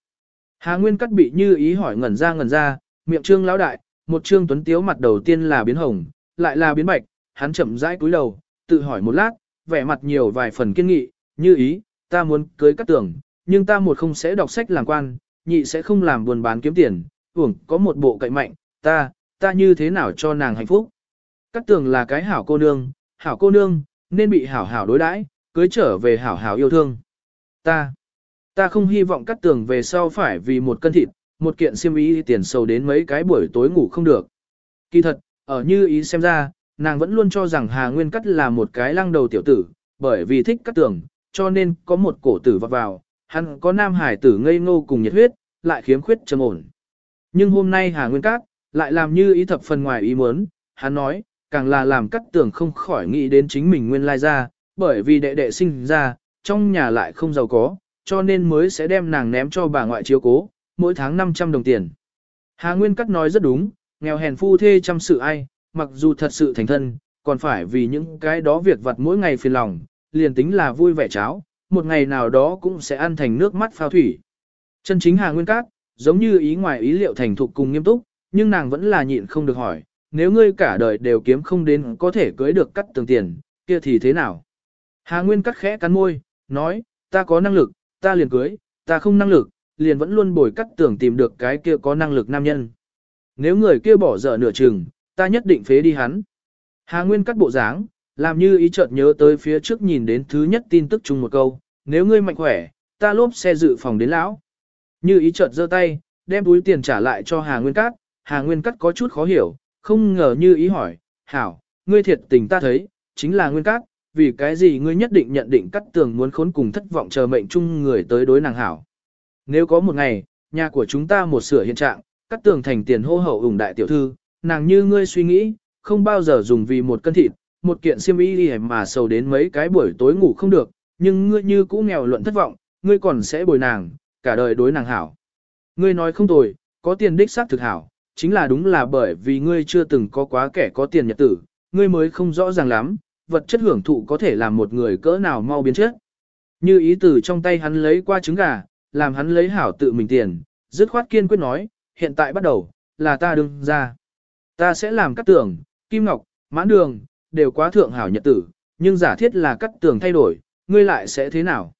Hà Nguyên cắt bị như ý hỏi ngẩn ra ngẩn ra, miệng trương lão đại, một trương tuấn tiếu mặt đầu tiên là biến hồng, lại là biến bạch, hắn chậm rãi cúi đầu, tự hỏi một lát, vẻ mặt nhiều vài phần kiên nghị, như ý, ta muốn cưới cắt tưởng, nhưng ta một không sẽ đọc sách làm quan, nhị sẽ không làm buồn bán kiếm tiền, uổng có một bộ cậy mạnh, ta, ta như thế nào cho nàng hạnh phúc. Cắt tưởng là cái hảo cô nương, hảo cô nương, nên bị hảo hảo đối đãi, cưới trở về hảo hảo yêu thương. Ta, ta không hy vọng cắt tường về sau phải vì một cân thịt, một kiện xiêm y tiền sầu đến mấy cái buổi tối ngủ không được. Kỳ thật, ở như ý xem ra, nàng vẫn luôn cho rằng Hà Nguyên Cắt là một cái lăng đầu tiểu tử, bởi vì thích cắt tường, cho nên có một cổ tử vọt vào, hắn có nam hải tử ngây ngô cùng nhiệt huyết, lại khiếm khuyết trầm ổn. Nhưng hôm nay Hà Nguyên Cát lại làm như ý thập phần ngoài ý muốn, hắn nói, càng là làm cắt tường không khỏi nghĩ đến chính mình nguyên lai ra, bởi vì đệ đệ sinh ra, trong nhà lại không giàu có, cho nên mới sẽ đem nàng ném cho bà ngoại chiếu cố, mỗi tháng 500 đồng tiền. Hà Nguyên Cắt nói rất đúng, nghèo hèn phu thê chăm sự ai, mặc dù thật sự thành thân, còn phải vì những cái đó việc vặt mỗi ngày phiền lòng, liền tính là vui vẻ cháo, một ngày nào đó cũng sẽ ăn thành nước mắt phao thủy. Chân chính Hà Nguyên Cát, giống như ý ngoài ý liệu thành thục cùng nghiêm túc, nhưng nàng vẫn là nhịn không được hỏi, nếu ngươi cả đời đều kiếm không đến có thể cưới được cắt tường tiền, kia thì thế nào? Hà Nguyên Cát khẽ cắn môi, nói, ta có năng lực, ta liền cưới, ta không năng lực, liền vẫn luôn bồi cắt tưởng tìm được cái kia có năng lực nam nhân. Nếu người kia bỏ dở nửa chừng, ta nhất định phế đi hắn. Hà Nguyên cắt bộ dáng, làm như ý chợt nhớ tới phía trước nhìn đến thứ nhất tin tức chung một câu, nếu ngươi mạnh khỏe, ta lốp xe dự phòng đến lão. Như ý chợt giơ tay, đem túi tiền trả lại cho Hà Nguyên Cát, Hà Nguyên Cát có chút khó hiểu, không ngờ như ý hỏi, hảo, ngươi thiệt tình ta thấy, chính là Nguyên Cát, vì cái gì ngươi nhất định nhận định cắt tường muốn khốn cùng thất vọng chờ mệnh chung người tới đối nàng hảo. Nếu có một ngày, nhà của chúng ta một sửa hiện trạng, cắt tường thành tiền hô hậu ủng đại tiểu thư, nàng như ngươi suy nghĩ, không bao giờ dùng vì một cân thịt, một kiện xiêm y đi mà sầu đến mấy cái buổi tối ngủ không được, nhưng ngươi như cũ nghèo luận thất vọng, ngươi còn sẽ bồi nàng, cả đời đối nàng hảo. Ngươi nói không tồi, có tiền đích xác thực hảo, chính là đúng là bởi vì ngươi chưa từng có quá kẻ có tiền nhật tử, ngươi mới không rõ ràng lắm, vật chất hưởng thụ có thể làm một người cỡ nào mau biến chất. Như ý từ trong tay hắn lấy qua trứng gà, làm hắn lấy hảo tự mình tiền, dứt khoát kiên quyết nói, hiện tại bắt đầu, là ta đương ra. Ta sẽ làm cắt tường, kim ngọc, mãn đường, đều quá thượng hảo nhật tử, nhưng giả thiết là cắt tường thay đổi, ngươi lại sẽ thế nào?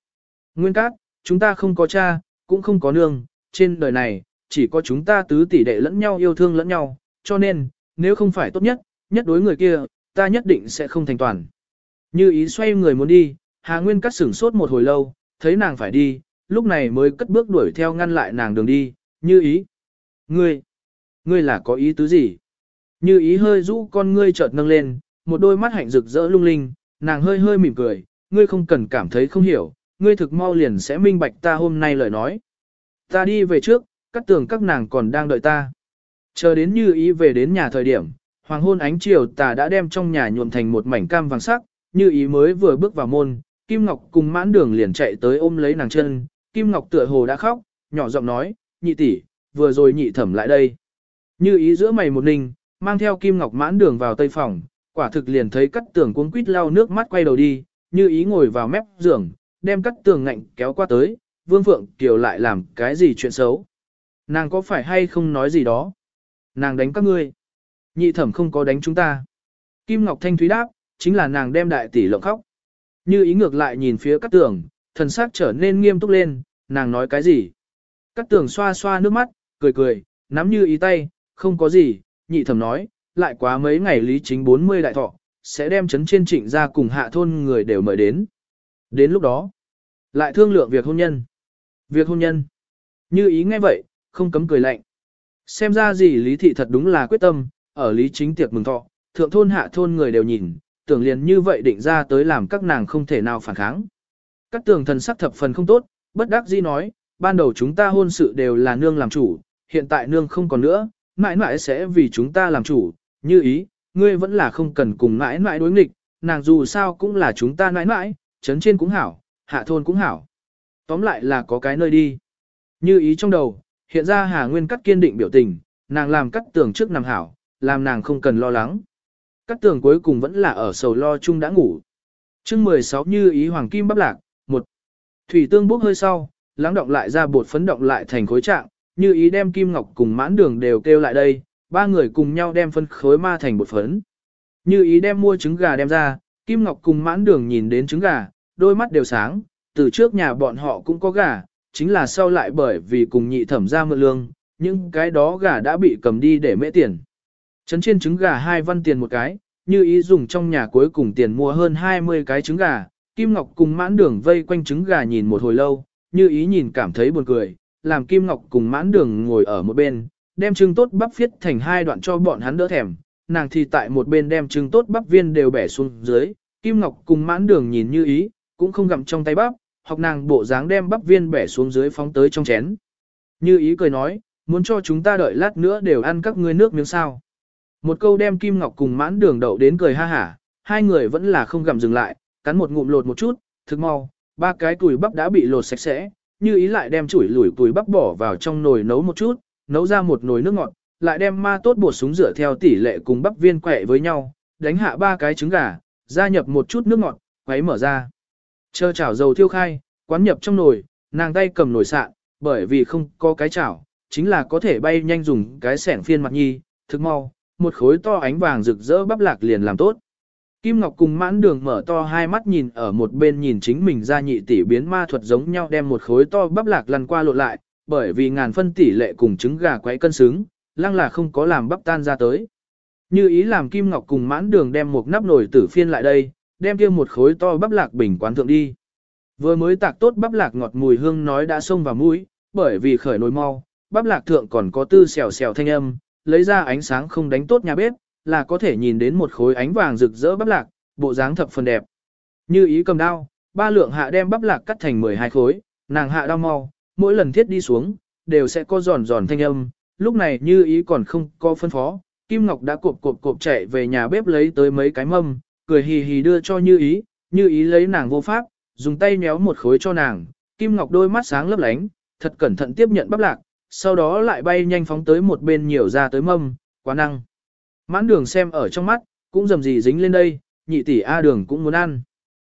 Nguyên cát, chúng ta không có cha, cũng không có nương, trên đời này, chỉ có chúng ta tứ tỷ đệ lẫn nhau yêu thương lẫn nhau, cho nên, nếu không phải tốt nhất, nhất đối người kia, ta nhất định sẽ không thành toàn. Như ý xoay người muốn đi, Hà Nguyên cắt sửng sốt một hồi lâu, thấy nàng phải đi, lúc này mới cất bước đuổi theo ngăn lại nàng đường đi, như ý. Ngươi, ngươi là có ý tứ gì? Như ý hơi rũ con ngươi chợt nâng lên, một đôi mắt hạnh rực rỡ lung linh, nàng hơi hơi mỉm cười, ngươi không cần cảm thấy không hiểu, ngươi thực mau liền sẽ minh bạch ta hôm nay lời nói. Ta đi về trước, cắt tường các nàng còn đang đợi ta. Chờ đến như ý về đến nhà thời điểm, hoàng hôn ánh chiều tà đã đem trong nhà nhuộm thành một mảnh cam vàng sắc, như ý mới vừa bước vào môn, Kim Ngọc cùng mãn đường liền chạy tới ôm lấy nàng chân, Kim Ngọc tựa hồ đã khóc, nhỏ giọng nói, nhị tỷ, vừa rồi nhị thẩm lại đây. Như ý giữa mày một ninh, mang theo Kim Ngọc mãn đường vào tây phòng, quả thực liền thấy cắt tường cuống quýt lau nước mắt quay đầu đi, như ý ngồi vào mép giường, đem cắt tường ngạnh kéo qua tới, Vương Phượng Kiều lại làm cái gì chuyện xấu. Nàng có phải hay không nói gì đó? Nàng đánh các ngươi. Nhị thẩm không có đánh chúng ta. Kim Ngọc Thanh Thúy đáp, chính là nàng đem đại tỷ lộng khóc. Như ý ngược lại nhìn phía Cát tường, thần sắc trở nên nghiêm túc lên, nàng nói cái gì? Cát tường xoa xoa nước mắt, cười cười, nắm như ý tay, không có gì, nhị thẩm nói, lại quá mấy ngày lý chính 40 đại thọ, sẽ đem chấn trên trịnh ra cùng hạ thôn người đều mời đến. Đến lúc đó, lại thương lượng việc hôn nhân. Việc hôn nhân. Như ý nghe vậy, không cấm cười lạnh. Xem ra gì lý thị thật đúng là quyết tâm, ở lý chính tiệc mừng thọ, thượng thôn hạ thôn người đều nhìn, tưởng liền như vậy định ra tới làm các nàng không thể nào phản kháng. Các tường thần sắc thập phần không tốt, bất đắc dĩ nói, ban đầu chúng ta hôn sự đều là nương làm chủ, hiện tại nương không còn nữa, mãi mãi sẽ vì chúng ta làm chủ, như ý, ngươi vẫn là không cần cùng mãi mãi đối nghịch, nàng dù sao cũng là chúng ta mãi mãi, chấn trên cũng hảo, hạ thôn cũng hảo. Tóm lại là có cái nơi đi. Như ý trong đầu, hiện ra Hà Nguyên cắt kiên định biểu tình, nàng làm cắt tường trước nằm hảo, làm nàng không cần lo lắng. Các tường cuối cùng vẫn là ở sầu lo chung đã ngủ. chương 16 như ý hoàng kim bắp lạc, một Thủy tương bốc hơi sau, lắng động lại ra bột phấn động lại thành khối trạng, như ý đem kim ngọc cùng mãn đường đều kêu lại đây, ba người cùng nhau đem phân khối ma thành bột phấn. Như ý đem mua trứng gà đem ra, kim ngọc cùng mãn đường nhìn đến trứng gà, đôi mắt đều sáng, từ trước nhà bọn họ cũng có gà, chính là sau lại bởi vì cùng nhị thẩm ra mượn lương, những cái đó gà đã bị cầm đi để mễ tiền. Trấn trên trứng gà hai văn tiền một cái, như ý dùng trong nhà cuối cùng tiền mua hơn 20 cái trứng gà, Kim Ngọc cùng mãn đường vây quanh trứng gà nhìn một hồi lâu, như ý nhìn cảm thấy buồn cười, làm Kim Ngọc cùng mãn đường ngồi ở một bên, đem trứng tốt bắp phiết thành hai đoạn cho bọn hắn đỡ thèm, nàng thì tại một bên đem trứng tốt bắp viên đều bẻ xuống dưới, Kim Ngọc cùng mãn đường nhìn như ý, cũng không gặm trong tay bắp, học nàng bộ dáng đem bắp viên bẻ xuống dưới phóng tới trong chén. Như ý cười nói, muốn cho chúng ta đợi lát nữa đều ăn các ngươi nước miếng sao. Một câu đem Kim Ngọc cùng mãn đường đậu đến cười ha hả, hai người vẫn là không gặm dừng lại, cắn một ngụm lột một chút, thực mau, ba cái tuổi bắp đã bị lột sạch sẽ, như ý lại đem chuỗi lủi tuổi bắp bỏ vào trong nồi nấu một chút, nấu ra một nồi nước ngọt, lại đem ma tốt bột súng rửa theo tỷ lệ cùng bắp viên quẹ với nhau, đánh hạ ba cái trứng gà, gia nhập một chút nước ngọt, quấy mở ra. Chờ chảo dầu thiêu khai, quán nhập trong nồi, nàng tay cầm nồi sạn, bởi vì không có cái chảo, chính là có thể bay nhanh dùng cái sẻng phiên mặt nhi, thực mau, một khối to ánh vàng rực rỡ bắp lạc liền làm tốt. Kim Ngọc cùng mãn đường mở to hai mắt nhìn ở một bên nhìn chính mình ra nhị tỷ biến ma thuật giống nhau đem một khối to bắp lạc lăn qua lộ lại, bởi vì ngàn phân tỷ lệ cùng trứng gà quấy cân xứng, lăng là không có làm bắp tan ra tới. Như ý làm Kim Ngọc cùng mãn đường đem một nắp nồi tử phiên lại đây, đem kia một khối to bắp lạc bình quán thượng đi. Vừa mới tạc tốt bắp lạc ngọt mùi hương nói đã xông vào mũi, bởi vì khởi nồi mau, bắp lạc thượng còn có tư xèo xèo thanh âm, lấy ra ánh sáng không đánh tốt nhà bếp, là có thể nhìn đến một khối ánh vàng rực rỡ bắp lạc, bộ dáng thập phần đẹp. Như ý cầm đao, ba lượng hạ đem bắp lạc cắt thành 12 khối, nàng hạ đao mau, mỗi lần thiết đi xuống, đều sẽ có giòn giòn thanh âm, lúc này như ý còn không có phân phó, Kim Ngọc đã cộp cộp cộp chạy về nhà bếp lấy tới mấy cái mâm, cười hì hì đưa cho như ý, như ý lấy nàng vô pháp, dùng tay méo một khối cho nàng, Kim Ngọc đôi mắt sáng lấp lánh, thật cẩn thận tiếp nhận bắp lạc, sau đó lại bay nhanh phóng tới một bên nhiều ra tới mâm, quá năng. Mãn đường xem ở trong mắt, cũng dầm gì dính lên đây, nhị tỷ A đường cũng muốn ăn.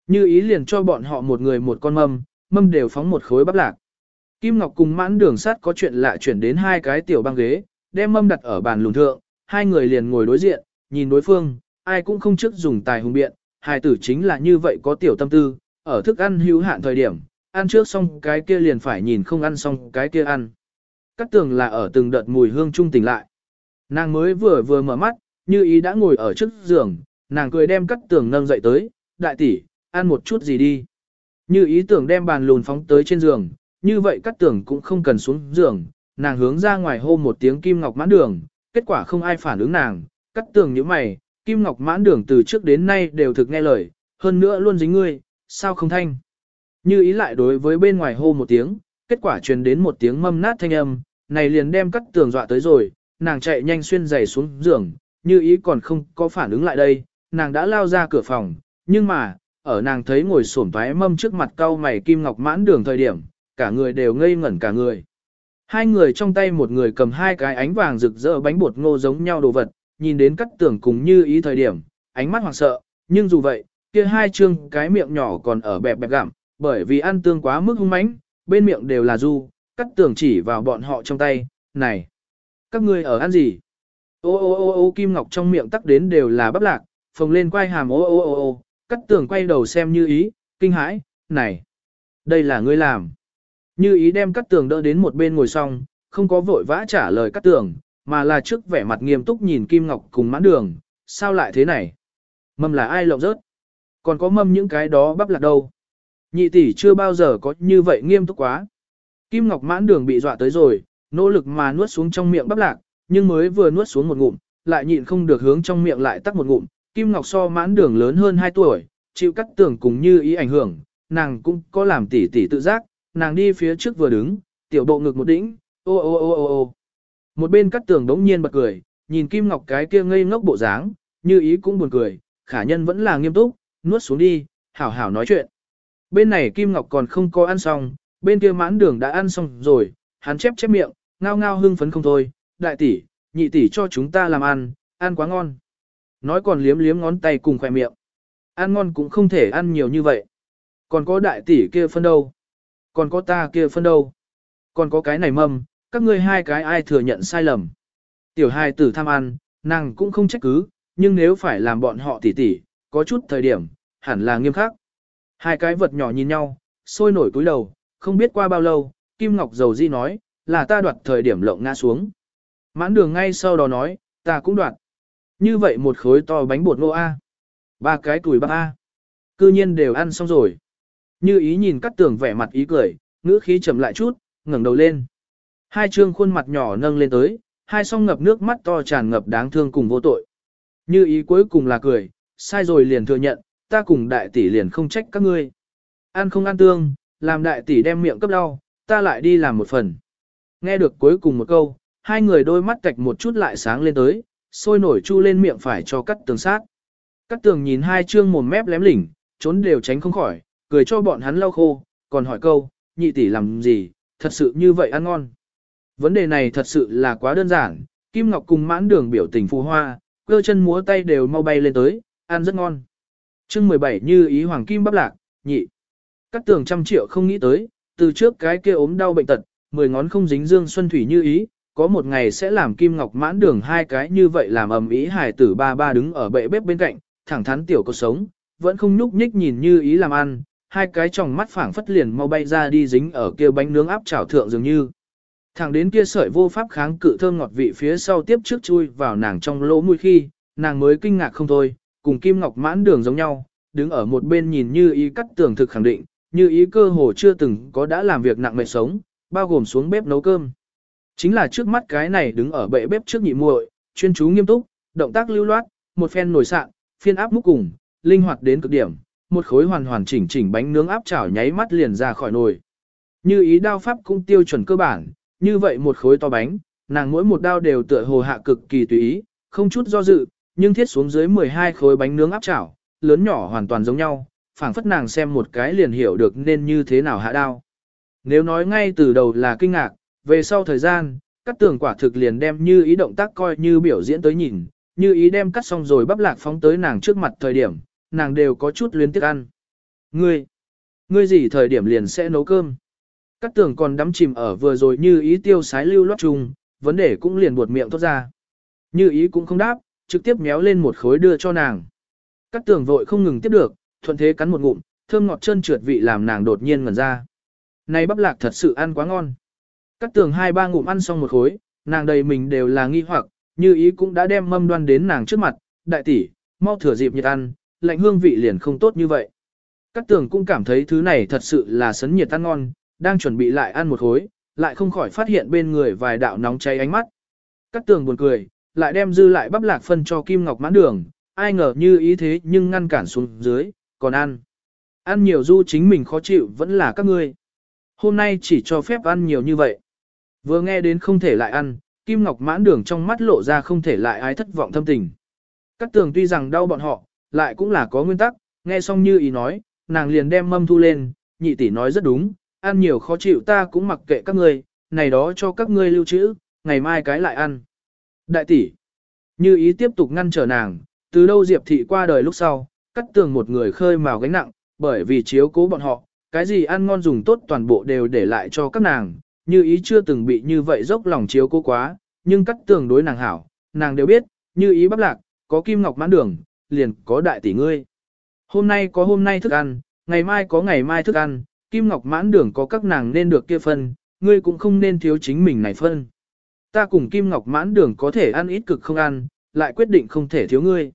Như ý liền cho bọn họ một người một con mâm, mâm đều phóng một khối bắp lạc. Kim Ngọc cùng mãn đường sắt có chuyện lạ chuyển đến hai cái tiểu băng ghế, đem mâm đặt ở bàn lùn thượng, hai người liền ngồi đối diện, nhìn đối phương, ai cũng không trước dùng tài hùng biện, hài tử chính là như vậy có tiểu tâm tư, ở thức ăn hữu hạn thời điểm, ăn trước xong cái kia liền phải nhìn không ăn xong cái kia ăn. Cắt tường là ở từng đợt mùi hương trung tỉnh lại. Nàng mới vừa vừa mở mắt, như ý đã ngồi ở trước giường, nàng cười đem cắt tường nâng dậy tới, đại tỷ, ăn một chút gì đi. Như ý tưởng đem bàn lùn phóng tới trên giường, như vậy cắt tường cũng không cần xuống giường, nàng hướng ra ngoài hô một tiếng kim ngọc mãn đường, kết quả không ai phản ứng nàng, cắt tường như mày, kim ngọc mãn đường từ trước đến nay đều thực nghe lời, hơn nữa luôn dính ngươi, sao không thanh. Như ý lại đối với bên ngoài hô một tiếng, kết quả truyền đến một tiếng mâm nát thanh âm, này liền đem cắt tường dọa tới rồi, nàng chạy nhanh xuyên giày xuống giường, như ý còn không có phản ứng lại đây, nàng đã lao ra cửa phòng, nhưng mà, ở nàng thấy ngồi sổm toái mâm trước mặt cau mày kim ngọc mãn đường thời điểm, cả người đều ngây ngẩn cả người. Hai người trong tay một người cầm hai cái ánh vàng rực rỡ bánh bột ngô giống nhau đồ vật, nhìn đến cắt tường cùng như ý thời điểm, ánh mắt hoảng sợ, nhưng dù vậy, kia hai chương cái miệng nhỏ còn ở bẹp bẹp gặm, bởi vì ăn tương quá mức hung mãnh, bên miệng đều là du, cắt tường chỉ vào bọn họ trong tay, này, các ngươi ở ăn gì? Ô ô ô ô Kim Ngọc trong miệng tắc đến đều là bắp lạc, phồng lên quay hàm ô ô ô ô, cắt tường quay đầu xem như ý, kinh hãi, này, đây là ngươi làm. Như ý đem cắt tường đỡ đến một bên ngồi xong, không có vội vã trả lời cắt tường, mà là trước vẻ mặt nghiêm túc nhìn Kim Ngọc cùng mãn đường, sao lại thế này? Mâm là ai lộng rớt? Còn có mâm những cái đó bắp lạc đâu? Nhị tỷ chưa bao giờ có như vậy nghiêm túc quá. Kim Ngọc mãn đường bị dọa tới rồi, nỗ lực mà nuốt xuống trong miệng bắp lạc, nhưng mới vừa nuốt xuống một ngụm, lại nhịn không được hướng trong miệng lại tắc một ngụm. Kim Ngọc so mãn đường lớn hơn 2 tuổi, chịu cắt tường cùng như ý ảnh hưởng, nàng cũng có làm tỷ tỷ tự giác, nàng đi phía trước vừa đứng, tiểu bộ ngực một đỉnh, ô ô ô ô ô. Một bên cắt tường đống nhiên bật cười, nhìn Kim Ngọc cái kia ngây ngốc bộ dáng, như ý cũng buồn cười, khả nhân vẫn là nghiêm túc, nuốt xuống đi, hảo hảo nói chuyện. Bên này Kim Ngọc còn không có ăn xong, bên kia mãn đường đã ăn xong rồi, hắn chép chép miệng, ngao ngao hưng phấn không thôi, đại tỷ, nhị tỷ cho chúng ta làm ăn, ăn quá ngon. Nói còn liếm liếm ngón tay cùng khỏe miệng. Ăn ngon cũng không thể ăn nhiều như vậy. Còn có đại tỷ kia phân đâu? Còn có ta kia phân đâu? Còn có cái này mâm, các ngươi hai cái ai thừa nhận sai lầm. Tiểu hai tử tham ăn, nàng cũng không trách cứ, nhưng nếu phải làm bọn họ tỉ tỉ, có chút thời điểm, hẳn là nghiêm khắc. Hai cái vật nhỏ nhìn nhau, sôi nổi cúi đầu, không biết qua bao lâu, Kim Ngọc Dầu Di nói, là ta đoạt thời điểm lộng ngã xuống. Mãn đường ngay sau đó nói, ta cũng đoạt. Như vậy một khối to bánh bột ngô A. Ba cái tuổi bắp A. Cư nhiên đều ăn xong rồi. Như ý nhìn cắt tường vẻ mặt ý cười, ngữ khí chậm lại chút, ngẩng đầu lên. Hai trương khuôn mặt nhỏ nâng lên tới, hai song ngập nước mắt to tràn ngập đáng thương cùng vô tội. Như ý cuối cùng là cười, sai rồi liền thừa nhận, ta cùng đại tỷ liền không trách các ngươi. Ăn không ăn tương, làm đại tỷ đem miệng cấp đau, ta lại đi làm một phần. Nghe được cuối cùng một câu, hai người đôi mắt cạch một chút lại sáng lên tới, sôi nổi chu lên miệng phải cho cắt tường sát. Cắt tường nhìn hai trương mồm mép lém lỉnh, trốn đều tránh không khỏi, cười cho bọn hắn lau khô, còn hỏi câu, nhị tỷ làm gì, thật sự như vậy ăn ngon. Vấn đề này thật sự là quá đơn giản, Kim Ngọc cùng mãn đường biểu tình phù hoa, cơ chân múa tay đều mau bay lên tới, ăn rất ngon. chương 17 như ý hoàng kim bắp lạc, nhị. Các tường trăm triệu không nghĩ tới, từ trước cái kia ốm đau bệnh tật, mười ngón không dính dương xuân thủy như ý, có một ngày sẽ làm Kim Ngọc mãn đường hai cái như vậy làm ầm ý hài tử ba ba đứng ở bệ bếp bên cạnh, thẳng thắn tiểu cuộc sống, vẫn không nhúc nhích nhìn như ý làm ăn, hai cái tròng mắt phảng phất liền mau bay ra đi dính ở kia bánh nướng áp chảo thượng dường như. Thẳng đến kia sợi vô pháp kháng cự thơm ngọt vị phía sau tiếp trước chui vào nàng trong lỗ mũi khi, nàng mới kinh ngạc không thôi, cùng Kim Ngọc mãn đường giống nhau, đứng ở một bên nhìn như ý cắt tường thực khẳng định, như ý cơ hồ chưa từng có đã làm việc nặng mệt sống, bao gồm xuống bếp nấu cơm. Chính là trước mắt cái này đứng ở bệ bếp trước nhị muội, chuyên chú nghiêm túc, động tác lưu loát, một phen nổi sạn, phiên áp múc cùng, linh hoạt đến cực điểm, một khối hoàn hoàn chỉnh chỉnh bánh nướng áp chảo nháy mắt liền ra khỏi nồi. Như ý đao pháp cũng tiêu chuẩn cơ bản, như vậy một khối to bánh, nàng mỗi một đao đều tựa hồ hạ cực kỳ tùy ý, không chút do dự, nhưng thiết xuống dưới 12 khối bánh nướng áp chảo, lớn nhỏ hoàn toàn giống nhau, phảng phất nàng xem một cái liền hiểu được nên như thế nào hạ đao. Nếu nói ngay từ đầu là kinh ngạc, về sau thời gian, cắt tường quả thực liền đem như ý động tác coi như biểu diễn tới nhìn, như ý đem cắt xong rồi bắp lạc phóng tới nàng trước mặt thời điểm, nàng đều có chút luyến tiếc ăn. Ngươi, ngươi gì thời điểm liền sẽ nấu cơm? Cắt tường còn đắm chìm ở vừa rồi như ý tiêu sái lưu loát trùng, vấn đề cũng liền buột miệng thoát ra. Như ý cũng không đáp, trực tiếp méo lên một khối đưa cho nàng. Cắt tường vội không ngừng tiếp được, thuận thế cắn một ngụm, thơm ngọt chân trượt vị làm nàng đột nhiên ngẩn ra. Này bắp lạc thật sự ăn quá ngon. Cắt tường hai ba ngụm ăn xong một khối, nàng đầy mình đều là nghi hoặc, như ý cũng đã đem mâm đoan đến nàng trước mặt, đại tỷ, mau thừa dịp nhiệt ăn, lạnh hương vị liền không tốt như vậy. Cắt tường cũng cảm thấy thứ này thật sự là sấn nhiệt ăn ngon, đang chuẩn bị lại ăn một khối, lại không khỏi phát hiện bên người vài đạo nóng cháy ánh mắt. Cắt tường buồn cười, lại đem dư lại bắp lạc phân cho Kim Ngọc mãn đường, ai ngờ như ý thế nhưng ngăn cản xuống dưới, còn ăn. Ăn nhiều du chính mình khó chịu vẫn là các ngươi. Hôm nay chỉ cho phép ăn nhiều như vậy. Vừa nghe đến không thể lại ăn, Kim Ngọc mãn đường trong mắt lộ ra không thể lại ái thất vọng thâm tình. Các tường tuy rằng đau bọn họ, lại cũng là có nguyên tắc, nghe xong như ý nói, nàng liền đem mâm thu lên, nhị tỷ nói rất đúng, ăn nhiều khó chịu ta cũng mặc kệ các ngươi, này đó cho các ngươi lưu trữ, ngày mai cái lại ăn. Đại tỷ, như ý tiếp tục ngăn trở nàng, từ đâu Diệp thị qua đời lúc sau, cắt tường một người khơi mào gánh nặng, bởi vì chiếu cố bọn họ, cái gì ăn ngon dùng tốt toàn bộ đều để lại cho các nàng, như ý chưa từng bị như vậy dốc lòng chiếu cố quá, nhưng cắt tường đối nàng hảo, nàng đều biết, như ý bắp lạc, có kim ngọc mãn đường, liền có đại tỷ ngươi. Hôm nay có hôm nay thức ăn, ngày mai có ngày mai thức ăn, kim ngọc mãn đường có các nàng nên được kia phân, ngươi cũng không nên thiếu chính mình này phân. Ta cùng kim ngọc mãn đường có thể ăn ít cực không ăn, lại quyết định không thể thiếu ngươi.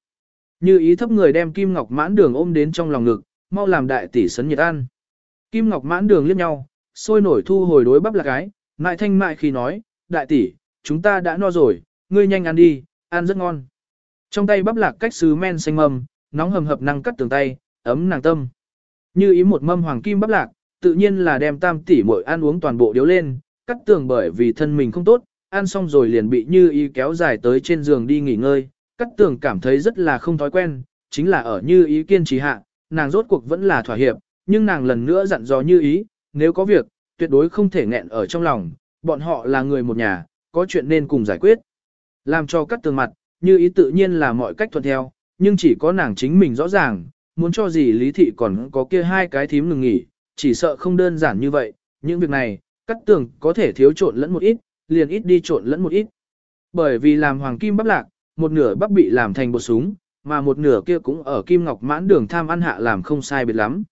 Như ý thấp người đem kim ngọc mãn đường ôm đến trong lòng ngực, mau làm đại tỷ sấn nhiệt ăn. Kim ngọc mãn đường liếc nhau, sôi nổi thu hồi đối bắp là cái, mại thanh mại khi nói, đại tỷ, chúng ta đã no rồi, ngươi nhanh ăn đi, ăn rất ngon. Trong tay bắp lạc cách sứ men xanh mầm, nóng hầm hập năng cắt tường tay, ấm nàng tâm. Như ý một mâm hoàng kim bắp lạc, tự nhiên là đem tam tỷ mỗi ăn uống toàn bộ điếu lên, cắt tường bởi vì thân mình không tốt, ăn xong rồi liền bị như ý kéo dài tới trên giường đi nghỉ ngơi, Cát tường cảm thấy rất là không thói quen, chính là ở như ý kiên trì hạ, nàng rốt cuộc vẫn là thỏa hiệp, nhưng nàng lần nữa dặn dò như ý, nếu có việc, tuyệt đối không thể nghẹn ở trong lòng, bọn họ là người một nhà, có chuyện nên cùng giải quyết. Làm cho Cát tường mặt, như ý tự nhiên là mọi cách thuận theo, nhưng chỉ có nàng chính mình rõ ràng, muốn cho gì lý thị còn có kia hai cái thím ngừng nghỉ, chỉ sợ không đơn giản như vậy, những việc này, Cát tường có thể thiếu trộn lẫn một ít, liền ít đi trộn lẫn một ít. Bởi vì làm hoàng kim bắp lạc, một nửa bắp bị làm thành bột súng, mà một nửa kia cũng ở kim ngọc mãn đường tham ăn hạ làm không sai biệt lắm.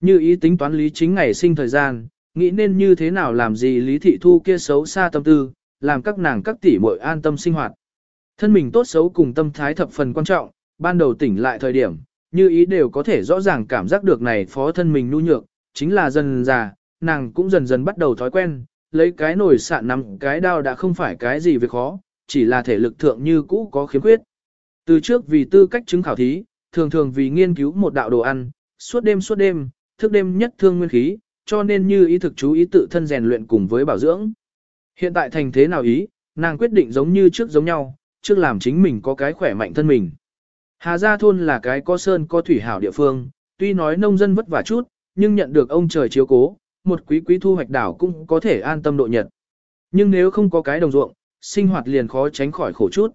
Như ý tính toán lý chính ngày sinh thời gian, nghĩ nên như thế nào làm gì lý thị thu kia xấu xa tâm tư, làm các nàng các tỷ muội an tâm sinh hoạt. Thân mình tốt xấu cùng tâm thái thập phần quan trọng, ban đầu tỉnh lại thời điểm, như ý đều có thể rõ ràng cảm giác được này phó thân mình nu nhược, chính là dần già, nàng cũng dần dần bắt đầu thói quen, lấy cái nồi sạn nắm cái đao đã không phải cái gì việc khó, chỉ là thể lực thượng như cũ có khiếm khuyết. Từ trước vì tư cách chứng khảo thí, thường thường vì nghiên cứu một đạo đồ ăn, suốt đêm suốt đêm, thức đêm nhất thương nguyên khí, cho nên như ý thực chú ý tự thân rèn luyện cùng với bảo dưỡng. Hiện tại thành thế nào ý, nàng quyết định giống như trước giống nhau, trước làm chính mình có cái khỏe mạnh thân mình. Hà Gia Thôn là cái có sơn có thủy hảo địa phương, tuy nói nông dân vất vả chút, nhưng nhận được ông trời chiếu cố, một quý quý thu hoạch đảo cũng có thể an tâm độ nhật. Nhưng nếu không có cái đồng ruộng, sinh hoạt liền khó tránh khỏi khổ chút.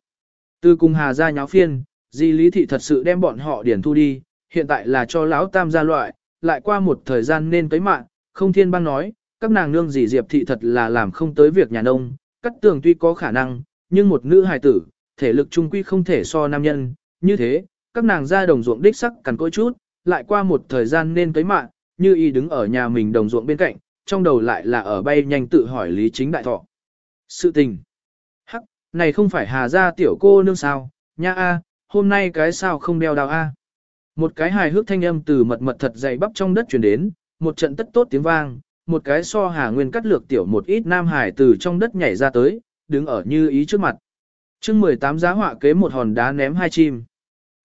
Từ cùng Hà Gia nháo phiên, Di Lý Thị thật sự đem bọn họ điển thu đi, hiện tại là cho lão tam gia loại, lại qua một thời gian nên tới mạng, không thiên băng nói, các nàng nương dì Diệp Thị thật là làm không tới việc nhà nông, cắt tường tuy có khả năng, nhưng một nữ hài tử, thể lực trung quy không thể so nam nhân, như thế, các nàng ra đồng ruộng đích sắc cằn cỗi chút, lại qua một thời gian nên tới mạng, như y đứng ở nhà mình đồng ruộng bên cạnh, trong đầu lại là ở bay nhanh tự hỏi lý chính đại thọ. Sự tình. Này không phải hà gia tiểu cô nương sao, nha a, hôm nay cái sao không đeo đào a. Một cái hài hước thanh âm từ mật mật thật dày bắp trong đất truyền đến, một trận tất tốt tiếng vang, một cái so hà nguyên cắt lược tiểu một ít nam hải từ trong đất nhảy ra tới, đứng ở như ý trước mặt. chương 18 giá họa kế một hòn đá ném hai chim.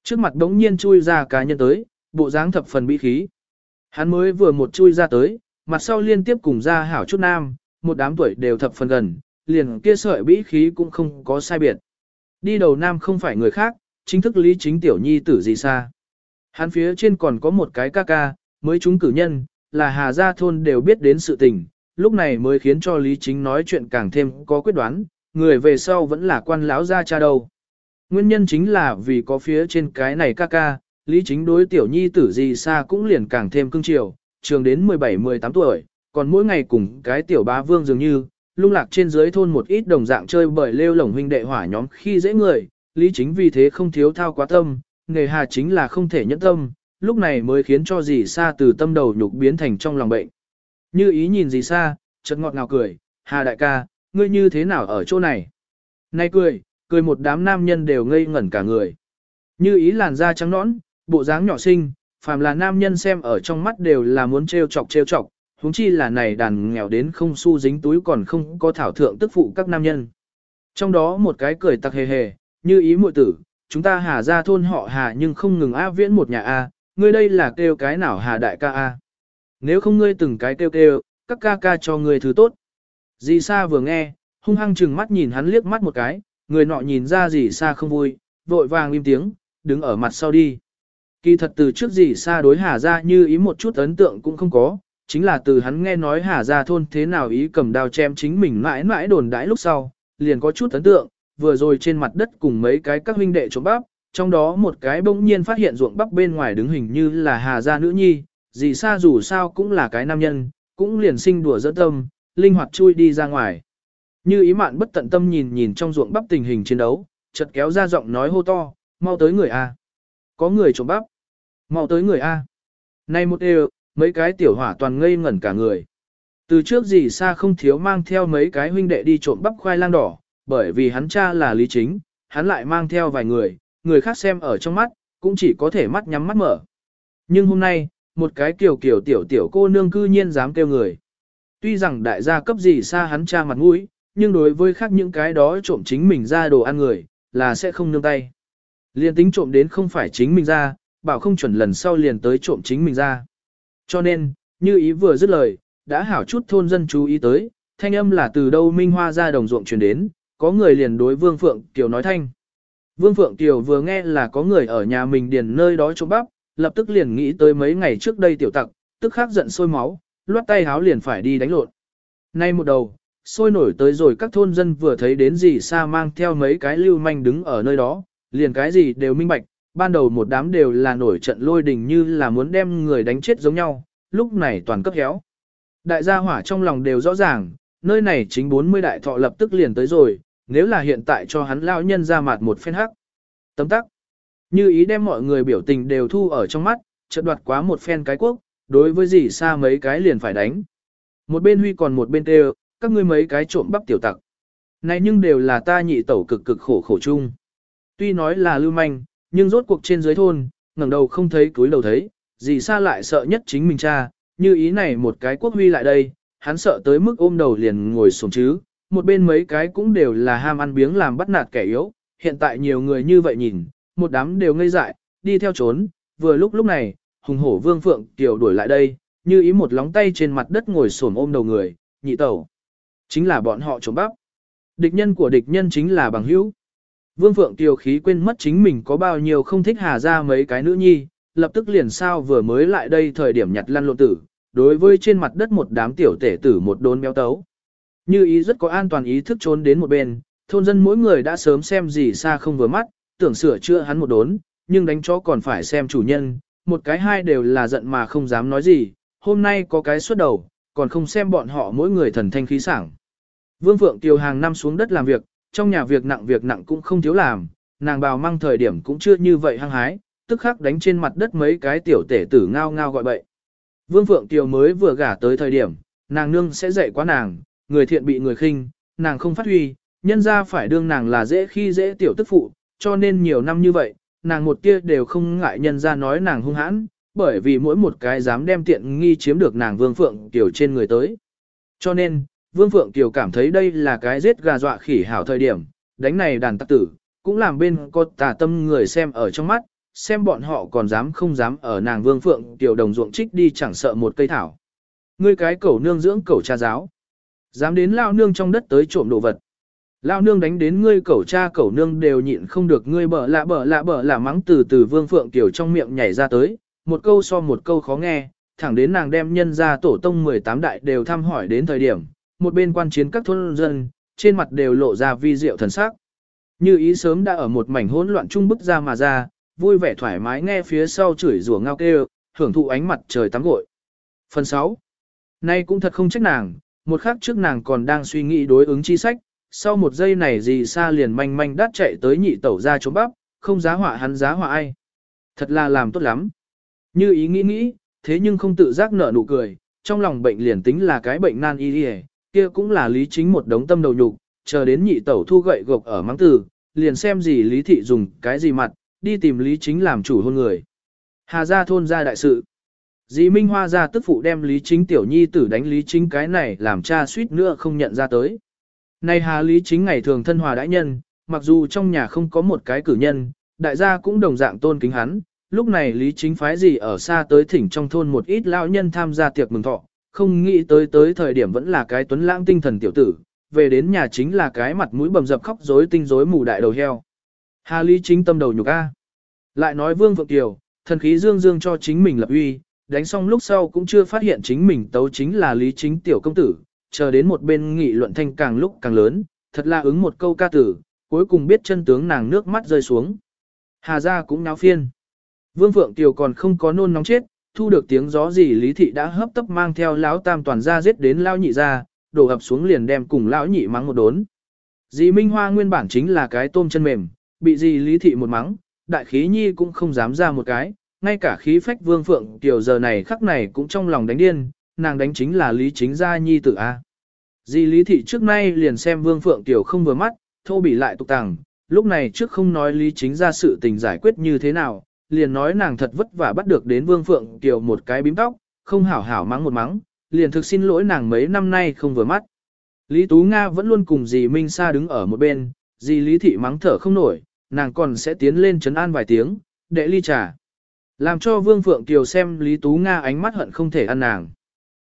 Trước mặt đống nhiên chui ra cá nhân tới, bộ dáng thập phần bị khí. Hắn mới vừa một chui ra tới, mặt sau liên tiếp cùng ra hảo chút nam, một đám tuổi đều thập phần gần, liền kia sợi bĩ khí cũng không có sai biệt. Đi đầu nam không phải người khác, chính thức lý chính tiểu nhi tử gì xa. Hắn phía trên còn có một cái ca ca, mới chúng cử nhân, là Hà Gia Thôn đều biết đến sự tình, lúc này mới khiến cho Lý Chính nói chuyện càng thêm có quyết đoán, người về sau vẫn là quan lão gia cha đâu. Nguyên nhân chính là vì có phía trên cái này ca ca, Lý Chính đối tiểu nhi tử gì xa cũng liền càng thêm cưng chiều, trường đến 17-18 tuổi, còn mỗi ngày cùng cái tiểu bá vương dường như, lung lạc trên dưới thôn một ít đồng dạng chơi bởi lêu lổng huynh đệ hỏa nhóm khi dễ người, Lý Chính vì thế không thiếu thao quá tâm, nghề hà chính là không thể nhẫn tâm, lúc này mới khiến cho dì xa từ tâm đầu nhục biến thành trong lòng bệnh. Như ý nhìn dì xa, chợt ngọt ngào cười, hà đại ca, ngươi như thế nào ở chỗ này? Này cười, cười một đám nam nhân đều ngây ngẩn cả người. Như ý làn da trắng nõn, bộ dáng nhỏ xinh, phàm là nam nhân xem ở trong mắt đều là muốn trêu chọc trêu chọc, huống chi là này đàn nghèo đến không xu dính túi còn không có thảo thượng tức phụ các nam nhân. Trong đó một cái cười tặc hề hề, như ý muội tử, chúng ta hà ra thôn họ hà nhưng không ngừng A viễn một nhà A, ngươi đây là kêu cái nào hà đại ca A. Nếu không ngươi từng cái kêu kêu, các ca ca cho ngươi thứ tốt. Dì Sa vừa nghe, hung hăng chừng mắt nhìn hắn liếc mắt một cái, người nọ nhìn ra dì Sa không vui, vội vàng im tiếng, đứng ở mặt sau đi. Kỳ thật từ trước dì Sa đối Hà Gia như ý một chút ấn tượng cũng không có, chính là từ hắn nghe nói Hà Gia thôn thế nào ý cầm đao chém chính mình mãi mãi đồn đãi lúc sau, liền có chút ấn tượng, vừa rồi trên mặt đất cùng mấy cái các huynh đệ trộm bắp, trong đó một cái bỗng nhiên phát hiện ruộng bắp bên ngoài đứng hình như là Hà Gia nữ nhi, gì xa dù sao cũng là cái nam nhân, cũng liền sinh đùa dỡ tâm, linh hoạt chui đi ra ngoài. Như ý mạn bất tận tâm nhìn nhìn trong ruộng bắp tình hình chiến đấu, chợt kéo ra giọng nói hô to, mau tới người A. Có người trộm bắp. Mau tới người A. này một đều, mấy cái tiểu hỏa toàn ngây ngẩn cả người. Từ trước gì xa không thiếu mang theo mấy cái huynh đệ đi trộm bắp khoai lang đỏ, bởi vì hắn cha là lý chính, hắn lại mang theo vài người, người khác xem ở trong mắt, cũng chỉ có thể mắt nhắm mắt mở. Nhưng hôm nay, một cái kiểu kiểu tiểu tiểu cô nương cư nhiên dám kêu người. Tuy rằng đại gia cấp gì xa hắn cha mặt mũi, nhưng đối với khác những cái đó trộm chính mình ra đồ ăn người, là sẽ không nương tay. Liên tính trộm đến không phải chính mình ra, bảo không chuẩn lần sau liền tới trộm chính mình ra. Cho nên, như ý vừa dứt lời, đã hảo chút thôn dân chú ý tới, thanh âm là từ đâu Minh Hoa ra đồng ruộng truyền đến, có người liền đối Vương Phượng Kiều nói thanh. Vương Phượng Kiều vừa nghe là có người ở nhà mình điền nơi đó trộm bắp, lập tức liền nghĩ tới mấy ngày trước đây tiểu tặc, tức khắc giận sôi máu, loát tay háo liền phải đi đánh lộn. Nay một đầu, sôi nổi tới rồi các thôn dân vừa thấy đến gì xa mang theo mấy cái lưu manh đứng ở nơi đó, liền cái gì đều minh bạch, ban đầu một đám đều là nổi trận lôi đình như là muốn đem người đánh chết giống nhau, lúc này toàn cấp héo. Đại gia hỏa trong lòng đều rõ ràng, nơi này chính 40 đại thọ lập tức liền tới rồi, nếu là hiện tại cho hắn lão nhân ra mặt một phen hắc. Tấm tắc. Như ý đem mọi người biểu tình đều thu ở trong mắt, chợt đoạt quá một phen cái quốc, đối với gì xa mấy cái liền phải đánh. Một bên huy còn một bên tê các ngươi mấy cái trộm bắp tiểu tặc. Này nhưng đều là ta nhị tẩu cực cực khổ khổ chung. Tuy nói là lưu manh, nhưng rốt cuộc trên dưới thôn, ngẩng đầu không thấy túi đầu thấy, gì xa lại sợ nhất chính mình cha, như ý này một cái quốc huy lại đây, hắn sợ tới mức ôm đầu liền ngồi xuống chứ, một bên mấy cái cũng đều là ham ăn biếng làm bắt nạt kẻ yếu, hiện tại nhiều người như vậy nhìn, một đám đều ngây dại, đi theo trốn, vừa lúc lúc này, hùng hổ vương phượng tiểu đuổi lại đây, như ý một lóng tay trên mặt đất ngồi xổm ôm đầu người, nhị tẩu. Chính là bọn họ trốn bắp. Địch nhân của địch nhân chính là bằng hữu. Vương Phượng Kiều khí quên mất chính mình có bao nhiêu không thích hà ra mấy cái nữ nhi, lập tức liền sao vừa mới lại đây thời điểm nhặt lăn lộn tử, đối với trên mặt đất một đám tiểu tể tử một đốn béo tấu. Như ý rất có an toàn ý thức trốn đến một bên, thôn dân mỗi người đã sớm xem gì xa không vừa mắt, tưởng sửa chữa hắn một đốn, nhưng đánh chó còn phải xem chủ nhân, một cái hai đều là giận mà không dám nói gì, hôm nay có cái xuất đầu, còn không xem bọn họ mỗi người thần thanh khí sảng. Vương Phượng Tiêu hàng năm xuống đất làm việc, trong nhà việc nặng việc nặng cũng không thiếu làm, nàng bào mang thời điểm cũng chưa như vậy hăng hái, tức khắc đánh trên mặt đất mấy cái tiểu tể tử ngao ngao gọi bậy. Vương Phượng tiểu mới vừa gả tới thời điểm, nàng nương sẽ dạy quá nàng, người thiện bị người khinh, nàng không phát huy, nhân ra phải đương nàng là dễ khi dễ tiểu tức phụ, cho nên nhiều năm như vậy, nàng một tia đều không ngại nhân ra nói nàng hung hãn, bởi vì mỗi một cái dám đem tiện nghi chiếm được nàng Vương Phượng tiểu trên người tới. Cho nên, Vương Phượng Kiều cảm thấy đây là cái giết gà dọa khỉ hảo thời điểm, đánh này đàn tắc tử, cũng làm bên có tà tâm người xem ở trong mắt, xem bọn họ còn dám không dám ở nàng vương phượng Kiều đồng ruộng trích đi chẳng sợ một cây thảo. Ngươi cái cẩu nương dưỡng cẩu cha giáo. Dám đến lao nương trong đất tới trộm đồ vật. Lao nương đánh đến ngươi cẩu cha cẩu nương đều nhịn không được ngươi bở lạ bở lạ bở lạ mắng từ từ vương phượng Kiều trong miệng nhảy ra tới, một câu so một câu khó nghe, thẳng đến nàng đem nhân ra tổ tông 18 đại đều thăm hỏi đến thời điểm, một bên quan chiến các thôn dân, trên mặt đều lộ ra vi diệu thần sắc. Như ý sớm đã ở một mảnh hỗn loạn trung bức ra mà ra, vui vẻ thoải mái nghe phía sau chửi rủa ngao kêu, hưởng thụ ánh mặt trời tắm gội. Phần 6. Nay cũng thật không trách nàng, một khắc trước nàng còn đang suy nghĩ đối ứng chi sách, sau một giây này gì xa liền manh manh đắt chạy tới nhị tẩu ra trốn bắp, không giá họa hắn giá họa ai. Thật là làm tốt lắm. Như ý nghĩ nghĩ, thế nhưng không tự giác nở nụ cười, trong lòng bệnh liền tính là cái bệnh nan y đi kia cũng là lý chính một đống tâm đầu nhục, chờ đến nhị tẩu thu gậy gộc ở mắng từ, liền xem gì lý thị dùng cái gì mặt, đi tìm lý chính làm chủ hôn người. Hà gia thôn gia đại sự. Dì Minh Hoa ra tức phụ đem Lý Chính tiểu nhi tử đánh Lý Chính cái này làm cha suýt nữa không nhận ra tới. Này Hà Lý Chính ngày thường thân hòa đãi nhân, mặc dù trong nhà không có một cái cử nhân, đại gia cũng đồng dạng tôn kính hắn. Lúc này Lý Chính phái gì ở xa tới thỉnh trong thôn một ít lão nhân tham gia tiệc mừng thọ, không nghĩ tới tới thời điểm vẫn là cái tuấn lãng tinh thần tiểu tử, về đến nhà chính là cái mặt mũi bầm dập khóc rối tinh rối mù đại đầu heo. Hà Lý Chính tâm đầu nhục a. Lại nói Vương Phượng Kiều, thần khí dương dương cho chính mình lập uy, đánh xong lúc sau cũng chưa phát hiện chính mình tấu chính là Lý Chính tiểu công tử, chờ đến một bên nghị luận thanh càng lúc càng lớn, thật là ứng một câu ca tử, cuối cùng biết chân tướng nàng nước mắt rơi xuống. Hà gia cũng náo phiên. Vương Phượng Kiều còn không có nôn nóng chết, thu được tiếng gió gì Lý Thị đã hấp tấp mang theo lão tam toàn ra giết đến lao nhị ra, đổ ập xuống liền đem cùng lão nhị mắng một đốn. Dì Minh Hoa nguyên bản chính là cái tôm chân mềm, bị dì Lý Thị một mắng, đại khí nhi cũng không dám ra một cái, ngay cả khí phách vương phượng tiểu giờ này khắc này cũng trong lòng đánh điên, nàng đánh chính là lý chính gia nhi tử A. Dì lý thị trước nay liền xem vương phượng tiểu không vừa mắt, thô bị lại tục tàng, lúc này trước không nói lý chính ra sự tình giải quyết như thế nào, liền nói nàng thật vất vả bắt được đến vương phượng Kiều một cái bím tóc, không hảo hảo mắng một mắng, liền thực xin lỗi nàng mấy năm nay không vừa mắt. Lý Tú Nga vẫn luôn cùng dì Minh Sa đứng ở một bên, dì Lý Thị mắng thở không nổi, nàng còn sẽ tiến lên trấn an vài tiếng, đệ ly trà. Làm cho Vương Phượng Kiều xem Lý Tú Nga ánh mắt hận không thể ăn nàng.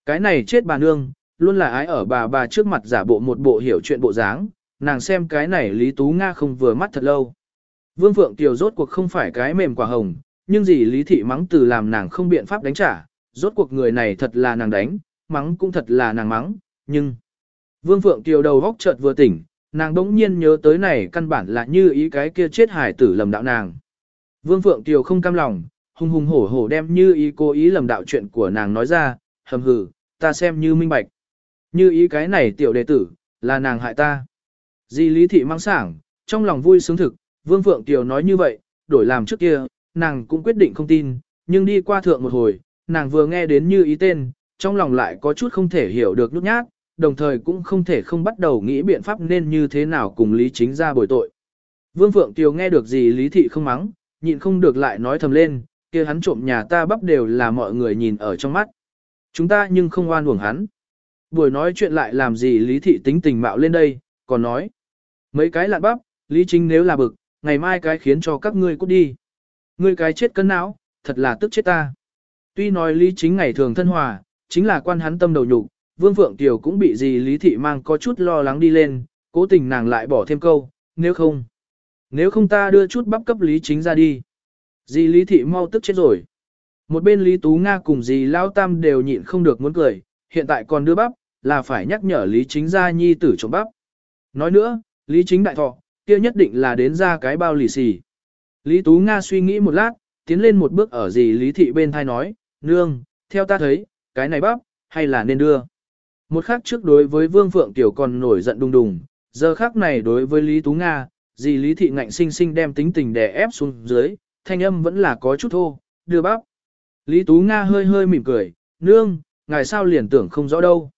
Cái này chết bà nương, luôn là ái ở bà bà trước mặt giả bộ một bộ hiểu chuyện bộ dáng, nàng xem cái này Lý Tú Nga không vừa mắt thật lâu. Vương Phượng Kiều rốt cuộc không phải cái mềm quả hồng, nhưng gì Lý Thị mắng từ làm nàng không biện pháp đánh trả, rốt cuộc người này thật là nàng đánh, mắng cũng thật là nàng mắng, nhưng... Vương Phượng Kiều đầu góc chợt vừa tỉnh, nàng đống nhiên nhớ tới này căn bản là như ý cái kia chết hải tử lầm đạo nàng. Vương Phượng Kiều không cam lòng, hùng hùng hổ hổ đem như ý cố ý lầm đạo chuyện của nàng nói ra, hầm hừ, ta xem như minh bạch. Như ý cái này tiểu đệ tử, là nàng hại ta. Di lý thị mang sảng, trong lòng vui sướng thực, Vương Phượng Tiều nói như vậy, đổi làm trước kia, nàng cũng quyết định không tin, nhưng đi qua thượng một hồi, nàng vừa nghe đến như ý tên, trong lòng lại có chút không thể hiểu được nhút nhát, đồng thời cũng không thể không bắt đầu nghĩ biện pháp nên như thế nào cùng Lý Chính ra bồi tội. Vương Phượng Tiều nghe được gì Lý Thị không mắng, nhịn không được lại nói thầm lên, kia hắn trộm nhà ta bắp đều là mọi người nhìn ở trong mắt. Chúng ta nhưng không oan uổng hắn. Buổi nói chuyện lại làm gì Lý Thị tính tình mạo lên đây, còn nói. Mấy cái lạn bắp, Lý Chính nếu là bực, ngày mai cái khiến cho các ngươi cút đi. Ngươi cái chết cân não, thật là tức chết ta. Tuy nói Lý Chính ngày thường thân hòa, chính là quan hắn tâm đầu nhục, Vương Phượng Tiểu cũng bị gì Lý Thị mang có chút lo lắng đi lên, cố tình nàng lại bỏ thêm câu, nếu không. Nếu không ta đưa chút bắp cấp Lý Chính ra đi. Dì Lý Thị mau tức chết rồi. Một bên Lý Tú Nga cùng dì Lao Tam đều nhịn không được muốn cười, hiện tại còn đưa bắp, là phải nhắc nhở Lý Chính ra nhi tử trộm bắp. Nói nữa, Lý Chính đại thọ, kia nhất định là đến ra cái bao lì xì. Lý Tú Nga suy nghĩ một lát, tiến lên một bước ở dì Lý Thị bên thai nói, Nương, theo ta thấy, cái này bắp, hay là nên đưa. Một khắc trước đối với Vương Phượng Tiểu còn nổi giận đùng đùng, giờ khắc này đối với Lý Tú Nga, dì Lý Thị ngạnh sinh sinh đem tính tình đè ép xuống dưới, thanh âm vẫn là có chút thô, đưa bắp. Lý Tú Nga hơi hơi mỉm cười, nương, ngài sao liền tưởng không rõ đâu.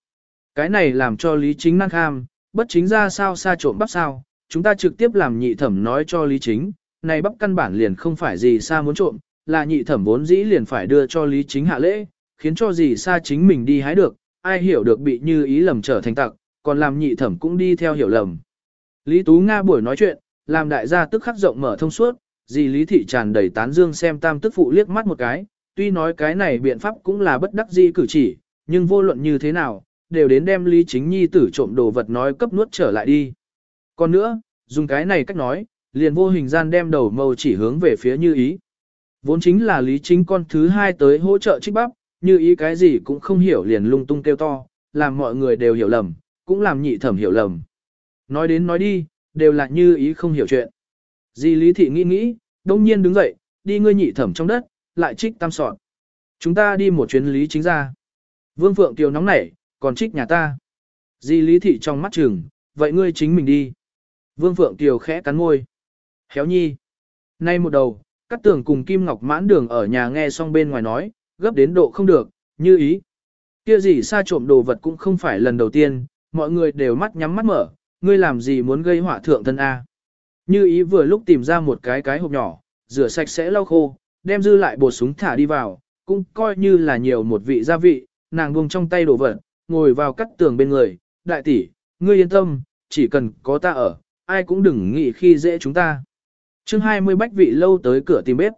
Cái này làm cho Lý Chính năng kham, bất chính ra sao xa trộm bắp sao, chúng ta trực tiếp làm nhị thẩm nói cho Lý Chính, này bắp căn bản liền không phải gì xa muốn trộm, là nhị thẩm vốn dĩ liền phải đưa cho Lý Chính hạ lễ, khiến cho gì xa chính mình đi hái được, ai hiểu được bị như ý lầm trở thành tặc, còn làm nhị thẩm cũng đi theo hiểu lầm. Lý Tú Nga buổi nói chuyện, làm đại gia tức khắc rộng mở thông suốt, Dì Lý Thị tràn đầy tán dương xem tam tức phụ liếc mắt một cái, tuy nói cái này biện pháp cũng là bất đắc dĩ cử chỉ, nhưng vô luận như thế nào, đều đến đem Lý Chính Nhi tử trộm đồ vật nói cấp nuốt trở lại đi. Còn nữa, dùng cái này cách nói, liền vô hình gian đem đầu mâu chỉ hướng về phía như ý. Vốn chính là Lý Chính con thứ hai tới hỗ trợ trích bắp, như ý cái gì cũng không hiểu liền lung tung kêu to, làm mọi người đều hiểu lầm, cũng làm nhị thẩm hiểu lầm. Nói đến nói đi, đều là như ý không hiểu chuyện. Di Lý Thị nghĩ nghĩ, đông nhiên đứng dậy, đi ngươi nhị thẩm trong đất, lại trích tam sọt. Chúng ta đi một chuyến Lý Chính ra. Vương Phượng Kiều nóng nảy, còn trích nhà ta. Di Lý Thị trong mắt trường, vậy ngươi chính mình đi. Vương Phượng Kiều khẽ cắn môi. Khéo nhi. Nay một đầu, cắt tường cùng Kim Ngọc mãn đường ở nhà nghe xong bên ngoài nói, gấp đến độ không được, như ý. Kia gì xa trộm đồ vật cũng không phải lần đầu tiên, mọi người đều mắt nhắm mắt mở, ngươi làm gì muốn gây họa thượng thân A. Như ý vừa lúc tìm ra một cái cái hộp nhỏ, rửa sạch sẽ lau khô, đem dư lại bột súng thả đi vào, cũng coi như là nhiều một vị gia vị, nàng buông trong tay đồ vật, ngồi vào cắt tường bên người, đại tỷ, ngươi yên tâm, chỉ cần có ta ở, ai cũng đừng nghĩ khi dễ chúng ta. chương 20 bách vị lâu tới cửa tìm bếp.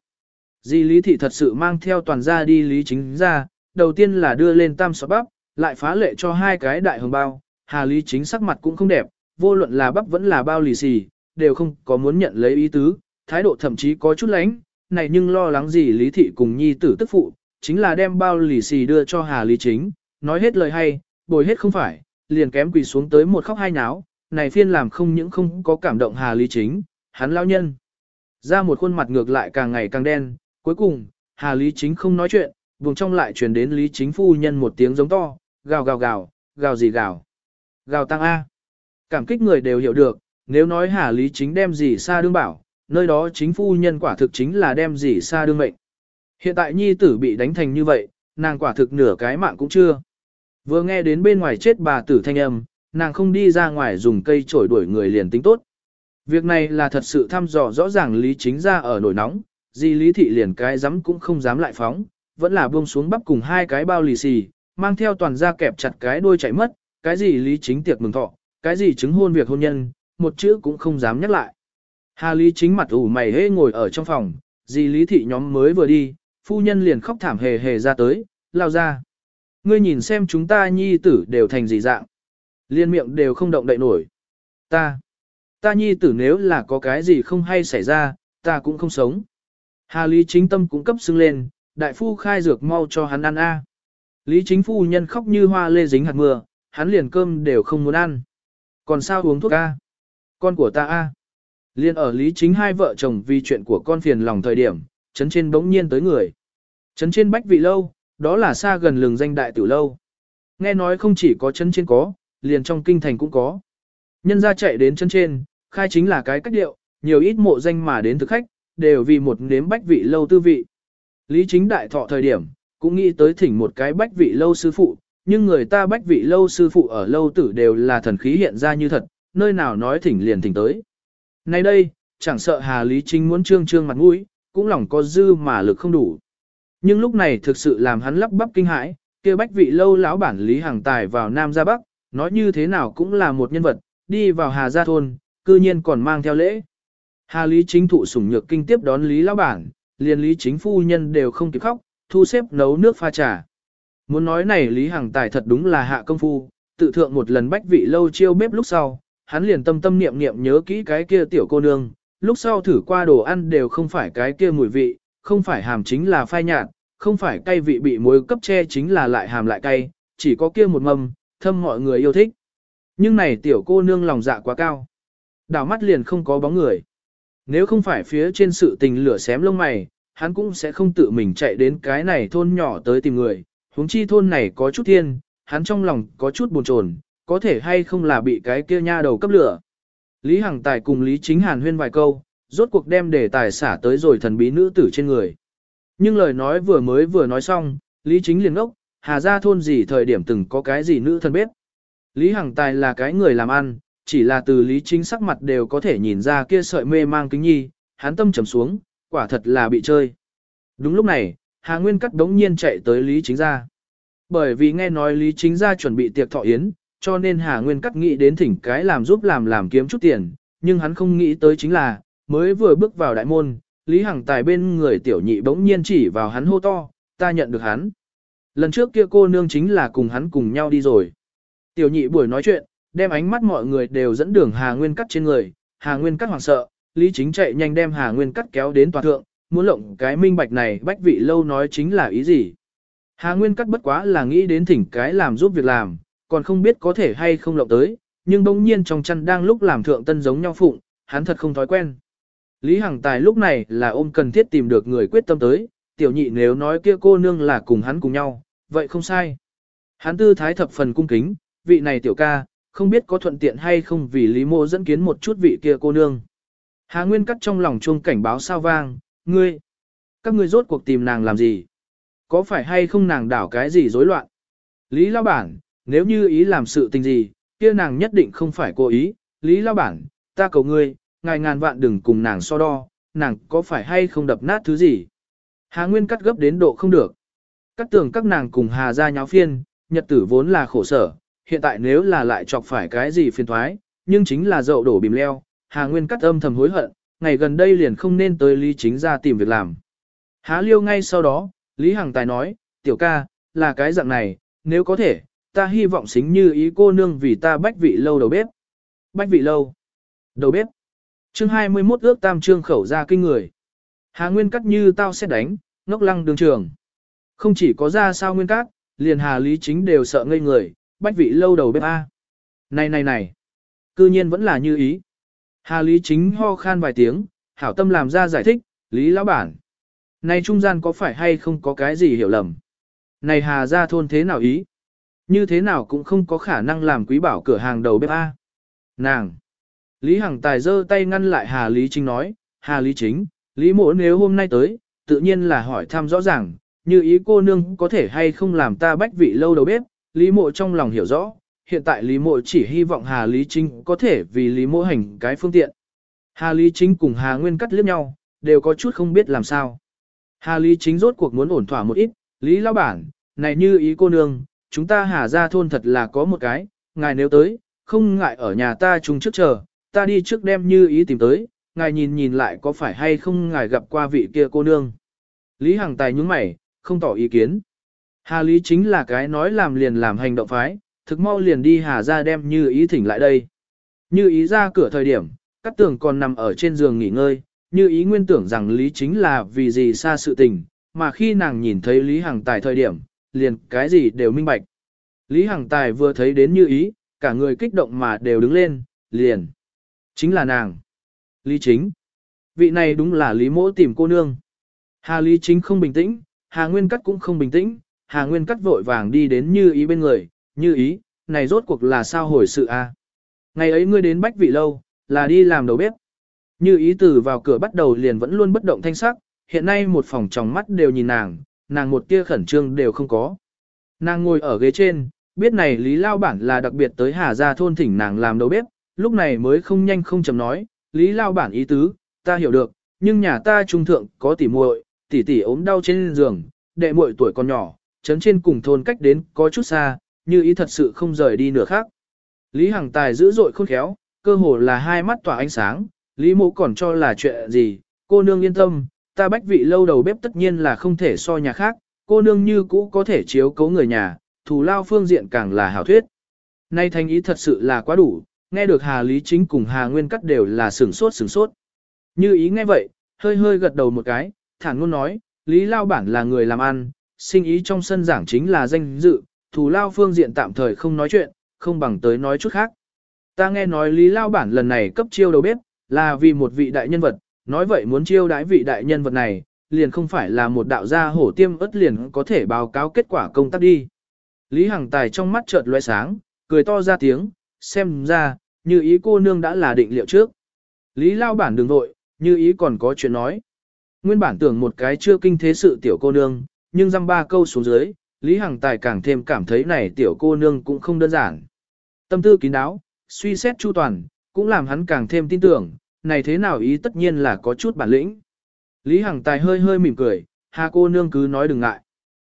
Di Lý Thị thật sự mang theo toàn gia đi Lý Chính ra, đầu tiên là đưa lên tam sọt bắp, lại phá lệ cho hai cái đại hồng bao, Hà Lý Chính sắc mặt cũng không đẹp, vô luận là bắp vẫn là bao lì xì, đều không có muốn nhận lấy ý tứ, thái độ thậm chí có chút lánh, này nhưng lo lắng gì Lý Thị cùng nhi tử tức phụ, chính là đem bao lì xì đưa cho Hà Lý Chính, nói hết lời hay, bồi hết không phải, liền kém quỳ xuống tới một khóc hai náo, này phiên làm không những không có cảm động Hà Lý Chính, hắn lao nhân. Ra một khuôn mặt ngược lại càng ngày càng đen, cuối cùng, Hà Lý Chính không nói chuyện, vùng trong lại truyền đến Lý Chính phu nhân một tiếng giống to, gào gào gào, gào gì gào. Gào tăng A. Cảm kích người đều hiểu được, nếu nói Hà Lý Chính đem gì xa đương bảo, nơi đó chính phu nhân quả thực chính là đem gì xa đương mệnh. Hiện tại nhi tử bị đánh thành như vậy, nàng quả thực nửa cái mạng cũng chưa. Vừa nghe đến bên ngoài chết bà tử thanh âm, nàng không đi ra ngoài dùng cây chổi đuổi người liền tính tốt. Việc này là thật sự thăm dò rõ ràng lý chính ra ở nổi nóng, gì lý thị liền cái dám cũng không dám lại phóng, vẫn là buông xuống bắp cùng hai cái bao lì xì, mang theo toàn ra kẹp chặt cái đuôi chạy mất, cái gì lý chính tiệc mừng thọ, cái gì chứng hôn việc hôn nhân, một chữ cũng không dám nhắc lại. Hà lý chính mặt ủ mày hê ngồi ở trong phòng, gì lý thị nhóm mới vừa đi, phu nhân liền khóc thảm hề hề ra tới, lao ra. Ngươi nhìn xem chúng ta nhi tử đều thành gì dạng. Liên miệng đều không động đậy nổi. Ta, ta nhi tử nếu là có cái gì không hay xảy ra, ta cũng không sống. Hà Lý chính tâm cũng cấp xưng lên, đại phu khai dược mau cho hắn ăn a. Lý chính phu nhân khóc như hoa lê dính hạt mưa, hắn liền cơm đều không muốn ăn. Còn sao uống thuốc a? Con của ta a. Liên ở Lý chính hai vợ chồng vì chuyện của con phiền lòng thời điểm, chấn trên bỗng nhiên tới người. Chấn trên bách vị lâu, đó là xa gần lường danh đại tử lâu. Nghe nói không chỉ có chấn trên có, liền trong kinh thành cũng có. Nhân ra chạy đến chân trên, khai chính là cái cách điệu, nhiều ít mộ danh mà đến thực khách, đều vì một nếm bách vị lâu tư vị. Lý chính đại thọ thời điểm, cũng nghĩ tới thỉnh một cái bách vị lâu sư phụ, nhưng người ta bách vị lâu sư phụ ở lâu tử đều là thần khí hiện ra như thật, nơi nào nói thỉnh liền thỉnh tới. Nay đây, chẳng sợ Hà Lý Chính muốn trương trương mặt mũi, cũng lòng có dư mà lực không đủ. Nhưng lúc này thực sự làm hắn lắp bắp kinh hãi, kia bách vị lâu lão bản Lý Hằng Tài vào Nam ra Bắc, nói như thế nào cũng là một nhân vật, đi vào Hà Gia Thôn, cư nhiên còn mang theo lễ. Hà Lý chính thụ sủng nhược kinh tiếp đón Lý lão bản, liền Lý chính phu nhân đều không kịp khóc, thu xếp nấu nước pha trà. Muốn nói này Lý Hằng Tài thật đúng là hạ công phu, tự thượng một lần bách vị lâu chiêu bếp lúc sau, hắn liền tâm tâm niệm niệm nhớ kỹ cái kia tiểu cô nương, lúc sau thử qua đồ ăn đều không phải cái kia mùi vị, không phải hàm chính là phai nhạt, không phải cay vị bị muối cấp che chính là lại hàm lại cay, chỉ có kia một mâm, thâm mọi người yêu thích. Nhưng này tiểu cô nương lòng dạ quá cao. Đảo mắt liền không có bóng người. Nếu không phải phía trên sự tình lửa xém lông mày, hắn cũng sẽ không tự mình chạy đến cái này thôn nhỏ tới tìm người. huống chi thôn này có chút thiên, hắn trong lòng có chút buồn chồn, có thể hay không là bị cái kia nha đầu cấp lửa. Lý Hằng Tài cùng Lý Chính Hàn huyên vài câu, rốt cuộc đem đề tài xả tới rồi thần bí nữ tử trên người. Nhưng lời nói vừa mới vừa nói xong, Lý Chính liền ngốc, Hà Gia thôn gì thời điểm từng có cái gì nữ thân bếp. Lý Hằng Tài là cái người làm ăn, chỉ là từ Lý Chính sắc mặt đều có thể nhìn ra kia sợi mê mang kính nhi, hắn tâm trầm xuống, quả thật là bị chơi. Đúng lúc này, Hà Nguyên Cắt đống nhiên chạy tới Lý Chính gia, Bởi vì nghe nói Lý Chính gia chuẩn bị tiệc thọ yến, cho nên Hà Nguyên Cắt nghĩ đến thỉnh cái làm giúp làm làm kiếm chút tiền, nhưng hắn không nghĩ tới chính là, mới vừa bước vào đại môn, Lý Hằng Tài bên người tiểu nhị bỗng nhiên chỉ vào hắn hô to, ta nhận được hắn. Lần trước kia cô nương chính là cùng hắn cùng nhau đi rồi. Tiểu nhị buổi nói chuyện, đem ánh mắt mọi người đều dẫn đường Hà Nguyên cắt trên người, Hà Nguyên cắt hoảng sợ, Lý Chính chạy nhanh đem Hà Nguyên cắt kéo đến tòa thượng, muốn lộng cái minh bạch này bách vị lâu nói chính là ý gì. Hà Nguyên cắt bất quá là nghĩ đến thỉnh cái làm giúp việc làm, còn không biết có thể hay không lộng tới, nhưng bỗng nhiên trong chăn đang lúc làm thượng tân giống nhau phụng, hắn thật không thói quen. Lý Hằng Tài lúc này là ôm cần thiết tìm được người quyết tâm tới, tiểu nhị nếu nói kia cô nương là cùng hắn cùng nhau, vậy không sai. Hắn tư thái thập phần cung kính, vị này tiểu ca, không biết có thuận tiện hay không vì Lý Mộ dẫn kiến một chút vị kia cô nương. Hà Nguyên cắt trong lòng chuông cảnh báo sao vang, ngươi, các ngươi rốt cuộc tìm nàng làm gì? Có phải hay không nàng đảo cái gì rối loạn? Lý Lao Bản, nếu như ý làm sự tình gì, kia nàng nhất định không phải cố ý. Lý Lao Bản, ta cầu ngươi, ngài ngàn vạn đừng cùng nàng so đo, nàng có phải hay không đập nát thứ gì? Hà Nguyên cắt gấp đến độ không được. Cắt tường các nàng cùng Hà ra nháo phiên, nhật tử vốn là khổ sở, hiện tại nếu là lại chọc phải cái gì phiền thoái, nhưng chính là dậu đổ bìm leo, Hà Nguyên cắt âm thầm hối hận, ngày gần đây liền không nên tới Lý Chính ra tìm việc làm. Há liêu ngay sau đó, Lý Hằng Tài nói, tiểu ca, là cái dạng này, nếu có thể, ta hy vọng xính như ý cô nương vì ta bách vị lâu đầu bếp. Bách vị lâu. Đầu bếp. Chương 21 ước tam trương khẩu ra kinh người. Hà Nguyên cắt như tao sẽ đánh, ngốc lăng đường trường. Không chỉ có ra sao Nguyên cát, liền Hà Lý Chính đều sợ ngây người, bách vị lâu đầu bếp A. Này này này. Cư nhiên vẫn là như ý. Hà Lý Chính ho khan vài tiếng, hảo tâm làm ra giải thích, Lý Lão Bản. Này trung gian có phải hay không có cái gì hiểu lầm? Này Hà ra thôn thế nào ý? Như thế nào cũng không có khả năng làm quý bảo cửa hàng đầu bếp A. Nàng! Lý Hằng Tài giơ tay ngăn lại Hà Lý Chính nói, Hà Lý Chính, Lý mộ nếu hôm nay tới, tự nhiên là hỏi thăm rõ ràng, như ý cô nương có thể hay không làm ta bách vị lâu đầu bếp, Lý mộ trong lòng hiểu rõ, hiện tại Lý mộ chỉ hy vọng Hà Lý Chính có thể vì Lý mộ hành cái phương tiện. Hà Lý Chính cùng Hà Nguyên cắt liếc nhau, đều có chút không biết làm sao. Hà Lý Chính rốt cuộc muốn ổn thỏa một ít, Lý Lão Bản, này như ý cô nương, chúng ta Hà ra thôn thật là có một cái, ngài nếu tới, không ngại ở nhà ta chung trước chờ, ta đi trước đem như ý tìm tới, ngài nhìn nhìn lại có phải hay không ngài gặp qua vị kia cô nương. Lý Hằng Tài nhúng mày, không tỏ ý kiến. Hà Lý chính là cái nói làm liền làm hành động phái, thực mau liền đi Hà ra đem như ý thỉnh lại đây. Như ý ra cửa thời điểm, Cát tường còn nằm ở trên giường nghỉ ngơi, như ý nguyên tưởng rằng Lý chính là vì gì xa sự tình, mà khi nàng nhìn thấy Lý Hằng Tài thời điểm, liền cái gì đều minh bạch. Lý Hằng Tài vừa thấy đến như ý, cả người kích động mà đều đứng lên, liền. Chính là nàng. Lý chính. Vị này đúng là Lý mỗ tìm cô nương. Hà Lý chính không bình tĩnh, Hà Nguyên Cắt cũng không bình tĩnh, Hà Nguyên Cắt vội vàng đi đến như ý bên người, như ý, này rốt cuộc là sao hồi sự a? Ngày ấy ngươi đến bách vị lâu, là đi làm đầu bếp. Như ý từ vào cửa bắt đầu liền vẫn luôn bất động thanh sắc, hiện nay một phòng tròng mắt đều nhìn nàng, nàng một tia khẩn trương đều không có. Nàng ngồi ở ghế trên, biết này Lý Lao Bản là đặc biệt tới Hà Gia thôn thỉnh nàng làm đầu bếp, lúc này mới không nhanh không chậm nói, Lý Lao Bản ý tứ, ta hiểu được, nhưng nhà ta trung thượng có tỉ muội, Tỷ tỷ ốm đau trên giường, đệ muội tuổi còn nhỏ, chấn trên cùng thôn cách đến có chút xa, như ý thật sự không rời đi nửa khác. Lý Hằng Tài dữ dội khôn khéo, cơ hồ là hai mắt tỏa ánh sáng, Lý Mộ còn cho là chuyện gì, cô nương yên tâm, ta bách vị lâu đầu bếp tất nhiên là không thể so nhà khác, cô nương như cũ có thể chiếu cố người nhà, thù lao phương diện càng là hảo thuyết. Nay thành ý thật sự là quá đủ, nghe được Hà Lý Chính cùng Hà Nguyên Cắt đều là sửng sốt sửng sốt. Như ý nghe vậy, hơi hơi gật đầu một cái, thản ngôn nói, Lý Lao Bản là người làm ăn, sinh ý trong sân giảng chính là danh dự, thù lao phương diện tạm thời không nói chuyện, không bằng tới nói chút khác. Ta nghe nói Lý Lao Bản lần này cấp chiêu đầu bếp, là vì một vị đại nhân vật, nói vậy muốn chiêu đãi vị đại nhân vật này, liền không phải là một đạo gia hổ tiêm ớt liền có thể báo cáo kết quả công tác đi. Lý Hằng Tài trong mắt chợt loe sáng, cười to ra tiếng, xem ra, như ý cô nương đã là định liệu trước. Lý Lao Bản đừng vội, như ý còn có chuyện nói. Nguyên bản tưởng một cái chưa kinh thế sự tiểu cô nương, nhưng dăm ba câu xuống dưới, Lý Hằng Tài càng thêm cảm thấy này tiểu cô nương cũng không đơn giản. Tâm tư kín đáo, suy xét chu toàn, cũng làm hắn càng thêm tin tưởng, này thế nào ý tất nhiên là có chút bản lĩnh. Lý Hằng Tài hơi hơi mỉm cười, hà cô nương cứ nói đừng ngại.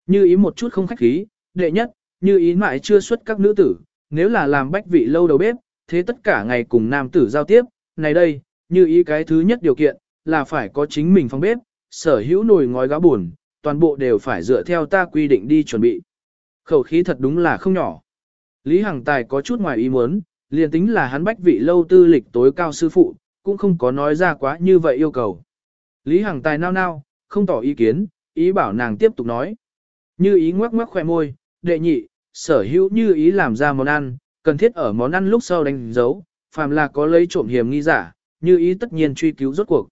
Như ý một chút không khách khí, đệ nhất, như ý mại chưa xuất các nữ tử, nếu là làm bách vị lâu đầu bếp, thế tất cả ngày cùng nam tử giao tiếp, này đây, như ý cái thứ nhất điều kiện, là phải có chính mình phòng bếp, sở hữu nồi ngói gáo buồn, toàn bộ đều phải dựa theo ta quy định đi chuẩn bị. Khẩu khí thật đúng là không nhỏ. Lý Hằng Tài có chút ngoài ý muốn, liền tính là hắn bách vị lâu tư lịch tối cao sư phụ, cũng không có nói ra quá như vậy yêu cầu. Lý Hằng Tài nao nao, không tỏ ý kiến, ý bảo nàng tiếp tục nói. Như ý ngoắc ngoắc khoe môi, đệ nhị, sở hữu như ý làm ra món ăn, cần thiết ở món ăn lúc sau đánh dấu, phàm là có lấy trộm hiểm nghi giả, như ý tất nhiên truy cứu rốt cuộc.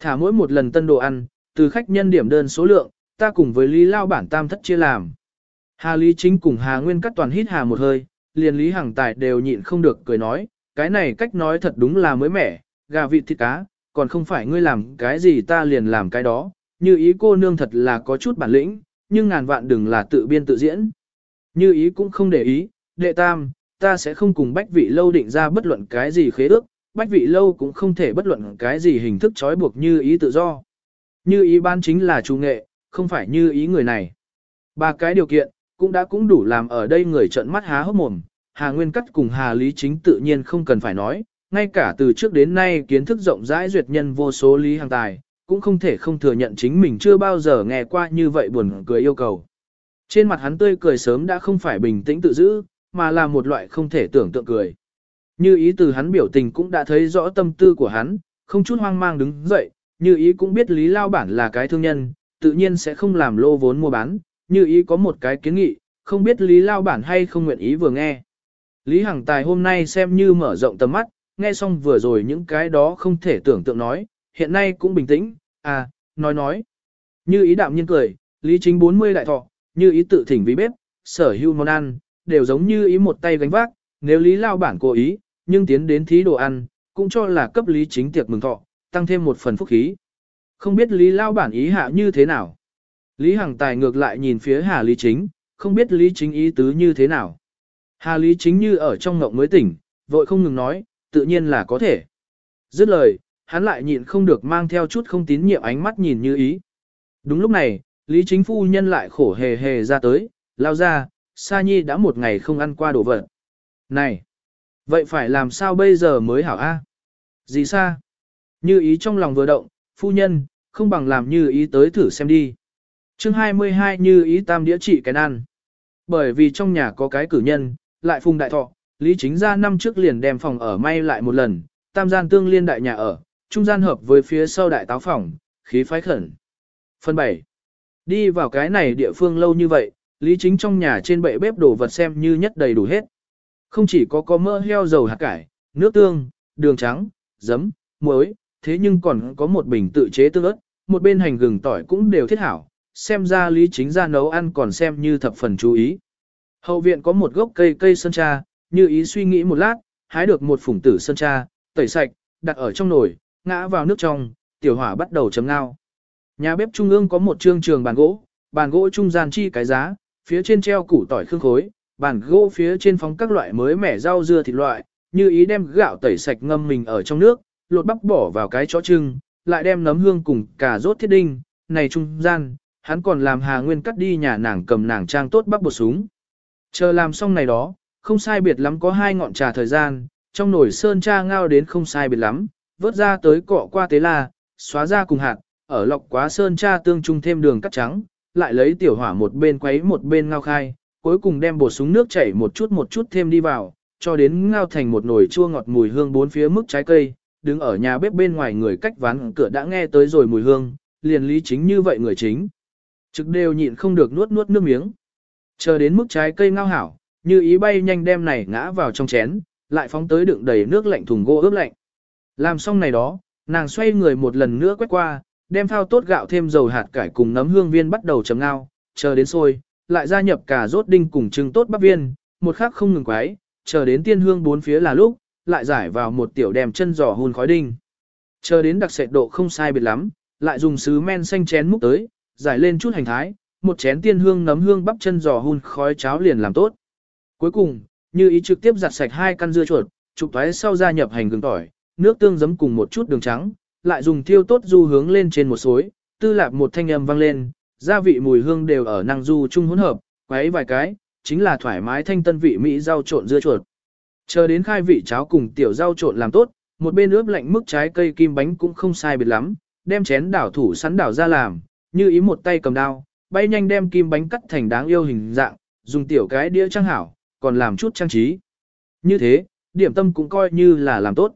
Thả mỗi một lần tân đồ ăn, từ khách nhân điểm đơn số lượng, ta cùng với Lý Lao bản tam thất chia làm. Hà Lý Chính cùng Hà Nguyên cắt toàn hít hà một hơi, liền Lý Hằng Tài đều nhịn không được cười nói, cái này cách nói thật đúng là mới mẻ, gà vịt thịt cá, còn không phải ngươi làm cái gì ta liền làm cái đó, như ý cô nương thật là có chút bản lĩnh, nhưng ngàn vạn đừng là tự biên tự diễn. Như ý cũng không để ý, đệ tam, ta sẽ không cùng bách vị lâu định ra bất luận cái gì khế ước, bách vị lâu cũng không thể bất luận cái gì hình thức trói buộc như ý tự do. Như ý ban chính là chủ nghệ, không phải như ý người này. Ba cái điều kiện, cũng đã cũng đủ làm ở đây người trợn mắt há hốc mồm, Hà Nguyên Cắt cùng Hà Lý Chính tự nhiên không cần phải nói, ngay cả từ trước đến nay kiến thức rộng rãi duyệt nhân vô số lý hàng tài, cũng không thể không thừa nhận chính mình chưa bao giờ nghe qua như vậy buồn cười yêu cầu. Trên mặt hắn tươi cười sớm đã không phải bình tĩnh tự giữ, mà là một loại không thể tưởng tượng cười. Như ý từ hắn biểu tình cũng đã thấy rõ tâm tư của hắn, không chút hoang mang đứng dậy, như ý cũng biết Lý Lao Bản là cái thương nhân, tự nhiên sẽ không làm lô vốn mua bán, như ý có một cái kiến nghị, không biết Lý Lao Bản hay không nguyện ý vừa nghe. Lý Hằng Tài hôm nay xem như mở rộng tầm mắt, nghe xong vừa rồi những cái đó không thể tưởng tượng nói, hiện nay cũng bình tĩnh, à, nói nói. Như ý đạm nhiên cười, Lý Chính 40 đại thọ, như ý tự thỉnh vì bếp, sở hữu món ăn, đều giống như ý một tay gánh vác, nếu Lý Lao Bản cố ý, nhưng tiến đến thí đồ ăn, cũng cho là cấp Lý Chính tiệc mừng thọ, tăng thêm một phần phúc khí. Không biết Lý Lao Bản ý hạ như thế nào. Lý Hằng Tài ngược lại nhìn phía Hà Lý Chính, không biết Lý Chính ý tứ như thế nào. Hà Lý Chính như ở trong ngộng mới tỉnh, vội không ngừng nói, tự nhiên là có thể. Dứt lời, hắn lại nhịn không được mang theo chút không tín nhiệm ánh mắt nhìn như ý. Đúng lúc này, Lý Chính Phu Nhân lại khổ hề hề ra tới, lao ra, Sa Nhi đã một ngày không ăn qua đồ vật. Này! Vậy phải làm sao bây giờ mới hảo a? Gì xa? Như ý trong lòng vừa động, phu nhân, không bằng làm như ý tới thử xem đi. chương 22 như ý tam đĩa trị cái ăn. Bởi vì trong nhà có cái cử nhân, lại phùng đại thọ, Lý Chính ra năm trước liền đem phòng ở may lại một lần, tam gian tương liên đại nhà ở, trung gian hợp với phía sau đại táo phòng, khí phái khẩn. Phần 7. Đi vào cái này địa phương lâu như vậy, Lý Chính trong nhà trên bệ bếp đồ vật xem như nhất đầy đủ hết. Không chỉ có có mỡ heo dầu hạt cải, nước tương, đường trắng, giấm, muối, thế nhưng còn có một bình tự chế tương ớt, một bên hành gừng tỏi cũng đều thiết hảo, xem ra Lý Chính ra nấu ăn còn xem như thập phần chú ý. Hậu viện có một gốc cây cây sơn cha, như ý suy nghĩ một lát, hái được một phủng tử sơn cha, tẩy sạch, đặt ở trong nồi, ngã vào nước trong, tiểu hỏa bắt đầu chấm ngao. Nhà bếp trung ương có một trương trường bàn gỗ, bàn gỗ trung gian chi cái giá, phía trên treo củ tỏi khương khối, bàn gỗ phía trên phóng các loại mới mẻ rau dưa thịt loại, như ý đem gạo tẩy sạch ngâm mình ở trong nước, lột bắp bỏ vào cái chó trưng, lại đem nấm hương cùng cà rốt thiết đinh, này trung gian, hắn còn làm Hà Nguyên cắt đi nhà nàng cầm nàng trang tốt bắp bột súng. Chờ làm xong này đó, không sai biệt lắm có hai ngọn trà thời gian, trong nồi sơn cha ngao đến không sai biệt lắm, vớt ra tới cọ qua tế la, xóa ra cùng hạt, ở lọc quá sơn cha tương trung thêm đường cắt trắng, lại lấy tiểu hỏa một bên quấy một bên ngao khai, cuối cùng đem bột súng nước chảy một chút một chút thêm đi vào, cho đến ngao thành một nồi chua ngọt mùi hương bốn phía mức trái cây, đứng ở nhà bếp bên ngoài người cách ván cửa đã nghe tới rồi mùi hương, liền lý chính như vậy người chính. Trực đều nhịn không được nuốt nuốt nước miếng. Chờ đến mức trái cây ngao hảo, như ý bay nhanh đem này ngã vào trong chén, lại phóng tới đựng đầy nước lạnh thùng gỗ ướp lạnh. Làm xong này đó, nàng xoay người một lần nữa quét qua, đem thao tốt gạo thêm dầu hạt cải cùng nấm hương viên bắt đầu chấm ngao, chờ đến sôi, lại gia nhập cả rốt đinh cùng trứng tốt bắp viên, một khắc không ngừng quái, chờ đến tiên hương bốn phía là lúc, lại giải vào một tiểu đèm chân giò hun khói đinh. Chờ đến đặc sệt độ không sai biệt lắm, lại dùng sứ men xanh chén múc tới, giải lên chút hành thái, một chén tiên hương nấm hương bắp chân giò hun khói cháo liền làm tốt. Cuối cùng, như ý trực tiếp giặt sạch hai căn dưa chuột, chụp thoái sau gia nhập hành gừng tỏi, nước tương giấm cùng một chút đường trắng, lại dùng thiêu tốt du hướng lên trên một suối, tư lạp một thanh âm vang lên, gia vị mùi hương đều ở năng du chung hỗn hợp, quấy vài cái, chính là thoải mái thanh tân vị mỹ rau trộn dưa chuột. Chờ đến khai vị cháo cùng tiểu rau trộn làm tốt, một bên ướp lạnh mức trái cây kim bánh cũng không sai biệt lắm, đem chén đảo thủ sắn đảo ra làm, như ý một tay cầm đao, bay nhanh đem kim bánh cắt thành đáng yêu hình dạng, dùng tiểu cái đĩa trang hảo, còn làm chút trang trí. Như thế, điểm tâm cũng coi như là làm tốt.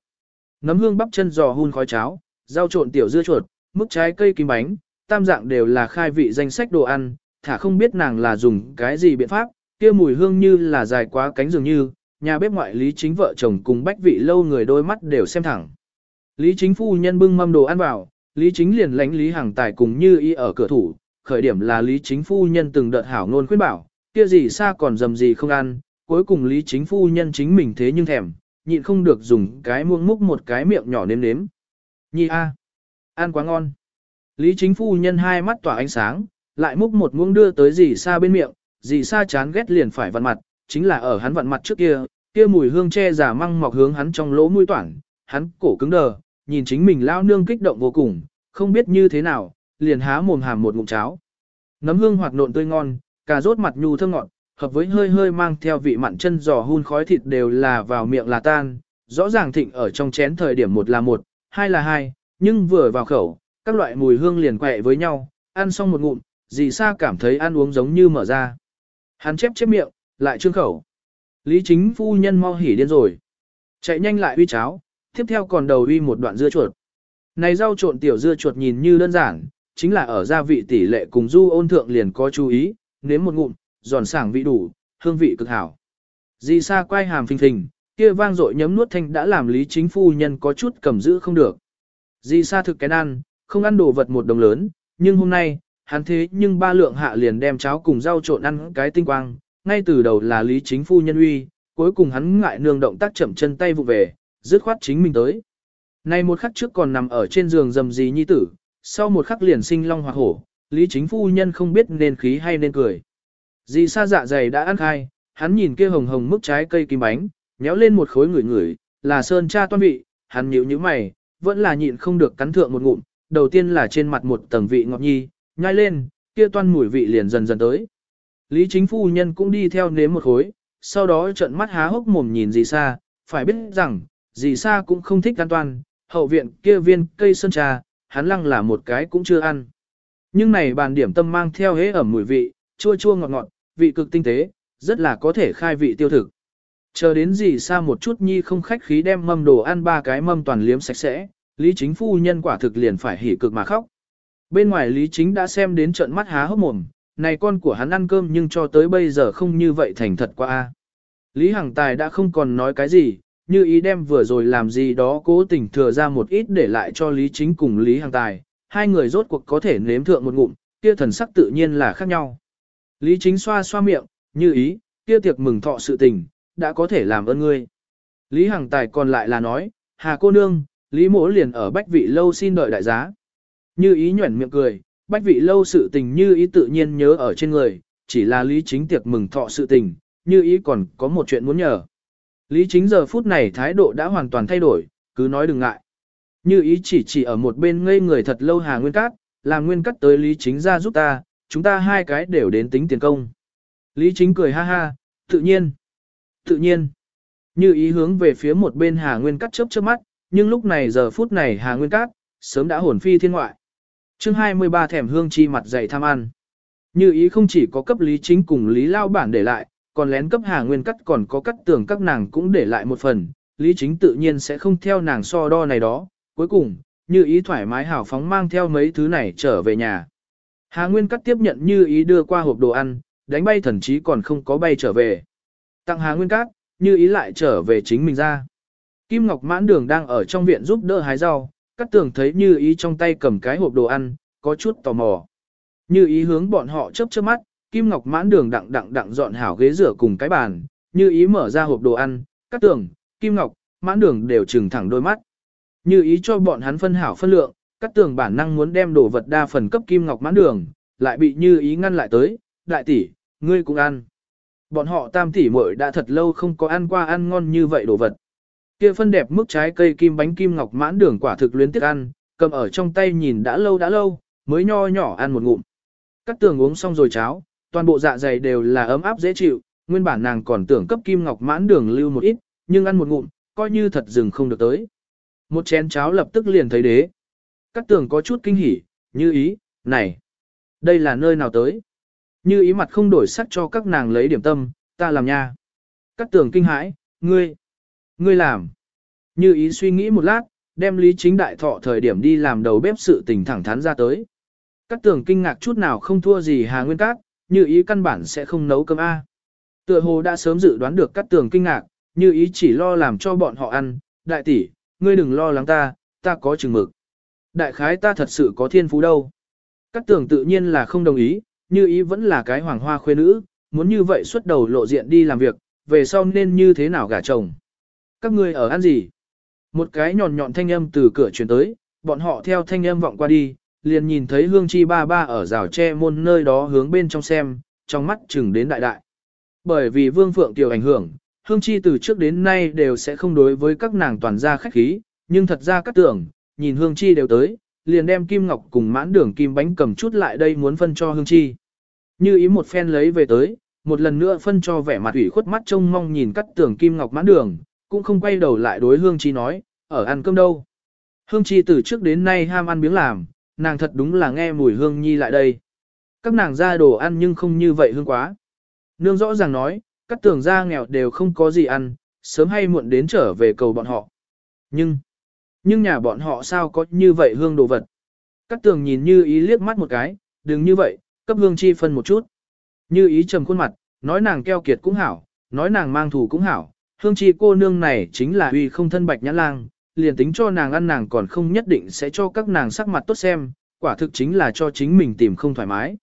Nấm hương bắp chân giò hun khói cháo, rau trộn tiểu dưa chuột, mức trái cây kim bánh, tam dạng đều là khai vị danh sách đồ ăn, thả không biết nàng là dùng cái gì biện pháp, kia mùi hương như là dài quá cánh dường như, nhà bếp ngoại lý chính vợ chồng cùng bách vị lâu người đôi mắt đều xem thẳng. Lý chính phu nhân bưng mâm đồ ăn vào, lý chính liền lánh lý hàng tài cùng như y ở cửa thủ, khởi điểm là lý chính phu nhân từng đợt hảo ngôn khuyên bảo, kia gì xa còn dầm gì không ăn, cuối cùng lý chính phu nhân chính mình thế nhưng thèm, nhịn không được dùng cái muông múc một cái miệng nhỏ nếm nếm. Nhi a, ăn quá ngon. Lý chính phu nhân hai mắt tỏa ánh sáng, lại múc một muỗng đưa tới dì xa bên miệng, dì xa chán ghét liền phải vặn mặt, chính là ở hắn vặn mặt trước kia, kia mùi hương che giả măng mọc hướng hắn trong lỗ mũi toản, hắn cổ cứng đờ, nhìn chính mình lao nương kích động vô cùng, không biết như thế nào, liền há mồm hàm một ngụm cháo. Nấm hương hoạt nộn tươi ngon, cà rốt mặt nhu thơm ngọt, hợp với hơi hơi mang theo vị mặn chân giò hun khói thịt đều là vào miệng là tan, rõ ràng thịnh ở trong chén thời điểm một là một, hai là hai, nhưng vừa vào khẩu, các loại mùi hương liền quẹ với nhau, ăn xong một ngụm, dì sa cảm thấy ăn uống giống như mở ra. Hắn chép chép miệng, lại trương khẩu. Lý chính phu nhân mau hỉ điên rồi. Chạy nhanh lại uy cháo, tiếp theo còn đầu uy một đoạn dưa chuột. Này rau trộn tiểu dưa chuột nhìn như đơn giản, chính là ở gia vị tỷ lệ cùng du ôn thượng liền có chú ý, nếm một ngụm, giòn sảng vị đủ, hương vị cực hảo. Dì sa quay hàm phình phình, kia vang dội nhấm nuốt thanh đã làm lý chính phu nhân có chút cầm giữ không được. Dì sa thực cái ăn, không ăn đồ vật một đồng lớn, nhưng hôm nay, hắn thế nhưng ba lượng hạ liền đem cháo cùng rau trộn ăn cái tinh quang, ngay từ đầu là lý chính phu nhân uy, cuối cùng hắn ngại nương động tác chậm chân tay vụ về, dứt khoát chính mình tới. Này một khắc trước còn nằm ở trên giường dầm gì nhi tử, sau một khắc liền sinh long hoặc hổ, lý chính phu nhân không biết nên khí hay nên cười. Dì sa dạ dày đã ăn khai, hắn nhìn kia hồng hồng mức trái cây kim bánh, nhéo lên một khối ngửi ngửi, là sơn cha toan vị, hắn nhíu nhíu mày, vẫn là nhịn không được cắn thượng một ngụm, đầu tiên là trên mặt một tầng vị ngọt nhi, nhai lên, kia toan mùi vị liền dần dần tới. Lý chính phu nhân cũng đi theo nếm một khối, sau đó trợn mắt há hốc mồm nhìn dì sa, phải biết rằng, dì sa cũng không thích ăn toan, hậu viện kia viên cây sơn trà, hắn lăng là một cái cũng chưa ăn. Nhưng này bàn điểm tâm mang theo hế ẩm mùi vị, chua chua ngọt ngọt, vị cực tinh tế, rất là có thể khai vị tiêu thực. Chờ đến gì xa một chút nhi không khách khí đem mâm đồ ăn ba cái mâm toàn liếm sạch sẽ, Lý Chính phu nhân quả thực liền phải hỉ cực mà khóc. Bên ngoài Lý Chính đã xem đến trận mắt há hốc mồm, này con của hắn ăn cơm nhưng cho tới bây giờ không như vậy thành thật quá a. Lý Hằng Tài đã không còn nói cái gì, như ý đem vừa rồi làm gì đó cố tình thừa ra một ít để lại cho Lý Chính cùng Lý Hằng Tài, hai người rốt cuộc có thể nếm thượng một ngụm, kia thần sắc tự nhiên là khác nhau. Lý Chính xoa xoa miệng, như ý, kia tiệc mừng thọ sự tình, đã có thể làm ơn ngươi. Lý Hằng Tài còn lại là nói, Hà cô nương, Lý mỗ liền ở bách vị lâu xin đợi đại giá. Như ý nhuẩn miệng cười, bách vị lâu sự tình như ý tự nhiên nhớ ở trên người, chỉ là Lý Chính tiệc mừng thọ sự tình, như ý còn có một chuyện muốn nhờ. Lý Chính giờ phút này thái độ đã hoàn toàn thay đổi, cứ nói đừng ngại. Như ý chỉ chỉ ở một bên ngây người thật lâu Hà Nguyên Cát, là Nguyên Cát tới Lý Chính ra giúp ta, chúng ta hai cái đều đến tính tiền công. Lý Chính cười ha ha, tự nhiên, tự nhiên. Như ý hướng về phía một bên Hà Nguyên Cát chớp chớp mắt, nhưng lúc này giờ phút này Hà Nguyên Cát, sớm đã hồn phi thiên ngoại. chương 23 thèm hương chi mặt dày tham ăn. Như ý không chỉ có cấp Lý Chính cùng Lý Lao Bản để lại, còn lén cấp Hà Nguyên Cát còn có cắt tưởng các nàng cũng để lại một phần, Lý Chính tự nhiên sẽ không theo nàng so đo này đó. Cuối cùng, như ý thoải mái hào phóng mang theo mấy thứ này trở về nhà. Hà Nguyên Cát tiếp nhận như ý đưa qua hộp đồ ăn, đánh bay thần chí còn không có bay trở về. Tặng Hà Nguyên Cát, như ý lại trở về chính mình ra. Kim Ngọc mãn đường đang ở trong viện giúp đỡ hái rau, Cát tường thấy như ý trong tay cầm cái hộp đồ ăn, có chút tò mò. Như ý hướng bọn họ chớp chớp mắt, Kim Ngọc mãn đường đặng đặng đặng dọn hảo ghế rửa cùng cái bàn, như ý mở ra hộp đồ ăn, Cát tường, Kim Ngọc, mãn đường đều trừng thẳng đôi mắt. Như ý cho bọn hắn phân hảo phân lượng, Cát tường bản năng muốn đem đồ vật đa phần cấp Kim Ngọc mãn đường, lại bị như ý ngăn lại tới, đại tỷ, ngươi cũng ăn. Bọn họ tam tỷ muội đã thật lâu không có ăn qua ăn ngon như vậy đồ vật. Kia phân đẹp mức trái cây kim bánh kim ngọc mãn đường quả thực luyến tiếc ăn, cầm ở trong tay nhìn đã lâu đã lâu, mới nho nhỏ ăn một ngụm. Các tường uống xong rồi cháo, toàn bộ dạ dày đều là ấm áp dễ chịu, nguyên bản nàng còn tưởng cấp kim ngọc mãn đường lưu một ít, nhưng ăn một ngụm, coi như thật dừng không được tới. Một chén cháo lập tức liền thấy đế. Cát tường có chút kinh hỉ, như ý, này, đây là nơi nào tới? Như ý mặt không đổi sắc cho các nàng lấy điểm tâm, ta làm nha. Cát tường kinh hãi, ngươi, ngươi làm. Như ý suy nghĩ một lát, đem lý chính đại thọ thời điểm đi làm đầu bếp sự tình thẳng thắn ra tới. Cát tường kinh ngạc chút nào không thua gì Hà Nguyên Cát, như ý căn bản sẽ không nấu cơm A. Tựa hồ đã sớm dự đoán được Cát tường kinh ngạc, như ý chỉ lo làm cho bọn họ ăn, đại tỷ, ngươi đừng lo lắng ta, ta có chừng mực. Đại khái ta thật sự có thiên phú đâu. Cát tường tự nhiên là không đồng ý, như ý vẫn là cái hoàng hoa khuê nữ, muốn như vậy xuất đầu lộ diện đi làm việc, về sau nên như thế nào gả chồng. Các ngươi ở ăn gì? Một cái nhọn nhọn thanh âm từ cửa truyền tới, bọn họ theo thanh âm vọng qua đi, liền nhìn thấy hương chi ba ba ở rào tre môn nơi đó hướng bên trong xem, trong mắt chừng đến đại đại. Bởi vì vương phượng tiểu ảnh hưởng, hương chi từ trước đến nay đều sẽ không đối với các nàng toàn gia khách khí, nhưng thật ra các tưởng, nhìn hương chi đều tới, liền đem kim ngọc cùng mãn đường kim bánh cầm chút lại đây muốn phân cho hương chi. Như ý một phen lấy về tới, một lần nữa phân cho vẻ mặt ủy khuất mắt trông mong nhìn cắt tưởng kim ngọc mãn đường, cũng không quay đầu lại đối hương chi nói, ở ăn cơm đâu. Hương chi từ trước đến nay ham ăn miếng làm, nàng thật đúng là nghe mùi hương nhi lại đây. Các nàng ra đồ ăn nhưng không như vậy hương quá. Nương rõ ràng nói, các tưởng ra nghèo đều không có gì ăn, sớm hay muộn đến trở về cầu bọn họ. Nhưng, nhưng nhà bọn họ sao có như vậy hương đồ vật. Các tường nhìn như ý liếc mắt một cái, đừng như vậy, cấp hương chi phân một chút. Như ý trầm khuôn mặt, nói nàng keo kiệt cũng hảo, nói nàng mang thù cũng hảo, hương chi cô nương này chính là uy không thân bạch nhã lang, liền tính cho nàng ăn nàng còn không nhất định sẽ cho các nàng sắc mặt tốt xem, quả thực chính là cho chính mình tìm không thoải mái.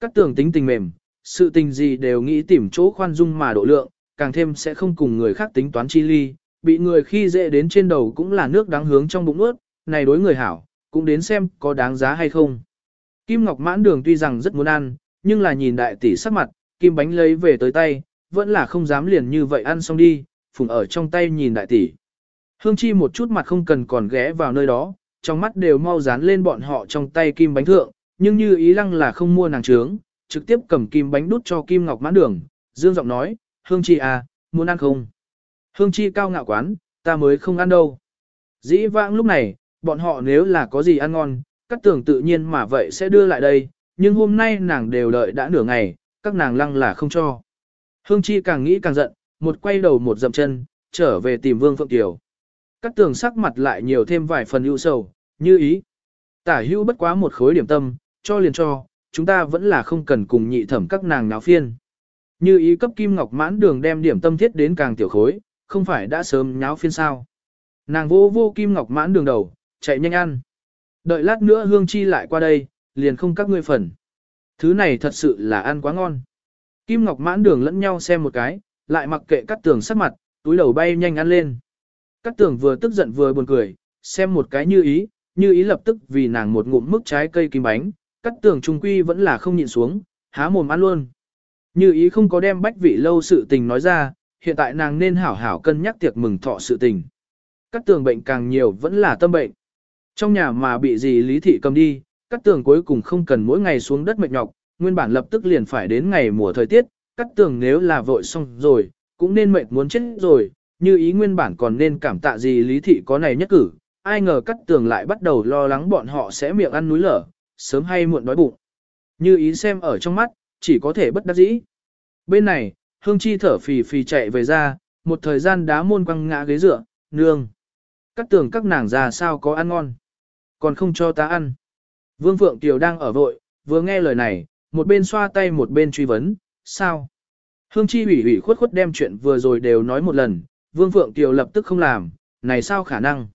Các tưởng tính tình mềm, sự tình gì đều nghĩ tìm chỗ khoan dung mà độ lượng, càng thêm sẽ không cùng người khác tính toán chi ly, bị người khi dễ đến trên đầu cũng là nước đáng hướng trong bụng ướt, này đối người hảo, cũng đến xem có đáng giá hay không. Kim Ngọc mãn đường tuy rằng rất muốn ăn, nhưng là nhìn đại tỷ sắc mặt, kim bánh lấy về tới tay, vẫn là không dám liền như vậy ăn xong đi, phùng ở trong tay nhìn đại tỷ. Hương Chi một chút mặt không cần còn ghé vào nơi đó, trong mắt đều mau dán lên bọn họ trong tay kim bánh thượng, nhưng như ý lăng là không mua nàng trướng, trực tiếp cầm kim bánh đút cho Kim Ngọc mãn đường, dương giọng nói, Hương Chi à, muốn ăn không? Hương Chi cao ngạo quán, ta mới không ăn đâu. Dĩ vãng lúc này, bọn họ nếu là có gì ăn ngon, các tưởng tự nhiên mà vậy sẽ đưa lại đây, nhưng hôm nay nàng đều đợi đã nửa ngày, các nàng lăng là không cho. Hương Chi càng nghĩ càng giận, một quay đầu một dậm chân, trở về tìm Vương Phượng Kiều. Các tường sắc mặt lại nhiều thêm vài phần ưu sầu, như ý. Tả Hưu bất quá một khối điểm tâm, cho liền cho, chúng ta vẫn là không cần cùng nhị thẩm các nàng náo phiên. Như ý cấp kim ngọc mãn đường đem điểm tâm thiết đến càng tiểu khối, không phải đã sớm nháo phiên sao. Nàng vô vô kim ngọc mãn đường đầu, chạy nhanh ăn. Đợi lát nữa hương chi lại qua đây, liền không các ngươi phần. Thứ này thật sự là ăn quá ngon. Kim ngọc mãn đường lẫn nhau xem một cái, lại mặc kệ cắt tường sắc mặt, túi đầu bay nhanh ăn lên. Cắt tường vừa tức giận vừa buồn cười, xem một cái như ý, như ý lập tức vì nàng một ngụm mức trái cây kim bánh, cắt tường trung quy vẫn là không nhịn xuống, há mồm ăn luôn. Như ý không có đem bách vị lâu sự tình nói ra, hiện tại nàng nên hảo hảo cân nhắc tiệc mừng thọ sự tình. Cắt tường bệnh càng nhiều vẫn là tâm bệnh. Trong nhà mà bị gì lý thị cầm đi, cắt tường cuối cùng không cần mỗi ngày xuống đất mệt nhọc, nguyên bản lập tức liền phải đến ngày mùa thời tiết, cắt tường nếu là vội xong rồi, cũng nên mệt muốn chết rồi, như ý nguyên bản còn nên cảm tạ gì lý thị có này nhất cử, ai ngờ cắt tường lại bắt đầu lo lắng bọn họ sẽ miệng ăn núi lở, sớm hay muộn đói bụng. Như ý xem ở trong mắt, chỉ có thể bất đắc dĩ. Bên này, Hương Chi thở phì phì chạy về ra, một thời gian đá môn quăng ngã ghế dựa, nương. Cắt tường các nàng già sao có ăn ngon. Còn không cho ta ăn. Vương Phượng Kiều đang ở vội, vừa nghe lời này, một bên xoa tay một bên truy vấn, sao? Hương Chi ủy ủy khuất khuất đem chuyện vừa rồi đều nói một lần, Vương Phượng Kiều lập tức không làm, này sao khả năng?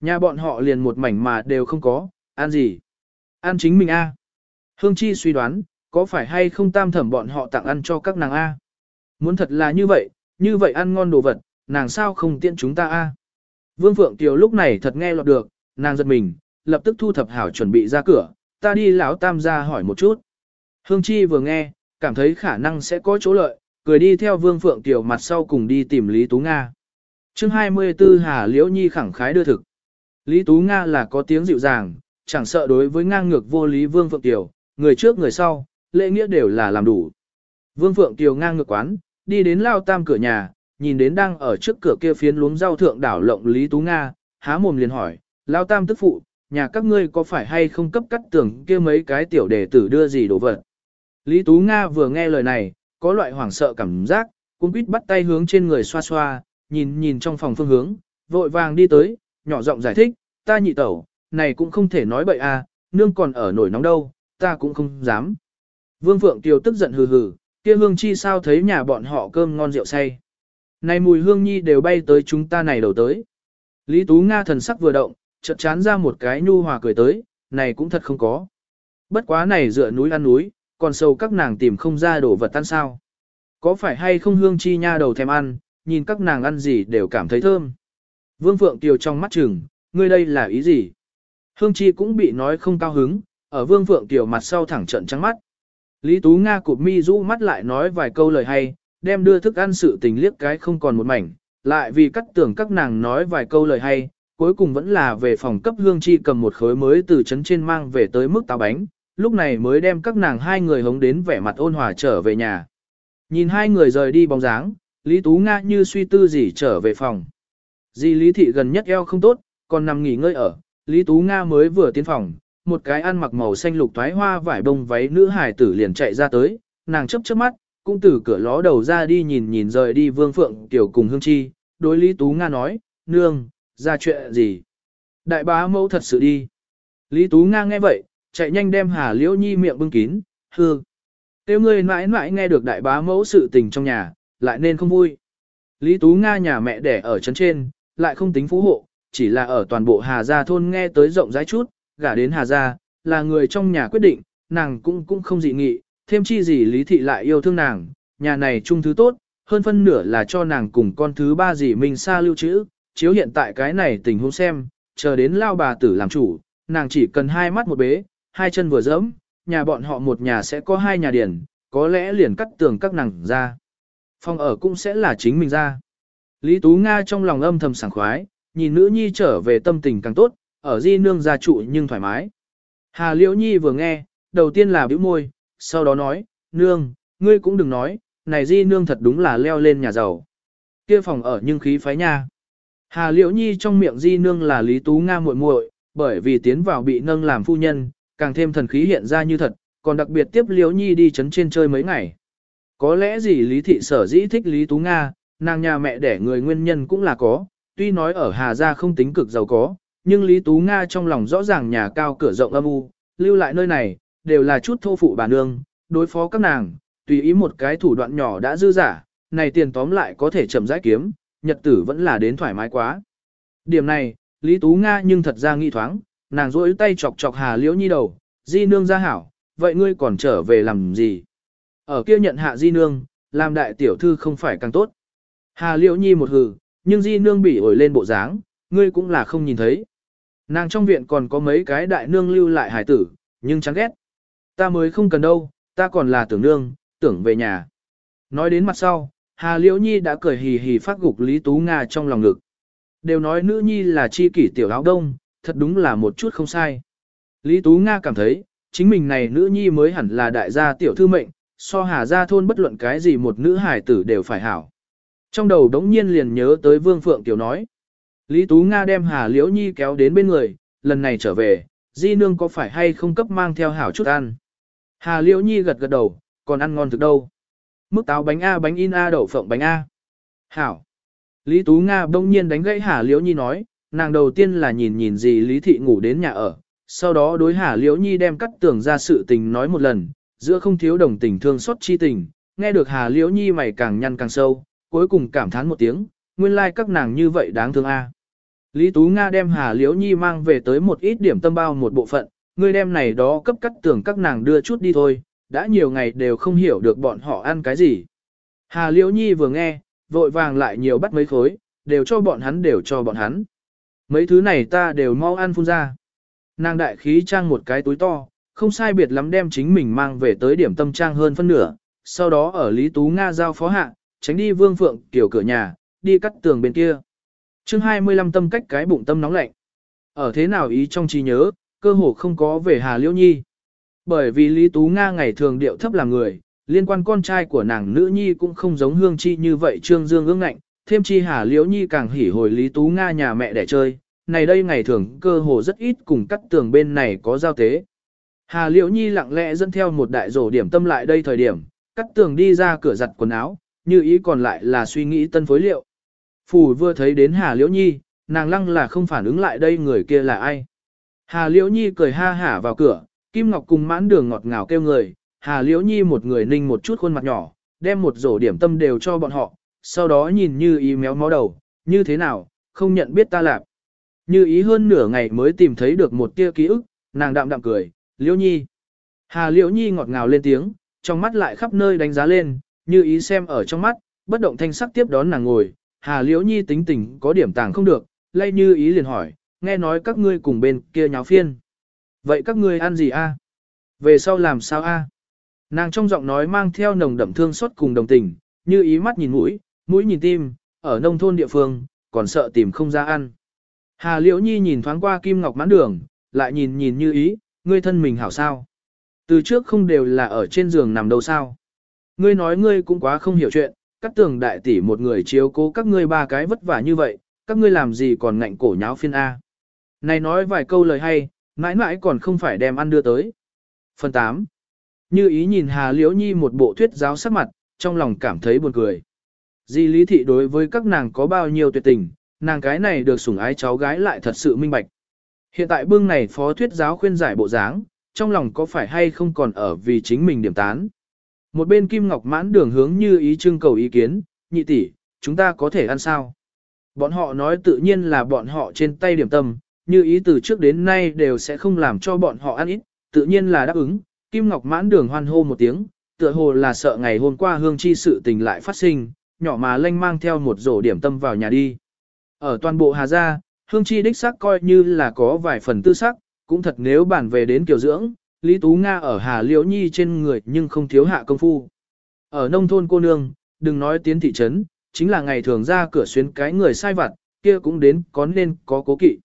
Nhà bọn họ liền một mảnh mà đều không có, ăn gì? Ăn chính mình a. Hương Chi suy đoán, có phải hay không tam thẩm bọn họ tặng ăn cho các nàng a? Muốn thật là như vậy, như vậy ăn ngon đồ vật, nàng sao không tiện chúng ta a? Vương Phượng Kiều lúc này thật nghe lọt được, nàng giật mình, lập tức thu thập hảo chuẩn bị ra cửa, ta đi lão tam ra hỏi một chút. Hương Chi vừa nghe, cảm thấy khả năng sẽ có chỗ lợi, cười đi theo Vương Phượng Tiểu mặt sau cùng đi tìm Lý Tú Nga. chương 24 Hà Liễu Nhi khẳng khái đưa thực. Lý Tú Nga là có tiếng dịu dàng, chẳng sợ đối với ngang ngược vô lý Vương Phượng Tiểu, người trước người sau, lễ nghĩa đều là làm đủ. Vương Phượng Tiểu ngang ngược quán, đi đến lao tam cửa nhà, nhìn đến đang ở trước cửa kia phiến luống rau thượng đảo lộng Lý Tú Nga, há mồm liền hỏi, lao tam tức phụ, nhà các ngươi có phải hay không cấp cắt tưởng kia mấy cái tiểu đề tử đưa gì đồ vật. Lý Tú Nga vừa nghe lời này, có loại hoảng sợ cảm giác, cũng quýt bắt tay hướng trên người xoa xoa, nhìn nhìn trong phòng phương hướng, vội vàng đi tới, nhỏ giọng giải thích, ta nhị tẩu, này cũng không thể nói bậy à, nương còn ở nổi nóng đâu, ta cũng không dám. Vương Phượng Tiều tức giận hừ hừ, kia hương chi sao thấy nhà bọn họ cơm ngon rượu say. Này mùi hương nhi đều bay tới chúng ta này đầu tới. Lý Tú Nga thần sắc vừa động, chợt chán ra một cái nhu hòa cười tới, này cũng thật không có. Bất quá này dựa núi ăn núi, còn sâu các nàng tìm không ra đồ vật tan sao. Có phải hay không hương chi nha đầu thèm ăn, nhìn các nàng ăn gì đều cảm thấy thơm. Vương Phượng Tiều trong mắt chừng, ngươi đây là ý gì? Hương chi cũng bị nói không cao hứng, ở Vương Phượng Tiều mặt sau thẳng trận trắng mắt. Lý Tú Nga cụp mi rũ mắt lại nói vài câu lời hay, đem đưa thức ăn sự tình liếc cái không còn một mảnh, lại vì cắt tưởng các nàng nói vài câu lời hay, cuối cùng vẫn là về phòng cấp hương chi cầm một khối mới từ trấn trên mang về tới mức táo bánh, lúc này mới đem các nàng hai người hống đến vẻ mặt ôn hòa trở về nhà. Nhìn hai người rời đi bóng dáng, Lý Tú Nga như suy tư gì trở về phòng. Di Lý Thị gần nhất eo không tốt, còn nằm nghỉ ngơi ở, Lý Tú Nga mới vừa tiến phòng, một cái ăn mặc màu xanh lục thoái hoa vải bông váy nữ hài tử liền chạy ra tới, nàng chấp chớp mắt, cũng từ cửa ló đầu ra đi nhìn nhìn rời đi Vương Phượng Tiểu cùng Hương Chi, đối Lý Tú Nga nói, nương, ra chuyện gì? Đại bá mẫu thật sự đi. Lý Tú Nga nghe vậy, chạy nhanh đem Hà Liễu Nhi miệng bưng kín, hư. Tiêu ngươi mãi mãi nghe được đại bá mẫu sự tình trong nhà, lại nên không vui. Lý Tú Nga nhà mẹ đẻ ở trấn trên, lại không tính phú hộ, chỉ là ở toàn bộ Hà Gia thôn nghe tới rộng rãi chút, gả đến Hà Gia, là người trong nhà quyết định, nàng cũng cũng không dị nghị, thêm chi gì Lý Thị lại yêu thương nàng, nhà này chung thứ tốt, hơn phân nửa là cho nàng cùng con thứ ba gì mình xa lưu trữ, chiếu hiện tại cái này tình huống xem, chờ đến lao bà tử làm chủ, nàng chỉ cần hai mắt một bế, hai chân vừa dẫm, nhà bọn họ một nhà sẽ có hai nhà điển, có lẽ liền cắt tường các nàng ra. Phòng ở cũng sẽ là chính mình ra. Lý Tú Nga trong lòng âm thầm sảng khoái, nhìn nữ nhi trở về tâm tình càng tốt, ở di nương gia trụ nhưng thoải mái. Hà Liễu Nhi vừa nghe, đầu tiên là bĩu môi, sau đó nói, nương, ngươi cũng đừng nói, này di nương thật đúng là leo lên nhà giàu. Kia phòng ở nhưng khí phái nha. Hà Liễu Nhi trong miệng di nương là Lý Tú Nga muội muội, bởi vì tiến vào bị nâng làm phu nhân, càng thêm thần khí hiện ra như thật, còn đặc biệt tiếp Liễu Nhi đi chấn trên chơi mấy ngày. Có lẽ gì Lý Thị sở dĩ thích Lý Tú Nga, nàng nhà mẹ đẻ người nguyên nhân cũng là có, tuy nói ở Hà Gia không tính cực giàu có, nhưng Lý Tú Nga trong lòng rõ ràng nhà cao cửa rộng âm u, lưu lại nơi này, đều là chút thô phụ bà nương, đối phó các nàng, tùy ý một cái thủ đoạn nhỏ đã dư giả, này tiền tóm lại có thể chậm rãi kiếm, nhật tử vẫn là đến thoải mái quá. Điểm này, Lý Tú Nga nhưng thật ra nghi thoáng, nàng rỗi tay chọc chọc Hà Liễu Nhi đầu, di nương ra hảo, vậy ngươi còn trở về làm gì? Ở kia nhận hạ di nương, làm đại tiểu thư không phải càng tốt. Hà Liễu Nhi một hừ, nhưng di nương bị ổi lên bộ dáng, ngươi cũng là không nhìn thấy. Nàng trong viện còn có mấy cái đại nương lưu lại hải tử, nhưng chán ghét. Ta mới không cần đâu, ta còn là tưởng nương, tưởng về nhà. Nói đến mặt sau, Hà Liễu Nhi đã cười hì hì phát gục Lý Tú Nga trong lòng ngực. Đều nói nữ nhi là chi kỷ tiểu áo đông, thật đúng là một chút không sai. Lý Tú Nga cảm thấy, chính mình này nữ nhi mới hẳn là đại gia tiểu thư mệnh, so Hà gia thôn bất luận cái gì một nữ hài tử đều phải hảo. Trong đầu đống nhiên liền nhớ tới Vương Phượng Tiểu nói. Lý Tú Nga đem Hà Liễu Nhi kéo đến bên người, lần này trở về, Di Nương có phải hay không cấp mang theo hảo chút ăn. Hà Liễu Nhi gật gật đầu, còn ăn ngon thực đâu. Mức táo bánh A bánh in A đậu phộng bánh A. Hảo. Lý Tú Nga bỗng nhiên đánh gãy Hà Liễu Nhi nói, nàng đầu tiên là nhìn nhìn gì Lý Thị ngủ đến nhà ở, sau đó đối Hà Liễu Nhi đem cắt tưởng ra sự tình nói một lần, giữa không thiếu đồng tình thương xót chi tình, nghe được Hà Liễu Nhi mày càng nhăn càng sâu, cuối cùng cảm thán một tiếng, nguyên lai like các nàng như vậy đáng thương a. Lý Tú Nga đem Hà Liễu Nhi mang về tới một ít điểm tâm bao một bộ phận, người đem này đó cấp cắt tưởng các nàng đưa chút đi thôi, đã nhiều ngày đều không hiểu được bọn họ ăn cái gì. Hà Liễu Nhi vừa nghe, vội vàng lại nhiều bắt mấy khối, đều cho bọn hắn đều cho bọn hắn. Mấy thứ này ta đều mau ăn phun ra. Nàng đại khí trang một cái túi to, không sai biệt lắm đem chính mình mang về tới điểm tâm trang hơn phân nửa, sau đó ở Lý Tú Nga giao phó hạ, tránh đi Vương Phượng tiểu cửa nhà, đi cắt tường bên kia. chương 25 tâm cách cái bụng tâm nóng lạnh. Ở thế nào ý trong trí nhớ, cơ hồ không có về Hà Liễu Nhi. Bởi vì Lý Tú Nga ngày thường điệu thấp là người, liên quan con trai của nàng nữ nhi cũng không giống hương chi như vậy trương dương ương ngạnh, thêm chi Hà Liễu Nhi càng hỉ hồi Lý Tú Nga nhà mẹ để chơi, này đây ngày thường cơ hồ rất ít cùng cắt tường bên này có giao tế. Hà Liễu Nhi lặng lẽ dẫn theo một đại rổ điểm tâm lại đây thời điểm, cắt tường đi ra cửa giặt quần áo, như ý còn lại là suy nghĩ tân phối liệu. Phủ vừa thấy đến Hà Liễu Nhi, nàng lăng là không phản ứng lại đây người kia là ai. Hà Liễu Nhi cười ha hả vào cửa, Kim Ngọc cùng mãn đường ngọt ngào kêu người, Hà Liễu Nhi một người ninh một chút khuôn mặt nhỏ, đem một rổ điểm tâm đều cho bọn họ, sau đó nhìn như ý méo mó đầu, như thế nào, không nhận biết ta lạp. Như ý hơn nửa ngày mới tìm thấy được một tia ký ức, nàng đạm đạm cười, Liễu Nhi. Hà Liễu Nhi ngọt ngào lên tiếng, trong mắt lại khắp nơi đánh giá lên, như ý xem ở trong mắt, bất động thanh sắc tiếp đón nàng ngồi, Hà Liễu Nhi tính tình có điểm tàng không được, lay như ý liền hỏi, nghe nói các ngươi cùng bên kia nháo phiên. Vậy các ngươi ăn gì a? Về sau làm sao a? Nàng trong giọng nói mang theo nồng đậm thương xót cùng đồng tình, như ý mắt nhìn mũi, mũi nhìn tim, ở nông thôn địa phương, còn sợ tìm không ra ăn. Hà Liễu Nhi nhìn thoáng qua Kim Ngọc mãn đường, lại nhìn nhìn như ý, ngươi thân mình hảo sao. Từ trước không đều là ở trên giường nằm đâu sao. Ngươi nói ngươi cũng quá không hiểu chuyện, các tường đại tỷ một người chiếu cố các ngươi ba cái vất vả như vậy, các ngươi làm gì còn ngạnh cổ nháo phiên A. Này nói vài câu lời hay, mãi mãi còn không phải đem ăn đưa tới. Phần 8. Như ý nhìn Hà Liễu Nhi một bộ thuyết giáo sắc mặt, trong lòng cảm thấy buồn cười. Di lý thị đối với các nàng có bao nhiêu tuyệt tình, nàng cái này được sủng ái cháu gái lại thật sự minh bạch. Hiện tại bưng này phó thuyết giáo khuyên giải bộ dáng, trong lòng có phải hay không còn ở vì chính mình điểm tán. Một bên Kim Ngọc mãn đường hướng như ý trưng cầu ý kiến, nhị tỷ, chúng ta có thể ăn sao? Bọn họ nói tự nhiên là bọn họ trên tay điểm tâm, như ý từ trước đến nay đều sẽ không làm cho bọn họ ăn ít, tự nhiên là đáp ứng. Kim Ngọc mãn đường hoan hô một tiếng, tựa hồ là sợ ngày hôm qua hương chi sự tình lại phát sinh, nhỏ mà lanh mang theo một rổ điểm tâm vào nhà đi. Ở toàn bộ Hà Gia, hương chi đích sắc coi như là có vài phần tư sắc, cũng thật nếu bản về đến kiều dưỡng, Lý Tú Nga ở Hà Liễu Nhi trên người nhưng không thiếu hạ công phu. Ở nông thôn cô nương, đừng nói tiến thị trấn, chính là ngày thường ra cửa xuyến cái người sai vặt, kia cũng đến có nên có cố kỵ.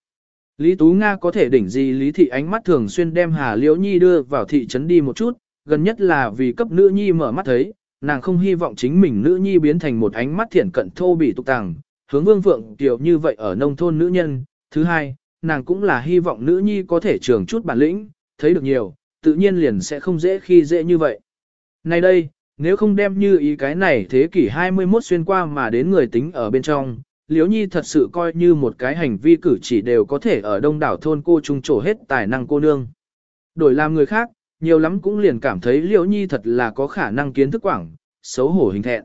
Lý Tú Nga có thể đỉnh gì Lý Thị ánh mắt thường xuyên đem Hà Liễu Nhi đưa vào thị trấn đi một chút, gần nhất là vì cấp nữ nhi mở mắt thấy, nàng không hy vọng chính mình nữ nhi biến thành một ánh mắt thiển cận thô bỉ tục tàng, hướng vương vượng tiểu như vậy ở nông thôn nữ nhân. Thứ hai, nàng cũng là hy vọng nữ nhi có thể trường chút bản lĩnh, thấy được nhiều, tự nhiên liền sẽ không dễ khi dễ như vậy. Này đây, nếu không đem như ý cái này thế kỷ 21 xuyên qua mà đến người tính ở bên trong, Liễu Nhi thật sự coi như một cái hành vi cử chỉ đều có thể ở đông đảo thôn cô trung trổ hết tài năng cô nương. Đổi làm người khác, nhiều lắm cũng liền cảm thấy Liễu Nhi thật là có khả năng kiến thức quảng, xấu hổ hình thẹn.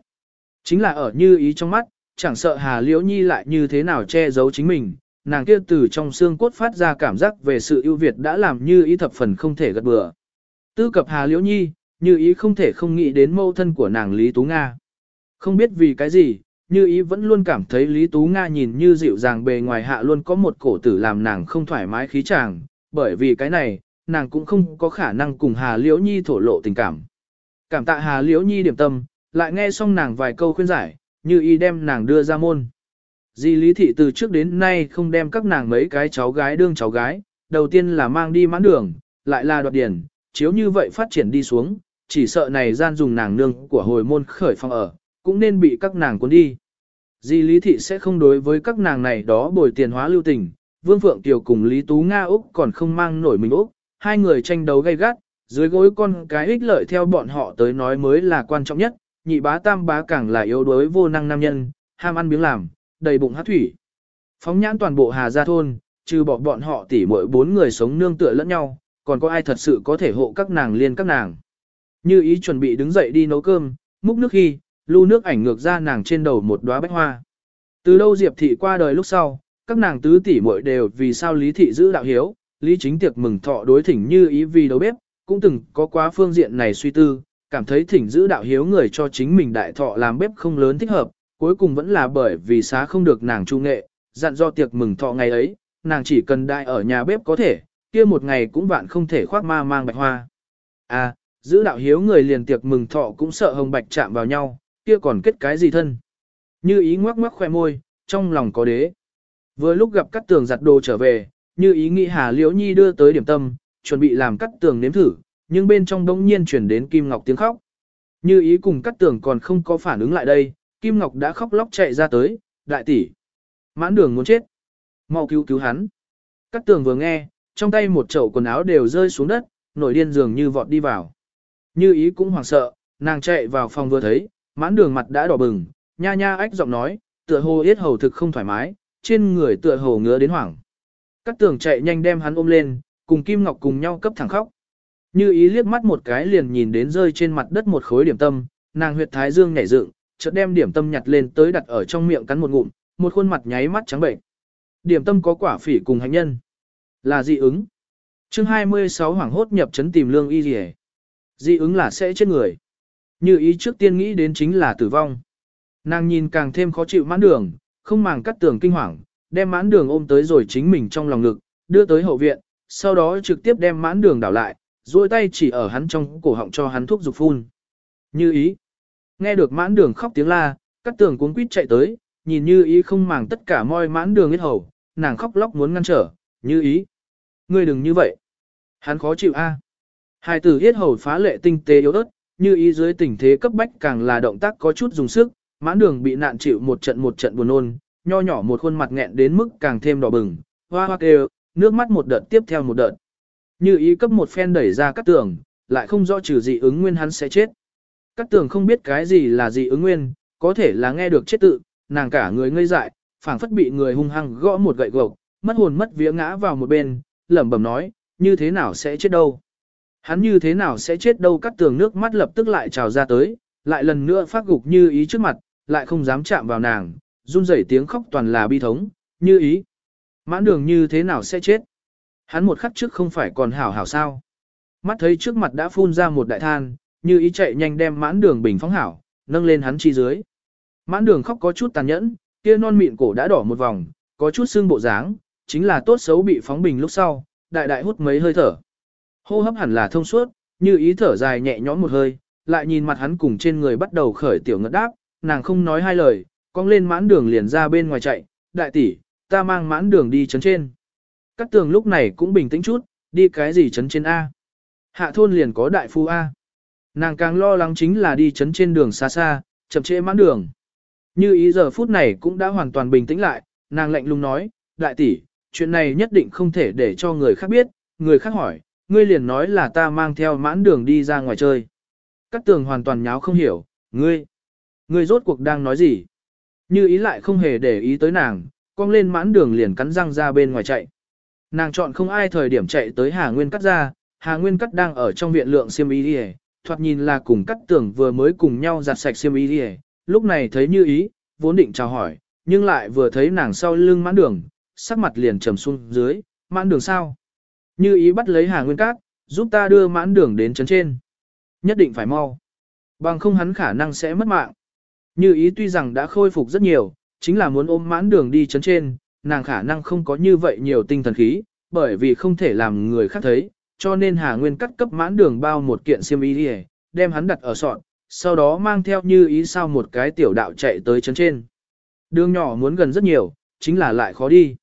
Chính là ở như ý trong mắt, chẳng sợ Hà Liễu Nhi lại như thế nào che giấu chính mình, nàng kia từ trong xương cốt phát ra cảm giác về sự ưu việt đã làm như ý thập phần không thể gật bừa. Tư cập Hà Liễu Nhi, như ý không thể không nghĩ đến mâu thân của nàng Lý Tú Nga. Không biết vì cái gì, như ý vẫn luôn cảm thấy Lý Tú Nga nhìn như dịu dàng bề ngoài hạ luôn có một cổ tử làm nàng không thoải mái khí chàng, bởi vì cái này, nàng cũng không có khả năng cùng Hà Liễu Nhi thổ lộ tình cảm. Cảm tạ Hà Liễu Nhi điểm tâm, lại nghe xong nàng vài câu khuyên giải, như y đem nàng đưa ra môn. Di Lý Thị từ trước đến nay không đem các nàng mấy cái cháu gái đương cháu gái, đầu tiên là mang đi mãn đường, lại là đoạt điển, chiếu như vậy phát triển đi xuống, chỉ sợ này gian dùng nàng nương của hồi môn khởi phong ở, cũng nên bị các nàng cuốn đi. Di Lý Thị sẽ không đối với các nàng này đó bồi tiền hóa lưu tình, Vương Phượng Kiều cùng Lý Tú Nga Úc còn không mang nổi mình Úc, hai người tranh đấu gay gắt, dưới gối con cái ích lợi theo bọn họ tới nói mới là quan trọng nhất, nhị bá tam bá càng là yếu đuối vô năng nam nhân, ham ăn miếng làm, đầy bụng hát thủy. Phóng nhãn toàn bộ Hà Gia Thôn, trừ bỏ bọn họ tỉ mỗi bốn người sống nương tựa lẫn nhau, còn có ai thật sự có thể hộ các nàng liên các nàng. Như ý chuẩn bị đứng dậy đi nấu cơm, múc nước khi, lưu nước ảnh ngược ra nàng trên đầu một đóa bách hoa. Từ đâu Diệp thị qua đời lúc sau, các nàng tứ tỷ muội đều vì sao Lý thị giữ đạo hiếu, Lý chính tiệc mừng thọ đối thỉnh như ý vì đầu bếp, cũng từng có quá phương diện này suy tư, cảm thấy thỉnh giữ đạo hiếu người cho chính mình đại thọ làm bếp không lớn thích hợp, cuối cùng vẫn là bởi vì xá không được nàng trung nghệ, dặn do tiệc mừng thọ ngày ấy, nàng chỉ cần đại ở nhà bếp có thể, kia một ngày cũng vạn không thể khoác ma mang bạch hoa. À, giữ đạo hiếu người liền tiệc mừng thọ cũng sợ hồng bạch chạm vào nhau, kia còn kết cái gì thân. Như ý ngoắc ngoắc khoe môi, trong lòng có đế. Vừa lúc gặp các tường giặt đồ trở về, như ý nghĩ Hà Liễu Nhi đưa tới điểm tâm, chuẩn bị làm cắt tường nếm thử, nhưng bên trong đống nhiên chuyển đến Kim Ngọc tiếng khóc. Như ý cùng cắt tường còn không có phản ứng lại đây, Kim Ngọc đã khóc lóc chạy ra tới, đại tỷ. Mãn đường muốn chết. mau cứu cứu hắn. Cắt tường vừa nghe, trong tay một chậu quần áo đều rơi xuống đất, nổi điên dường như vọt đi vào. Như ý cũng hoảng sợ, nàng chạy vào phòng vừa thấy, mãn đường mặt đã đỏ bừng, nha nha ách giọng nói, tựa hồ yết hầu thực không thoải mái, trên người tựa hồ ngứa đến hoảng. Cát tường chạy nhanh đem hắn ôm lên, cùng Kim Ngọc cùng nhau cấp thẳng khóc. Như ý liếc mắt một cái liền nhìn đến rơi trên mặt đất một khối điểm tâm, nàng huyệt thái dương nhảy dựng, chợt đem điểm tâm nhặt lên tới đặt ở trong miệng cắn một ngụm, một khuôn mặt nháy mắt trắng bệnh. Điểm tâm có quả phỉ cùng hành nhân. Là dị ứng. Chương 26 hoảng hốt nhập chấn tìm lương y gì Dị ứng là sẽ chết người. Như ý trước tiên nghĩ đến chính là tử vong. Nàng nhìn càng thêm khó chịu mãn đường, không màng cắt tường kinh hoàng, đem mãn đường ôm tới rồi chính mình trong lòng ngực, đưa tới hậu viện, sau đó trực tiếp đem mãn đường đảo lại, duỗi tay chỉ ở hắn trong cổ họng cho hắn thuốc dục phun. Như ý. Nghe được mãn đường khóc tiếng la, cắt tường cuốn quýt chạy tới, nhìn như ý không màng tất cả moi mãn đường hết hầu, nàng khóc lóc muốn ngăn trở, như ý. Ngươi đừng như vậy. Hắn khó chịu a. À. Hai tử yết hầu phá lệ tinh tế yếu ớt, như ý dưới tình thế cấp bách càng là động tác có chút dùng sức, mãn đường bị nạn chịu một trận một trận buồn nôn, nho nhỏ một khuôn mặt nghẹn đến mức càng thêm đỏ bừng, hoa hoa kêu, nước mắt một đợt tiếp theo một đợt. Như ý cấp một phen đẩy ra các tường, lại không rõ trừ dị ứng nguyên hắn sẽ chết. Các tường không biết cái gì là dị ứng nguyên, có thể là nghe được chết tự, nàng cả người ngây dại, phảng phất bị người hung hăng gõ một gậy gộc, mất hồn mất vía ngã vào một bên, lẩm bẩm nói, như thế nào sẽ chết đâu. Hắn như thế nào sẽ chết đâu cắt tường nước mắt lập tức lại trào ra tới, lại lần nữa phát gục như ý trước mặt, lại không dám chạm vào nàng, run rẩy tiếng khóc toàn là bi thống, như ý. Mãn đường như thế nào sẽ chết? Hắn một khắc trước không phải còn hảo hảo sao? Mắt thấy trước mặt đã phun ra một đại than, như ý chạy nhanh đem mãn đường bình phóng hảo, nâng lên hắn chi dưới. Mãn đường khóc có chút tàn nhẫn, kia non mịn cổ đã đỏ một vòng, có chút xương bộ dáng, chính là tốt xấu bị phóng bình lúc sau, đại đại hút mấy hơi thở. Hô hấp hẳn là thông suốt, như ý thở dài nhẹ nhõm một hơi, lại nhìn mặt hắn cùng trên người bắt đầu khởi tiểu ngất đáp, nàng không nói hai lời, cong lên mãn đường liền ra bên ngoài chạy, đại tỷ, ta mang mãn đường đi chấn trên. Cát tường lúc này cũng bình tĩnh chút, đi cái gì chấn trên A. Hạ thôn liền có đại phu A. Nàng càng lo lắng chính là đi chấn trên đường xa xa, chậm trễ mãn đường. Như ý giờ phút này cũng đã hoàn toàn bình tĩnh lại, nàng lạnh lùng nói, đại tỷ, chuyện này nhất định không thể để cho người khác biết, người khác hỏi, ngươi liền nói là ta mang theo mãn đường đi ra ngoài chơi. Các tường hoàn toàn nháo không hiểu, ngươi, ngươi rốt cuộc đang nói gì? Như ý lại không hề để ý tới nàng, cong lên mãn đường liền cắn răng ra bên ngoài chạy. Nàng chọn không ai thời điểm chạy tới Hà Nguyên cắt ra, Hà Nguyên cắt đang ở trong viện lượng xiêm y đi thoạt nhìn là cùng cắt tưởng vừa mới cùng nhau giặt sạch xiêm y đi lúc này thấy như ý, vốn định chào hỏi, nhưng lại vừa thấy nàng sau lưng mãn đường, sắc mặt liền trầm xuống dưới, mãn đường sao? Như ý bắt lấy Hà Nguyên Cát, giúp ta đưa mãn đường đến chấn trên. Nhất định phải mau. Bằng không hắn khả năng sẽ mất mạng. Như ý tuy rằng đã khôi phục rất nhiều, chính là muốn ôm mãn đường đi chấn trên, nàng khả năng không có như vậy nhiều tinh thần khí, bởi vì không thể làm người khác thấy, cho nên Hà Nguyên cắt cấp mãn đường bao một kiện xiêm y đi đem hắn đặt ở sọn, sau đó mang theo như ý sao một cái tiểu đạo chạy tới chấn trên. Đường nhỏ muốn gần rất nhiều, chính là lại khó đi.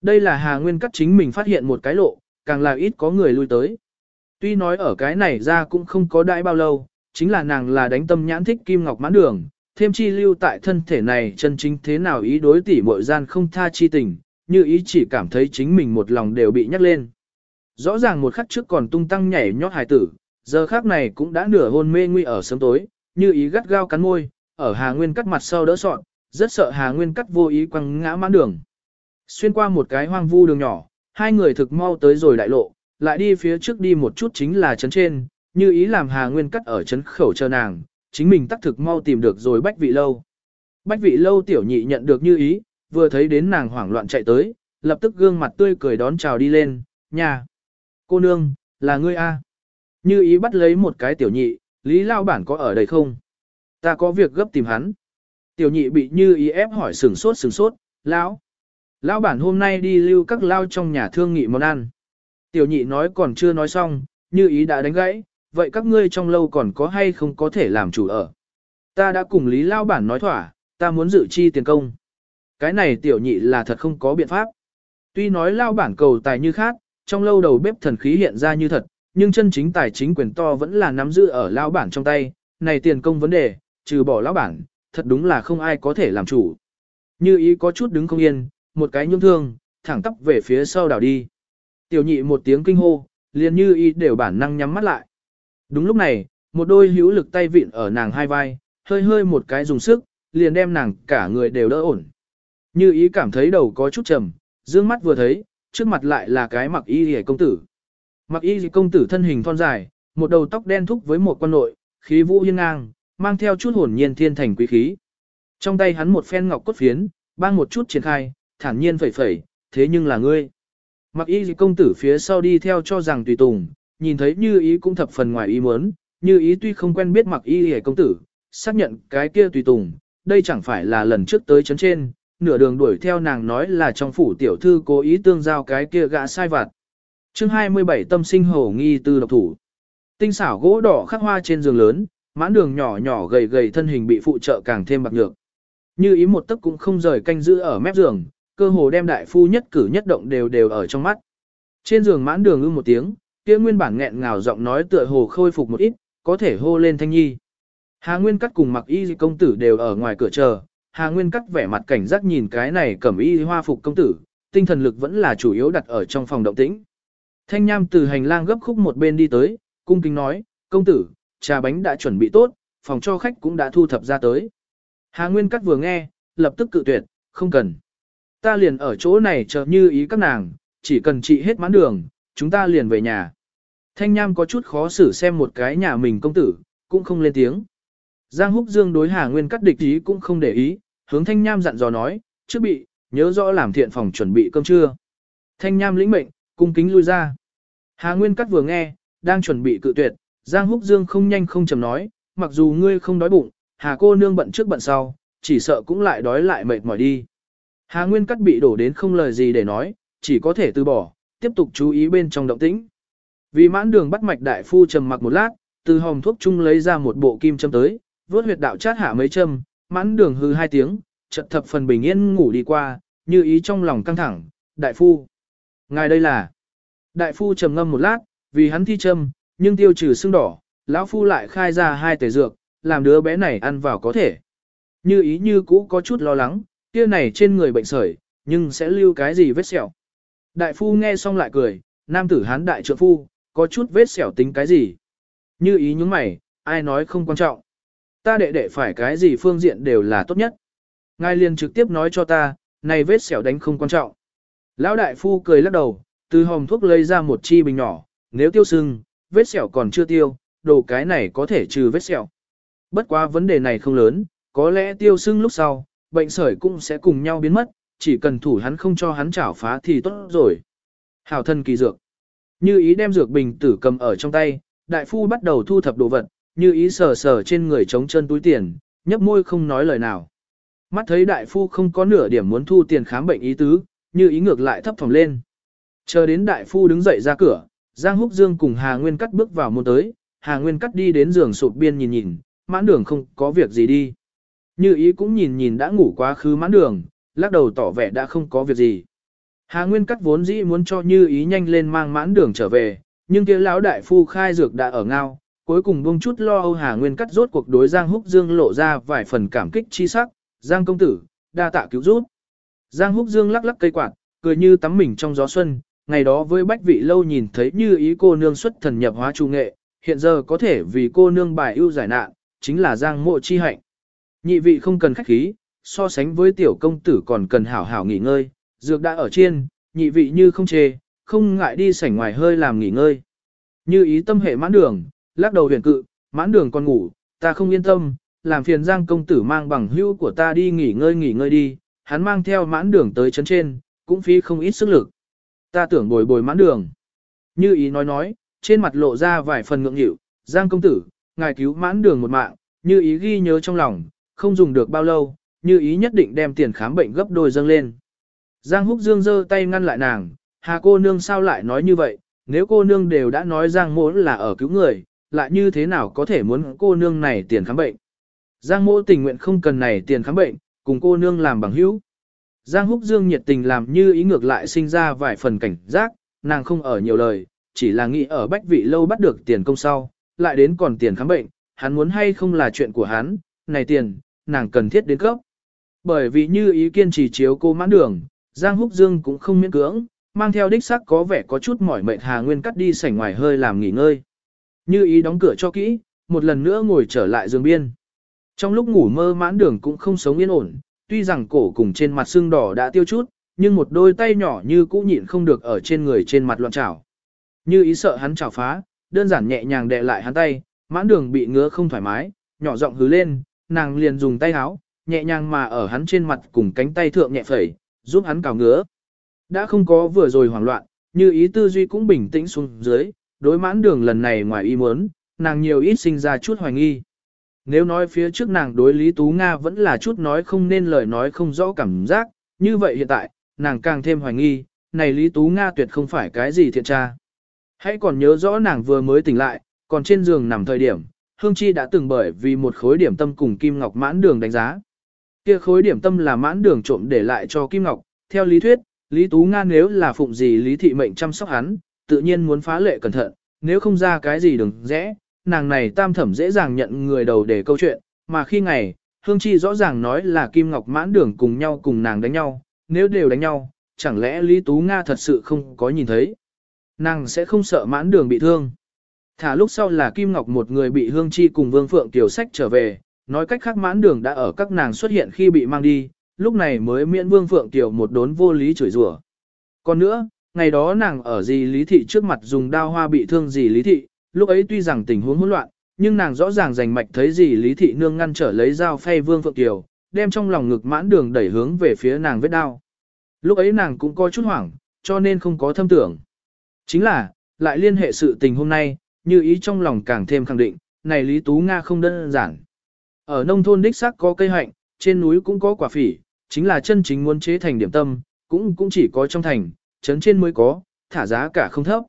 Đây là Hà Nguyên cắt chính mình phát hiện một cái lộ, càng là ít có người lui tới. Tuy nói ở cái này ra cũng không có đại bao lâu, chính là nàng là đánh tâm nhãn thích kim ngọc mãn đường, thêm chi lưu tại thân thể này chân chính thế nào ý đối tỷ muội gian không tha chi tình, như ý chỉ cảm thấy chính mình một lòng đều bị nhắc lên. Rõ ràng một khắc trước còn tung tăng nhảy nhót hài tử, giờ khác này cũng đã nửa hôn mê nguy ở sớm tối, như ý gắt gao cắn môi, ở Hà Nguyên cắt mặt sau đỡ sọn, rất sợ Hà Nguyên cắt vô ý quăng ngã mãn đường. Xuyên qua một cái hoang vu đường nhỏ, hai người thực mau tới rồi đại lộ, lại đi phía trước đi một chút chính là trấn trên, như ý làm Hà Nguyên cắt ở trấn khẩu chờ nàng, chính mình tắc thực mau tìm được rồi bách vị lâu. Bách vị lâu tiểu nhị nhận được như ý, vừa thấy đến nàng hoảng loạn chạy tới, lập tức gương mặt tươi cười đón chào đi lên, nhà. Cô nương, là ngươi A. Như ý bắt lấy một cái tiểu nhị, Lý Lao Bản có ở đây không? Ta có việc gấp tìm hắn. Tiểu nhị bị như ý ép hỏi sừng sốt sừng sốt, Lão. Lão bản hôm nay đi lưu các lao trong nhà thương nghị món ăn. Tiểu nhị nói còn chưa nói xong, như ý đã đánh gãy, vậy các ngươi trong lâu còn có hay không có thể làm chủ ở. Ta đã cùng Lý Lao bản nói thỏa, ta muốn dự chi tiền công. Cái này tiểu nhị là thật không có biện pháp. Tuy nói Lao bản cầu tài như khác, trong lâu đầu bếp thần khí hiện ra như thật, nhưng chân chính tài chính quyền to vẫn là nắm giữ ở Lao bản trong tay, này tiền công vấn đề, trừ bỏ Lao bản, thật đúng là không ai có thể làm chủ. Như ý có chút đứng không yên, một cái nhung thương, thẳng tắp về phía sau đảo đi. Tiểu nhị một tiếng kinh hô, liền như ý đều bản năng nhắm mắt lại. Đúng lúc này, một đôi hữu lực tay vịn ở nàng hai vai, hơi hơi một cái dùng sức, liền đem nàng cả người đều đỡ ổn. Như ý cảm thấy đầu có chút trầm, dương mắt vừa thấy, trước mặt lại là cái mặc y hề công tử. Mặc y công tử thân hình thon dài, một đầu tóc đen thúc với một quan nội, khí vũ hiên ngang, mang theo chút hồn nhiên thiên thành quý khí. Trong tay hắn một phen ngọc cốt phiến, bang một chút triển khai, thản nhiên phẩy phẩy, thế nhưng là ngươi. Mặc y công tử phía sau đi theo cho rằng tùy tùng, nhìn thấy như ý cũng thập phần ngoài ý muốn, như ý tuy không quen biết mặc y hề công tử, xác nhận cái kia tùy tùng, đây chẳng phải là lần trước tới chấn trên, nửa đường đuổi theo nàng nói là trong phủ tiểu thư cố ý tương giao cái kia gã sai vặt. chương 27 tâm sinh hổ nghi tư độc thủ. Tinh xảo gỗ đỏ khắc hoa trên giường lớn, mãn đường nhỏ nhỏ gầy gầy thân hình bị phụ trợ càng thêm bạc nhược. Như ý một tấc cũng không rời canh giữ ở mép giường, cơ hồ đem đại phu nhất cử nhất động đều đều ở trong mắt. Trên giường mãn đường ư một tiếng, kia nguyên bản nghẹn ngào giọng nói tựa hồ khôi phục một ít, có thể hô lên thanh nhi. Hà Nguyên Cắt cùng mặc y công tử đều ở ngoài cửa chờ, Hà Nguyên Cắt vẻ mặt cảnh giác nhìn cái này cẩm y hoa phục công tử, tinh thần lực vẫn là chủ yếu đặt ở trong phòng động tĩnh. Thanh Nham từ hành lang gấp khúc một bên đi tới, cung kính nói, công tử, trà bánh đã chuẩn bị tốt, phòng cho khách cũng đã thu thập ra tới. Hà Nguyên Cắt vừa nghe, lập tức cự tuyệt, không cần. Ta liền ở chỗ này chờ như ý các nàng, chỉ cần trị hết mãn đường, chúng ta liền về nhà. Thanh Nham có chút khó xử xem một cái nhà mình công tử, cũng không lên tiếng. Giang Húc Dương đối Hà Nguyên cắt địch ý cũng không để ý, hướng Thanh Nham dặn dò nói, trước bị, nhớ rõ làm thiện phòng chuẩn bị cơm trưa. Thanh Nham lĩnh mệnh, cung kính lui ra. Hà Nguyên cắt vừa nghe, đang chuẩn bị cự tuyệt, Giang Húc Dương không nhanh không chậm nói, mặc dù ngươi không đói bụng, Hà cô nương bận trước bận sau, chỉ sợ cũng lại đói lại mệt mỏi đi. Hà Nguyên cắt bị đổ đến không lời gì để nói, chỉ có thể từ bỏ, tiếp tục chú ý bên trong động tĩnh. Vì mãn đường bắt mạch đại phu trầm mặc một lát, từ hòm thuốc chung lấy ra một bộ kim châm tới, vớt huyệt đạo chát hạ mấy châm, mãn đường hư hai tiếng, chợt thập phần bình yên ngủ đi qua, như ý trong lòng căng thẳng, đại phu. Ngài đây là. Đại phu trầm ngâm một lát, vì hắn thi châm, nhưng tiêu trừ sưng đỏ, lão phu lại khai ra hai tể dược, làm đứa bé này ăn vào có thể. Như ý như cũ có chút lo lắng, kia này trên người bệnh sởi, nhưng sẽ lưu cái gì vết sẹo. Đại phu nghe xong lại cười, nam tử hán đại trượng phu, có chút vết sẹo tính cái gì. Như ý những mày, ai nói không quan trọng. Ta đệ đệ phải cái gì phương diện đều là tốt nhất. Ngài liền trực tiếp nói cho ta, này vết sẹo đánh không quan trọng. Lão đại phu cười lắc đầu, từ hòm thuốc lấy ra một chi bình nhỏ, nếu tiêu sưng, vết sẹo còn chưa tiêu, đồ cái này có thể trừ vết sẹo. Bất quá vấn đề này không lớn, có lẽ tiêu sưng lúc sau, bệnh sởi cũng sẽ cùng nhau biến mất, chỉ cần thủ hắn không cho hắn chảo phá thì tốt rồi. Hảo thân kỳ dược. Như ý đem dược bình tử cầm ở trong tay, đại phu bắt đầu thu thập đồ vật, như ý sờ sờ trên người trống chân túi tiền, nhấp môi không nói lời nào. Mắt thấy đại phu không có nửa điểm muốn thu tiền khám bệnh ý tứ, như ý ngược lại thấp phòng lên. Chờ đến đại phu đứng dậy ra cửa, Giang Húc Dương cùng Hà Nguyên Cắt bước vào môn tới, Hà Nguyên Cắt đi đến giường sụp biên nhìn nhìn, mãn đường không có việc gì đi. Như ý cũng nhìn nhìn đã ngủ quá khứ mãn đường, lắc đầu tỏ vẻ đã không có việc gì. Hà Nguyên Cắt vốn dĩ muốn cho như ý nhanh lên mang mãn đường trở về, nhưng kia lão đại phu khai dược đã ở ngao, cuối cùng buông chút lo âu Hà Nguyên cắt rốt cuộc đối Giang Húc Dương lộ ra vài phần cảm kích chi sắc, Giang công tử, đa tạ cứu giúp. Giang Húc Dương lắc lắc cây quạt, cười như tắm mình trong gió xuân, ngày đó với bách vị lâu nhìn thấy như ý cô nương xuất thần nhập hóa trung nghệ, hiện giờ có thể vì cô nương bài ưu giải nạn, chính là Giang mộ chi hạnh. Nhị vị không cần khách khí, so sánh với tiểu công tử còn cần hảo hảo nghỉ ngơi, dược đã ở trên, nhị vị như không chê, không ngại đi sảnh ngoài hơi làm nghỉ ngơi. Như ý tâm hệ mãn đường, lắc đầu huyền cự, mãn đường còn ngủ, ta không yên tâm, làm phiền giang công tử mang bằng hữu của ta đi nghỉ ngơi nghỉ ngơi đi, hắn mang theo mãn đường tới chấn trên, cũng phí không ít sức lực. Ta tưởng bồi bồi mãn đường. Như ý nói nói, trên mặt lộ ra vài phần ngượng nghịu, giang công tử, ngài cứu mãn đường một mạng, như ý ghi nhớ trong lòng, không dùng được bao lâu, như ý nhất định đem tiền khám bệnh gấp đôi dâng lên. Giang húc dương giơ tay ngăn lại nàng, hà cô nương sao lại nói như vậy, nếu cô nương đều đã nói giang mỗ là ở cứu người, lại như thế nào có thể muốn cô nương này tiền khám bệnh. Giang mỗ tình nguyện không cần này tiền khám bệnh, cùng cô nương làm bằng hữu. Giang húc dương nhiệt tình làm như ý ngược lại sinh ra vài phần cảnh giác, nàng không ở nhiều lời, chỉ là nghĩ ở bách vị lâu bắt được tiền công sau, lại đến còn tiền khám bệnh, hắn muốn hay không là chuyện của hắn, này tiền, nàng cần thiết đến cấp. Bởi vì như ý kiên trì chiếu cô mãn đường, Giang Húc Dương cũng không miễn cưỡng, mang theo đích sắc có vẻ có chút mỏi mệt Hà Nguyên cắt đi sảnh ngoài hơi làm nghỉ ngơi. Như ý đóng cửa cho kỹ, một lần nữa ngồi trở lại giường biên. Trong lúc ngủ mơ mãn đường cũng không sống yên ổn, tuy rằng cổ cùng trên mặt xương đỏ đã tiêu chút, nhưng một đôi tay nhỏ như cũ nhịn không được ở trên người trên mặt loạn trảo. Như ý sợ hắn trảo phá, đơn giản nhẹ nhàng đè lại hắn tay, mãn đường bị ngứa không thoải mái, nhỏ giọng hứ lên, nàng liền dùng tay háo, nhẹ nhàng mà ở hắn trên mặt cùng cánh tay thượng nhẹ phẩy, giúp hắn cào ngứa. Đã không có vừa rồi hoảng loạn, như ý tư duy cũng bình tĩnh xuống dưới, đối mãn đường lần này ngoài ý muốn, nàng nhiều ít sinh ra chút hoài nghi. Nếu nói phía trước nàng đối Lý Tú Nga vẫn là chút nói không nên lời nói không rõ cảm giác, như vậy hiện tại, nàng càng thêm hoài nghi, này Lý Tú Nga tuyệt không phải cái gì thiện tra. Hãy còn nhớ rõ nàng vừa mới tỉnh lại, còn trên giường nằm thời điểm, Hương Chi đã từng bởi vì một khối điểm tâm cùng Kim Ngọc mãn đường đánh giá. Kia khối điểm tâm là mãn đường trộm để lại cho Kim Ngọc, theo lý thuyết, Lý Tú Nga nếu là phụng gì Lý Thị Mệnh chăm sóc hắn, tự nhiên muốn phá lệ cẩn thận, nếu không ra cái gì đừng rẽ, nàng này tam thẩm dễ dàng nhận người đầu để câu chuyện, mà khi ngày, Hương Chi rõ ràng nói là Kim Ngọc mãn đường cùng nhau cùng nàng đánh nhau, nếu đều đánh nhau, chẳng lẽ Lý Tú Nga thật sự không có nhìn thấy. Nàng sẽ không sợ mãn đường bị thương. Thả lúc sau là Kim Ngọc một người bị Hương Chi cùng Vương Phượng Tiểu Sách trở về, nói cách khác mãn đường đã ở các nàng xuất hiện khi bị mang đi, lúc này mới miễn Vương Phượng Tiểu một đốn vô lý chửi rủa. Còn nữa, ngày đó nàng ở gì lý thị trước mặt dùng đao hoa bị thương gì lý thị, lúc ấy tuy rằng tình huống hỗn loạn, nhưng nàng rõ ràng rành mạch thấy gì lý thị nương ngăn trở lấy dao phay Vương Phượng Tiểu, đem trong lòng ngực mãn đường đẩy hướng về phía nàng vết đao. Lúc ấy nàng cũng có chút hoảng, cho nên không có thâm tưởng. Chính là, lại liên hệ sự tình hôm nay, như ý trong lòng càng thêm khẳng định, này Lý Tú Nga không đơn giản. Ở nông thôn đích xác có cây hạnh, trên núi cũng có quả phỉ, chính là chân chính muốn chế thành điểm tâm, cũng cũng chỉ có trong thành, trấn trên mới có, thả giá cả không thấp.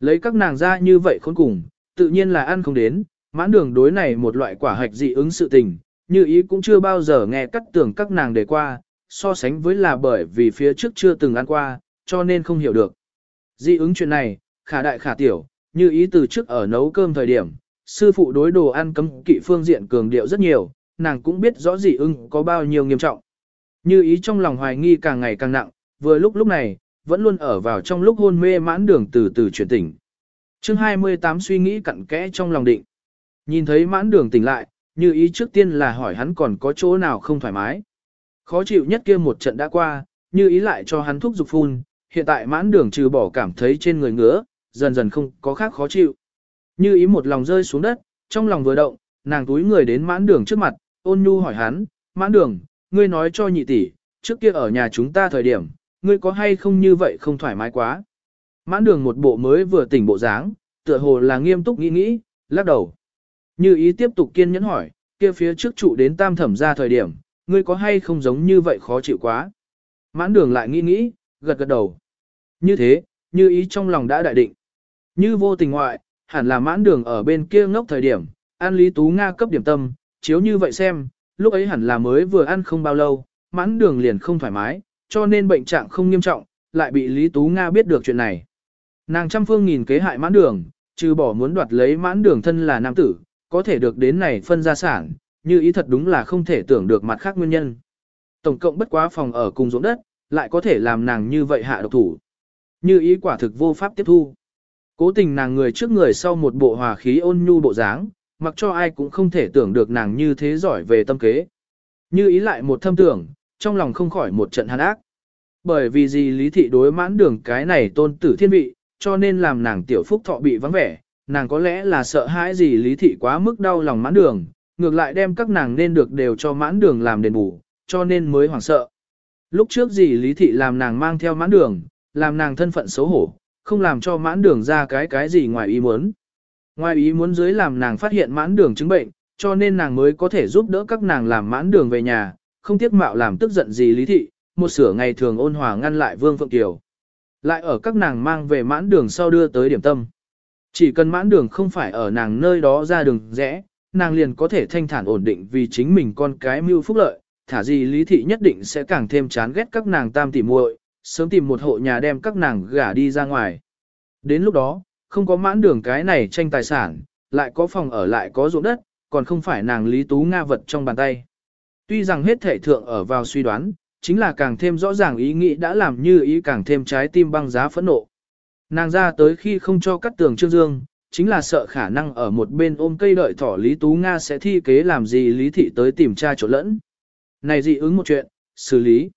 Lấy các nàng ra như vậy khốn cùng, tự nhiên là ăn không đến, mãn đường đối này một loại quả hạch dị ứng sự tình, như ý cũng chưa bao giờ nghe cắt tưởng các nàng đề qua, so sánh với là bởi vì phía trước chưa từng ăn qua, cho nên không hiểu được. Dị ứng chuyện này, khả đại khả tiểu, như ý từ trước ở nấu cơm thời điểm, sư phụ đối đồ ăn cấm kỵ phương diện cường điệu rất nhiều, nàng cũng biết rõ dị ứng có bao nhiêu nghiêm trọng. Như ý trong lòng hoài nghi càng ngày càng nặng, vừa lúc lúc này, vẫn luôn ở vào trong lúc hôn mê mãn đường từ từ chuyển tỉnh. chương 28 suy nghĩ cặn kẽ trong lòng định. Nhìn thấy mãn đường tỉnh lại, như ý trước tiên là hỏi hắn còn có chỗ nào không thoải mái. Khó chịu nhất kia một trận đã qua, như ý lại cho hắn thuốc dục phun, hiện tại mãn đường trừ bỏ cảm thấy trên người ngứa, dần dần không có khác khó chịu. Như ý một lòng rơi xuống đất, trong lòng vừa động, nàng túi người đến mãn đường trước mặt, ôn nhu hỏi hắn, mãn đường, ngươi nói cho nhị tỷ, trước kia ở nhà chúng ta thời điểm, ngươi có hay không như vậy không thoải mái quá. Mãn đường một bộ mới vừa tỉnh bộ dáng, tựa hồ là nghiêm túc nghĩ nghĩ, lắc đầu. Như ý tiếp tục kiên nhẫn hỏi, kia phía trước trụ đến tam thẩm ra thời điểm, ngươi có hay không giống như vậy khó chịu quá. Mãn đường lại nghĩ nghĩ, gật gật đầu. Như thế, như ý trong lòng đã đại định. Như vô tình ngoại, hẳn là mãn đường ở bên kia ngốc thời điểm, an lý tú Nga cấp điểm tâm, chiếu như vậy xem, lúc ấy hẳn là mới vừa ăn không bao lâu, mãn đường liền không thoải mái, cho nên bệnh trạng không nghiêm trọng, lại bị Lý Tú Nga biết được chuyện này. Nàng trăm phương nghìn kế hại mãn đường, trừ bỏ muốn đoạt lấy mãn đường thân là nam tử, có thể được đến này phân gia sản, như ý thật đúng là không thể tưởng được mặt khác nguyên nhân. Tổng cộng bất quá phòng ở cùng ruộng đất, lại có thể làm nàng như vậy hạ độc thủ. Như ý quả thực vô pháp tiếp thu. Cố tình nàng người trước người sau một bộ hòa khí ôn nhu bộ dáng, mặc cho ai cũng không thể tưởng được nàng như thế giỏi về tâm kế. Như ý lại một thâm tưởng, trong lòng không khỏi một trận hàn ác. Bởi vì gì lý thị đối mãn đường cái này tôn tử thiên vị, cho nên làm nàng tiểu phúc thọ bị vắng vẻ, nàng có lẽ là sợ hãi gì lý thị quá mức đau lòng mãn đường, ngược lại đem các nàng nên được đều cho mãn đường làm đền bù, cho nên mới hoảng sợ. Lúc trước gì lý thị làm nàng mang theo mãn đường, làm nàng thân phận xấu hổ, không làm cho mãn đường ra cái cái gì ngoài ý muốn. Ngoài ý muốn dưới làm nàng phát hiện mãn đường chứng bệnh, cho nên nàng mới có thể giúp đỡ các nàng làm mãn đường về nhà, không tiếc mạo làm tức giận gì lý thị, một sửa ngày thường ôn hòa ngăn lại Vương Phượng Kiều. Lại ở các nàng mang về mãn đường sau đưa tới điểm tâm. Chỉ cần mãn đường không phải ở nàng nơi đó ra đường rẽ, nàng liền có thể thanh thản ổn định vì chính mình con cái mưu phúc lợi, thả gì lý thị nhất định sẽ càng thêm chán ghét các nàng tam tỉ muội, sớm tìm một hộ nhà đem các nàng gả đi ra ngoài. Đến lúc đó, không có mãn đường cái này tranh tài sản, lại có phòng ở lại có ruộng đất, còn không phải nàng Lý Tú Nga vật trong bàn tay. Tuy rằng hết thể thượng ở vào suy đoán, chính là càng thêm rõ ràng ý nghĩ đã làm như ý càng thêm trái tim băng giá phẫn nộ. Nàng ra tới khi không cho cắt tường Trương Dương, chính là sợ khả năng ở một bên ôm cây đợi thỏ Lý Tú Nga sẽ thi kế làm gì Lý Thị tới tìm tra chỗ lẫn. Này dị ứng một chuyện, xử lý.